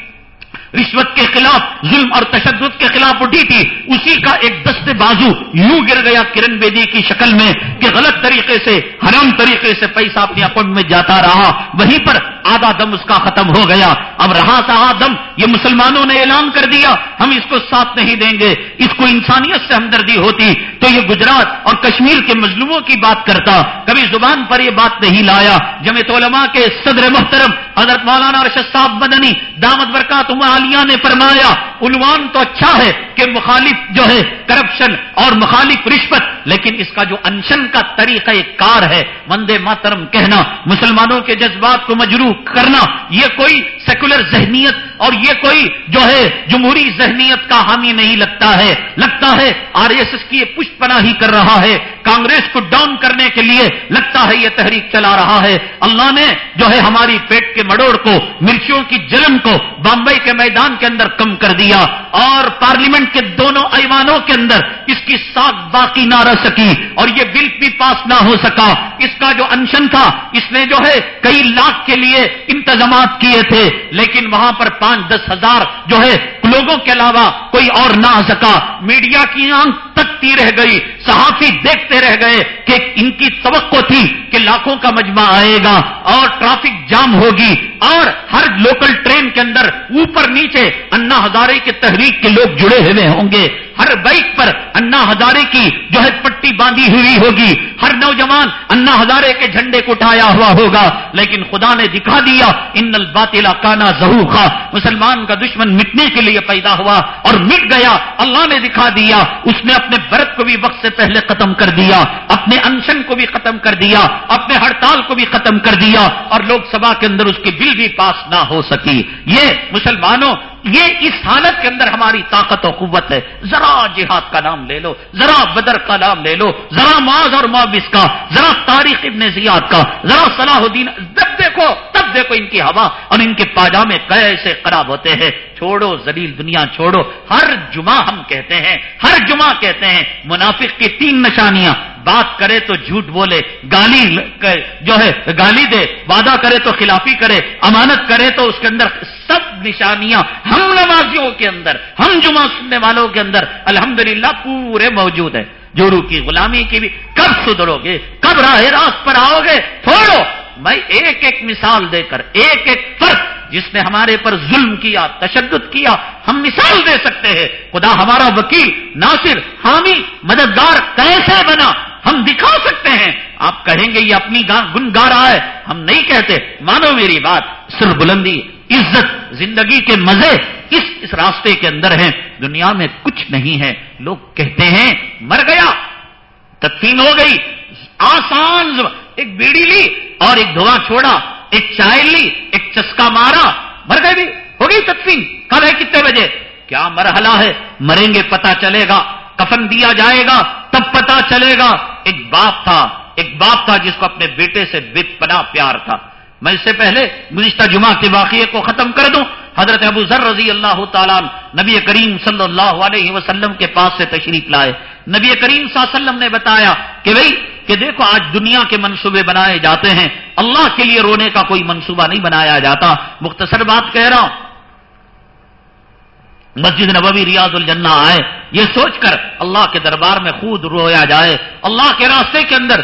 رشوت کے خلاف، ظلم اور تشدد کے خلاف اٹھی تھی۔ اسی کا ایک دست بازو یوں گر گیا کرن بیدی کی شکل میں کہ غلط طریقے سے، حرام طریقے سے پیسہ اپنے اکاؤنٹ میں جاتا رہا۔ وہیں پر آدھا دم اس کا ختم ہو گیا۔ اب رہا سا آدم۔ یہ مسلمانوں نے اعلان کر دیا، ہم اس کو ساتھ نہیں دیں گے۔ اس کو انسانیت سے ہمدردی ہوتی۔ تو یہ گجرات اور کشمیر کے مظلوموں کی بات کرتا۔ کبھی زبان پر یہ بات نہیں لایا۔ جمع علماء کے صدر محترم حضرت مولانا رشد صاحب مدنی، دامت برکات نے فرمایا، عنوان تو اچھا ہے کہ مخالف جو ہے کرپشن اور مخالف رشوت، لیکن اس کا جو انشن کا طریقہ کار ہے، وندے ماترم کہنا، مسلمانوں کے جذبات کو مجروح کرنا، یہ کوئی سیکولر ذہنیت اور یہ کوئی جو ہے جمہوری ذہنیت کا حامی نہیں لگتا ہے۔ لگتا ہے آر ایس ایس کی یہ پشت پناہی کر رہا ہے۔ کانگریس کو ڈاؤن کرنے کے لیے لگتا ہے یہ تحریک چلا رہا ہے۔ اللہ نے جو ہے ہماری پیٹ کے مڑوڑ کو، مرچیوں کی جلن کو بامبئی کے میدان کے اندر کم کر دیا اور پارلیمنٹ کے دونوں ایوانوں کے اندر اس کی ساکھ باقی نہ رہ سکی اور یہ بل بھی پاس نہ ہو سکا۔ اس کا جو انشن تھا، اس نے جو ہے کئی لاکھ کے لیے انتظامات کیے تھے۔ لیکن وہاں پر پانچ دس ہزار جو ہے، لوگوں کے علاوہ کوئی اور نہ آ سکا۔ میڈیا کی آنکھ تکتی رہ گئی۔ صحافی دیکھتے رہ گئے کہ ان کی توقع تھی کہ لاکھوں کا مجمع آئے گا اور ٹرافک جام ہوگی اور ہر لوکل ٹرین کے اندر اوپر نیچے انا ہزارے کے تحریک کے لوگ جڑے ہوئے ہوں گے۔ ہر بائک پر انا ہزارے کی جو ہے پٹی باندھی ہوئی ہوگی۔ ہر نوجوان انا ہزارے کے جھنڈے کو اٹھایا ہوا ہوگا۔ لیکن خدا نے دکھا دیا ان الباطلا کانا زہو خا مسلمان کا دشمن مٹنے کے لیے پیدا ہوا اور مٹ گیا۔ اللہ نے دکھا دیا۔ اس نے اپنے برت کو بھی وقت سے پہلے ختم کر دیا۔ اپنے انشن کو بھی ختم کر دیا۔ اپنے ہڑتال کو بھی ختم کر دیا۔ اور لوک سبھا کے اندر اس کی بل بھی پاس نہ ہو سکی۔ یہ مسلمانوں، یہ اس حالت کے اندر ہماری طاقت و قوت ہے۔ ذرا جہاد کا نام لے لو، ذرا بدر کا نام لے لو، ذرا معاذ اور معاوث کا، ذرا تاریخ ابن زیاد کا، ذرا صلاح الدین، جب دیکھو، تب دیکھو ان کی ہوا اور ان کے پاجامے کیسے خراب ہوتے ہیں۔ چھوڑو زلیل دنیا، چھوڑو۔ ہر جمعہ ہم کہتے ہیں، ہر جمعہ کہتے ہیں، منافق کی تین نشانیاں۔ بات کرے تو جھوٹ بولے، گالی جو ہے، گالی دے، وعدہ کرے تو خلافی کرے، امانت کرے تو اس کے اندر سب نشانیاں ہم نمازیوں کے اندر، ہم جمعہ سننے والوں کے اندر الحمدللہ پورے موجود ہیں۔ جورو کی غلامی کی بھی کب سدھرو گے کب راہ راست پر آؤ گے چھوڑو میں ایک ایک مثال دے کر، ایک ایک فرق جس نے ہمارے پر ظلم کیا، تشدد کیا، ہم مثال دے سکتے ہیں۔ خدا ہمارا وکیل، ناصر، حامی، مددگار کیسے بنا؟ ہم دکھا سکتے ہیں۔ آپ کہیں گے، یہ اپنی گن گا رہا ہے۔ ہم نہیں کہتے۔ مانو میری بات۔ سر بلندی، عزت، زندگی کے مزے اس اس راستے کے اندر ہیں۔ دنیا میں کچھ نہیں ہے۔ لوگ کہتے ہیں، مر گیا۔ تدفین ہو گئی۔ آسان ایک بیڑی لی اور ایک دھواں چھوڑا۔ ایک چائے لی، ایک چسکا مارا۔ مر گئے بھی۔ ہو گئی تدفین۔ کب ہے کتنے بجے؟ کیا مرحلہ ہے؟ مریں گے پتا چلے گا۔ کفن دیا جائے گا، تب پتا چلے گا ایک باپ تھا، ایک باپ تھا جس کو اپنے بیٹے سے بے پنا پیار تھا۔ میں اس سے پہلے گزشتہ جمعہ کے واقعے کو ختم کر دوں۔ حضرت ابو ذر رضی اللہ تعالیٰ نبی کریم صلی اللہ علیہ وسلم کے پاس سے تشریف لائے۔ نبی کریم صلی اللہ علیہ وسلم نے بتایا کہ بھائی کہ دیکھو آج دنیا کے منصوبے بنائے جاتے ہیں۔ اللہ کے لیے رونے کا کوئی منصوبہ نہیں بنایا جاتا۔ مختصر بات کہہ رہا ہوں۔ مسجد نبوی، ریاض الجنہ آئے۔ یہ سوچ کر اللہ کے دربار میں خود رویا جائے۔ اللہ کے راستے کے اندر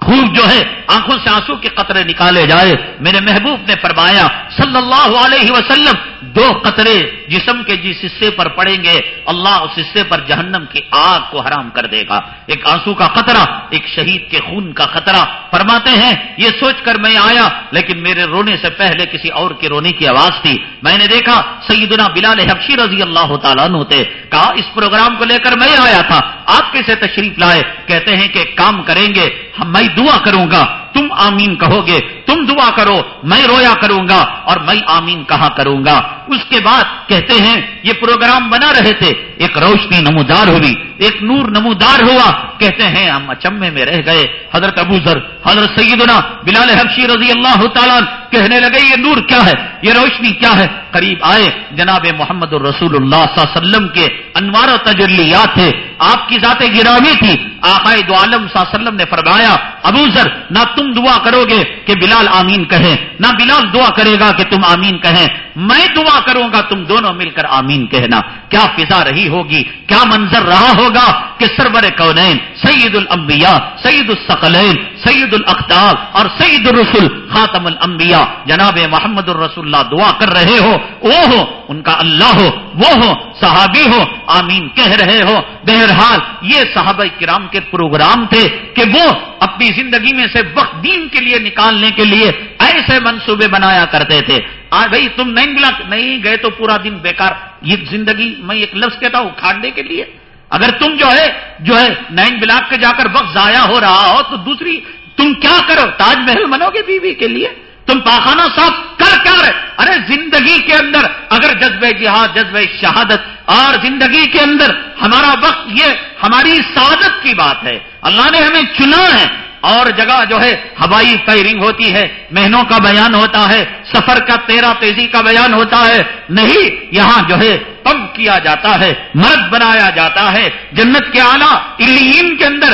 خوب جو ہے، آنکھوں سے آنسو کے قطرے نکالے جائے۔ میرے محبوب نے فرمایا، صلی اللہ علیہ وسلم دو قطرے جسم کے جس حصے پر پڑیں گے، اللہ اس حصے پر جہنم کی آگ کو حرام کر دے گا۔ ایک آنسو کا خطرہ، ایک شہید کے خون کا خطرہ۔ فرماتے ہیں، یہ سوچ کر میں آیا، لیکن میرے رونے سے پہلے کسی اور کے رونے کی آواز تھی۔ میں نے دیکھا، سیدنا بلال حبشی رضی اللہ تعالیٰ ہوتے کہا، اس پروگرام کو لے کر میں آیا تھا۔ آپ کیسے تشریف لائے؟ کہتے ہیں کہ کام کریں گے میں دعا کروں گا۔ تم آمین کہو گے، تم دعا کرو، میں رویا کروں گا اور میں آمین کہا کروں گا۔ اس کے بعد کہتے ہیں، یہ پروگرام بنا رہے تھے۔ ایک روشنی نمودار ہوئی، ایک نور نمودار ہوا۔ کہتے ہیں، ہم اچمے میں رہ گئے۔ حضرت ابو ذر، حضرت سیدنا بلال حبشی رضی اللہ تعالیٰ کہنے لگے، یہ نور کیا ہے؟ یہ روشنی کیا ہے؟ قریب آئے جناب محمد الرسول اللہ صلی اللہ علیہ وسلم کے انوار و تجلیات تھے آپ کی ذات گرامی تھی۔ آقائد عالم صلی اللہ علیہ وسلم نے فرمایا، ابو ذر، نہ تم دعا کرو گے کہ بلال آمین کہیں، نہ بلال دعا کرے گا کہ تم آمین کہیں۔ میں دعا کروں گا تم دونوں مل کر آمین کہنا۔ کیا فضا رہی ہوگی؟ کیا منظر رہا ہوگا کہ سربر کونین، سید الانبیاء، سید السقلین سید الاختاب اور سید الرسول خاتم الانبیاء۔ جناب محمد الرسول اللہ دعا کر رہے ہو، وہ ہو، ان کا اللہ ہو، وہ ہو، صحابی ہو، آمین کہہ رہے ہو۔ بہرحال یہ صحابہ کرام کے پروگرام تھے کہ وہ اپنی زندگی میں سے وقت دین کے لیے نکالنے کے لیے ایسے منصوبے بنایا کرتے تھے۔ آج بھائی تم نہیں ملا، نہیں گئے تو پورا دن بیکار۔ یہ زندگی میں ایک لفظ کہتا ہوں کھاڑنے کے لیے۔ اگر تم جو ہے جو ہے نائن بلاک کے جا کر وقت ضائع ہو رہا ہو، تو دوسری، تم کیا کرو؟ تاج محل بنو گے بیوی کے لیے؟ تم پاخانہ صاف کر کیا رہے ارے، زندگی کے اندر اگر جذبہ جہاد، جذبہ شہادت اور زندگی کے اندر ہمارا وقت یہ ہماری سعادت کی بات ہے۔ اللہ نے ہمیں چنا ہے۔ اور جگہ جو ہے ہوائی فائرنگ ہوتی ہے، مہینوں کا بیان ہوتا ہے، سفر کا تیرا تیزی کا بیان ہوتا ہے۔ نہیں، یہاں جو ہے پم کیا جاتا ہے، مرد بنایا جاتا ہے۔ جنت کے اعلیٰ الین کے اندر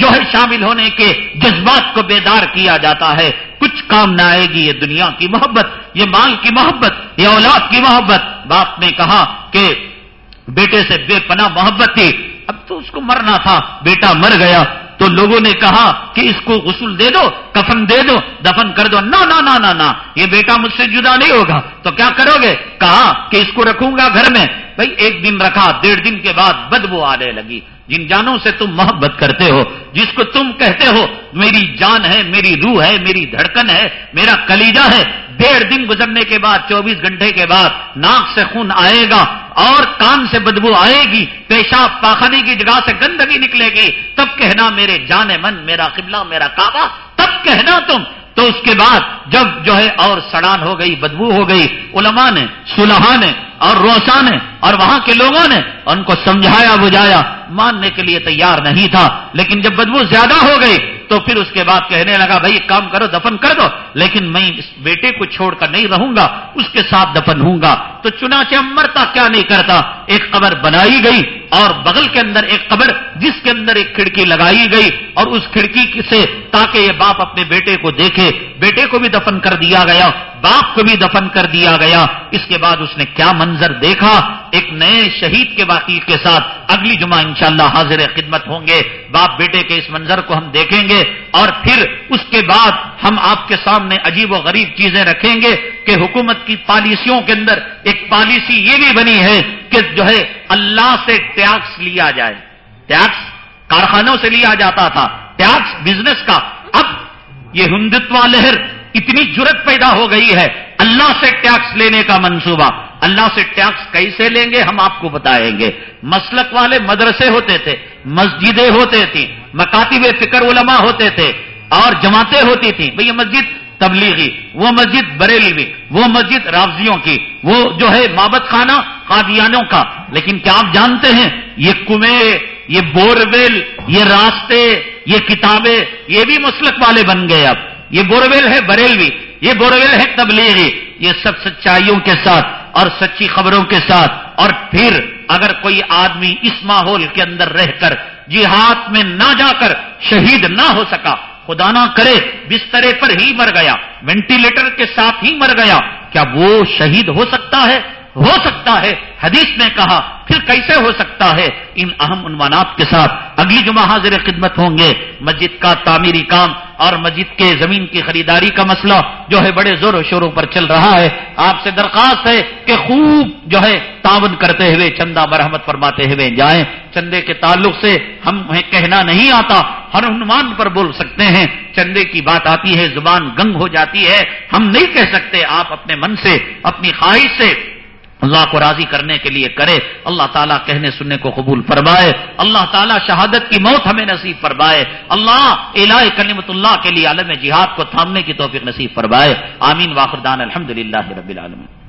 جو ہے شامل ہونے کے جذبات کو بیدار کیا جاتا ہے۔ کچھ کام نہ آئے گی، یہ دنیا کی محبت، یہ مال کی محبت، یہ اولاد کی محبت۔ باپ نے کہا کہ بیٹے سے بے پناہ محبت تھی۔ اب تو اس کو مرنا تھا، بیٹا مر گیا۔ تو لوگوں نے کہا کہ اس کو غسل دے دو، کفن دے دو، دفن کر دو۔ نہ نہ نہ نہ یہ بیٹا مجھ سے جدا نہیں ہوگا۔ تو کیا کرو گے؟ کہا کہ اس کو رکھوں گا گھر میں۔ بھائی، ایک دن رکھا، ڈیڑھ دن کے بعد بدبو آنے لگی۔ جن جانوں سے تم محبت کرتے ہو، جس کو تم کہتے ہو، میری جان ہے، میری روح ہے، میری دھڑکن ہے، میرا کلیجا ہے ڈیڑھ دن گزرنے کے بعد، چوبیس گھنٹے کے بعد ناک سے خون آئے گا اور کان سے بدبو آئے گی، پیشاب پاخانے کی جگہ سے گندگی نکلے گی۔ تب کہنا میرے جان من، میرا قبلہ، میرا کعبہ، تب کہنا تم۔ تو اس کے بعد جب جو ہے اور سڑان ہو گئی، بدبو ہو گئی، علماء نے سلحا نے اور روشا نے اور وہاں کے لوگوں نے ان کو سمجھایا بجھایا ماننے کے لیے تیار نہیں تھا لیکن جب بدبو زیادہ ہو گئی تو پھر اس کے بعد کہنے لگا بھائی کام کرو دفن کر دو لیکن میں اس بیٹے کو چھوڑ کر نہیں رہوں گا، اس کے ساتھ دفن ہوں گا۔ تو چنانچہ مرتا کیا نہیں کرتا؟ ایک قبر بنائی گئی اور بغل کے اندر ایک قبر جس کے اندر ایک کھڑکی لگائی گئی اور اس کھڑکی سے تاکہ یہ باپ اپنے بیٹے کو دیکھے۔ بیٹے کو بھی دفن کر دیا گیا، باپ کو بھی دفن کر دیا گیا۔ اس کے بعد اس نے کیا من منظر دیکھا، ایک نئے شہید کے واقعی کے ساتھ اگلی جمعہ انشاءاللہ حاضر خدمت ہوں گے۔ باپ بیٹے کے اس منظر کو ہم دیکھیں گے اور پھر اس کے بعد ہم آپ کے سامنے عجیب و غریب چیزیں رکھیں گے کہ حکومت کی پالیسیوں کے اندر ایک پالیسی یہ بھی بنی ہے کہ جو ہے اللہ سے ٹیکس لیا جائے۔ ٹیکس کارخانوں سے لیا جاتا تھا، ٹیکس بزنس کا۔ اب یہ ہندوتوا لہر اتنی جرت پیدا ہو گئی ہے۔ اللہ سے ٹیکس لینے کا منصوبہ۔ اللہ سے ٹیکس کیسے لیں گے ہم آپ کو بتائیں گے۔ مسلک والے مدرسے ہوتے تھے، مسجدیں ہوتے تھیں، مکاتب فکر علماء ہوتے تھے۔ اور جماعتیں ہوتی تھیں۔ بھئی یہ مسجد تبلیغی، وہ مسجد بریلوی، وہ مسجد رافضیوں کی، وہ جو ہے مابت خانہ قادیانوں کا۔ لیکن کیا آپ جانتے ہیں، یہ کنویں، یہ بورویل یہ راستے، یہ کتابیں، یہ بھی مسلک والے بن گئے اب۔ یہ بورویل ہے بریلوی، یہ بورویل ہے تبلیغی، یہ سب سچائیوں کے ساتھ اور سچی خبروں کے ساتھ۔ اور پھر اگر کوئی آدمی اس ماحول کے اندر رہ کر جہاد میں نہ جا کر شہید نہ ہو سکا، خدا نہ کرے بسترے پر ہی مر گیا، وینٹیلیٹر کے ساتھ ہی مر گیا، کیا وہ شہید ہو سکتا ہے؟ ہو سکتا ہے، حدیث نے کہا پھر کیسے ہو سکتا ہے؟ ان اہم عنوانات کے ساتھ اگلی جمعہ حاضر خدمت ہوں گے۔ مسجد کا تعمیری کام اور مسجد کے زمین کی خریداری کا مسئلہ جو ہے بڑے زور و شوروں پر چل رہا ہے۔ آپ سے درخواست ہے کہ خوب جو ہے تعاون کرتے ہوئے چندہ مرحمت فرماتے ہوئے جائیں۔ چندے کے تعلق سے ہمیں کہنا نہیں آتا۔ ہر عنوان پر بول سکتے ہیں۔ چندے کی بات آتی ہے، زبان گنگ ہو جاتی ہے۔ ہم نہیں کہہ سکتے، آپ اپنے من سے، اپنی خواہش سے اللہ کو راضی کرنے کے لیے کرے، اللہ تعالیٰ کہنے سننے کو قبول فرمائے، اللہ تعالیٰ شہادت کی موت ہمیں نصیب فرمائے، اللہ الہ کلمت اللہ کے لیے عالم جہاد کو تھامنے کی توفیق نصیب فرمائے، آمین واخردان الحمد للہ رب العالمین۔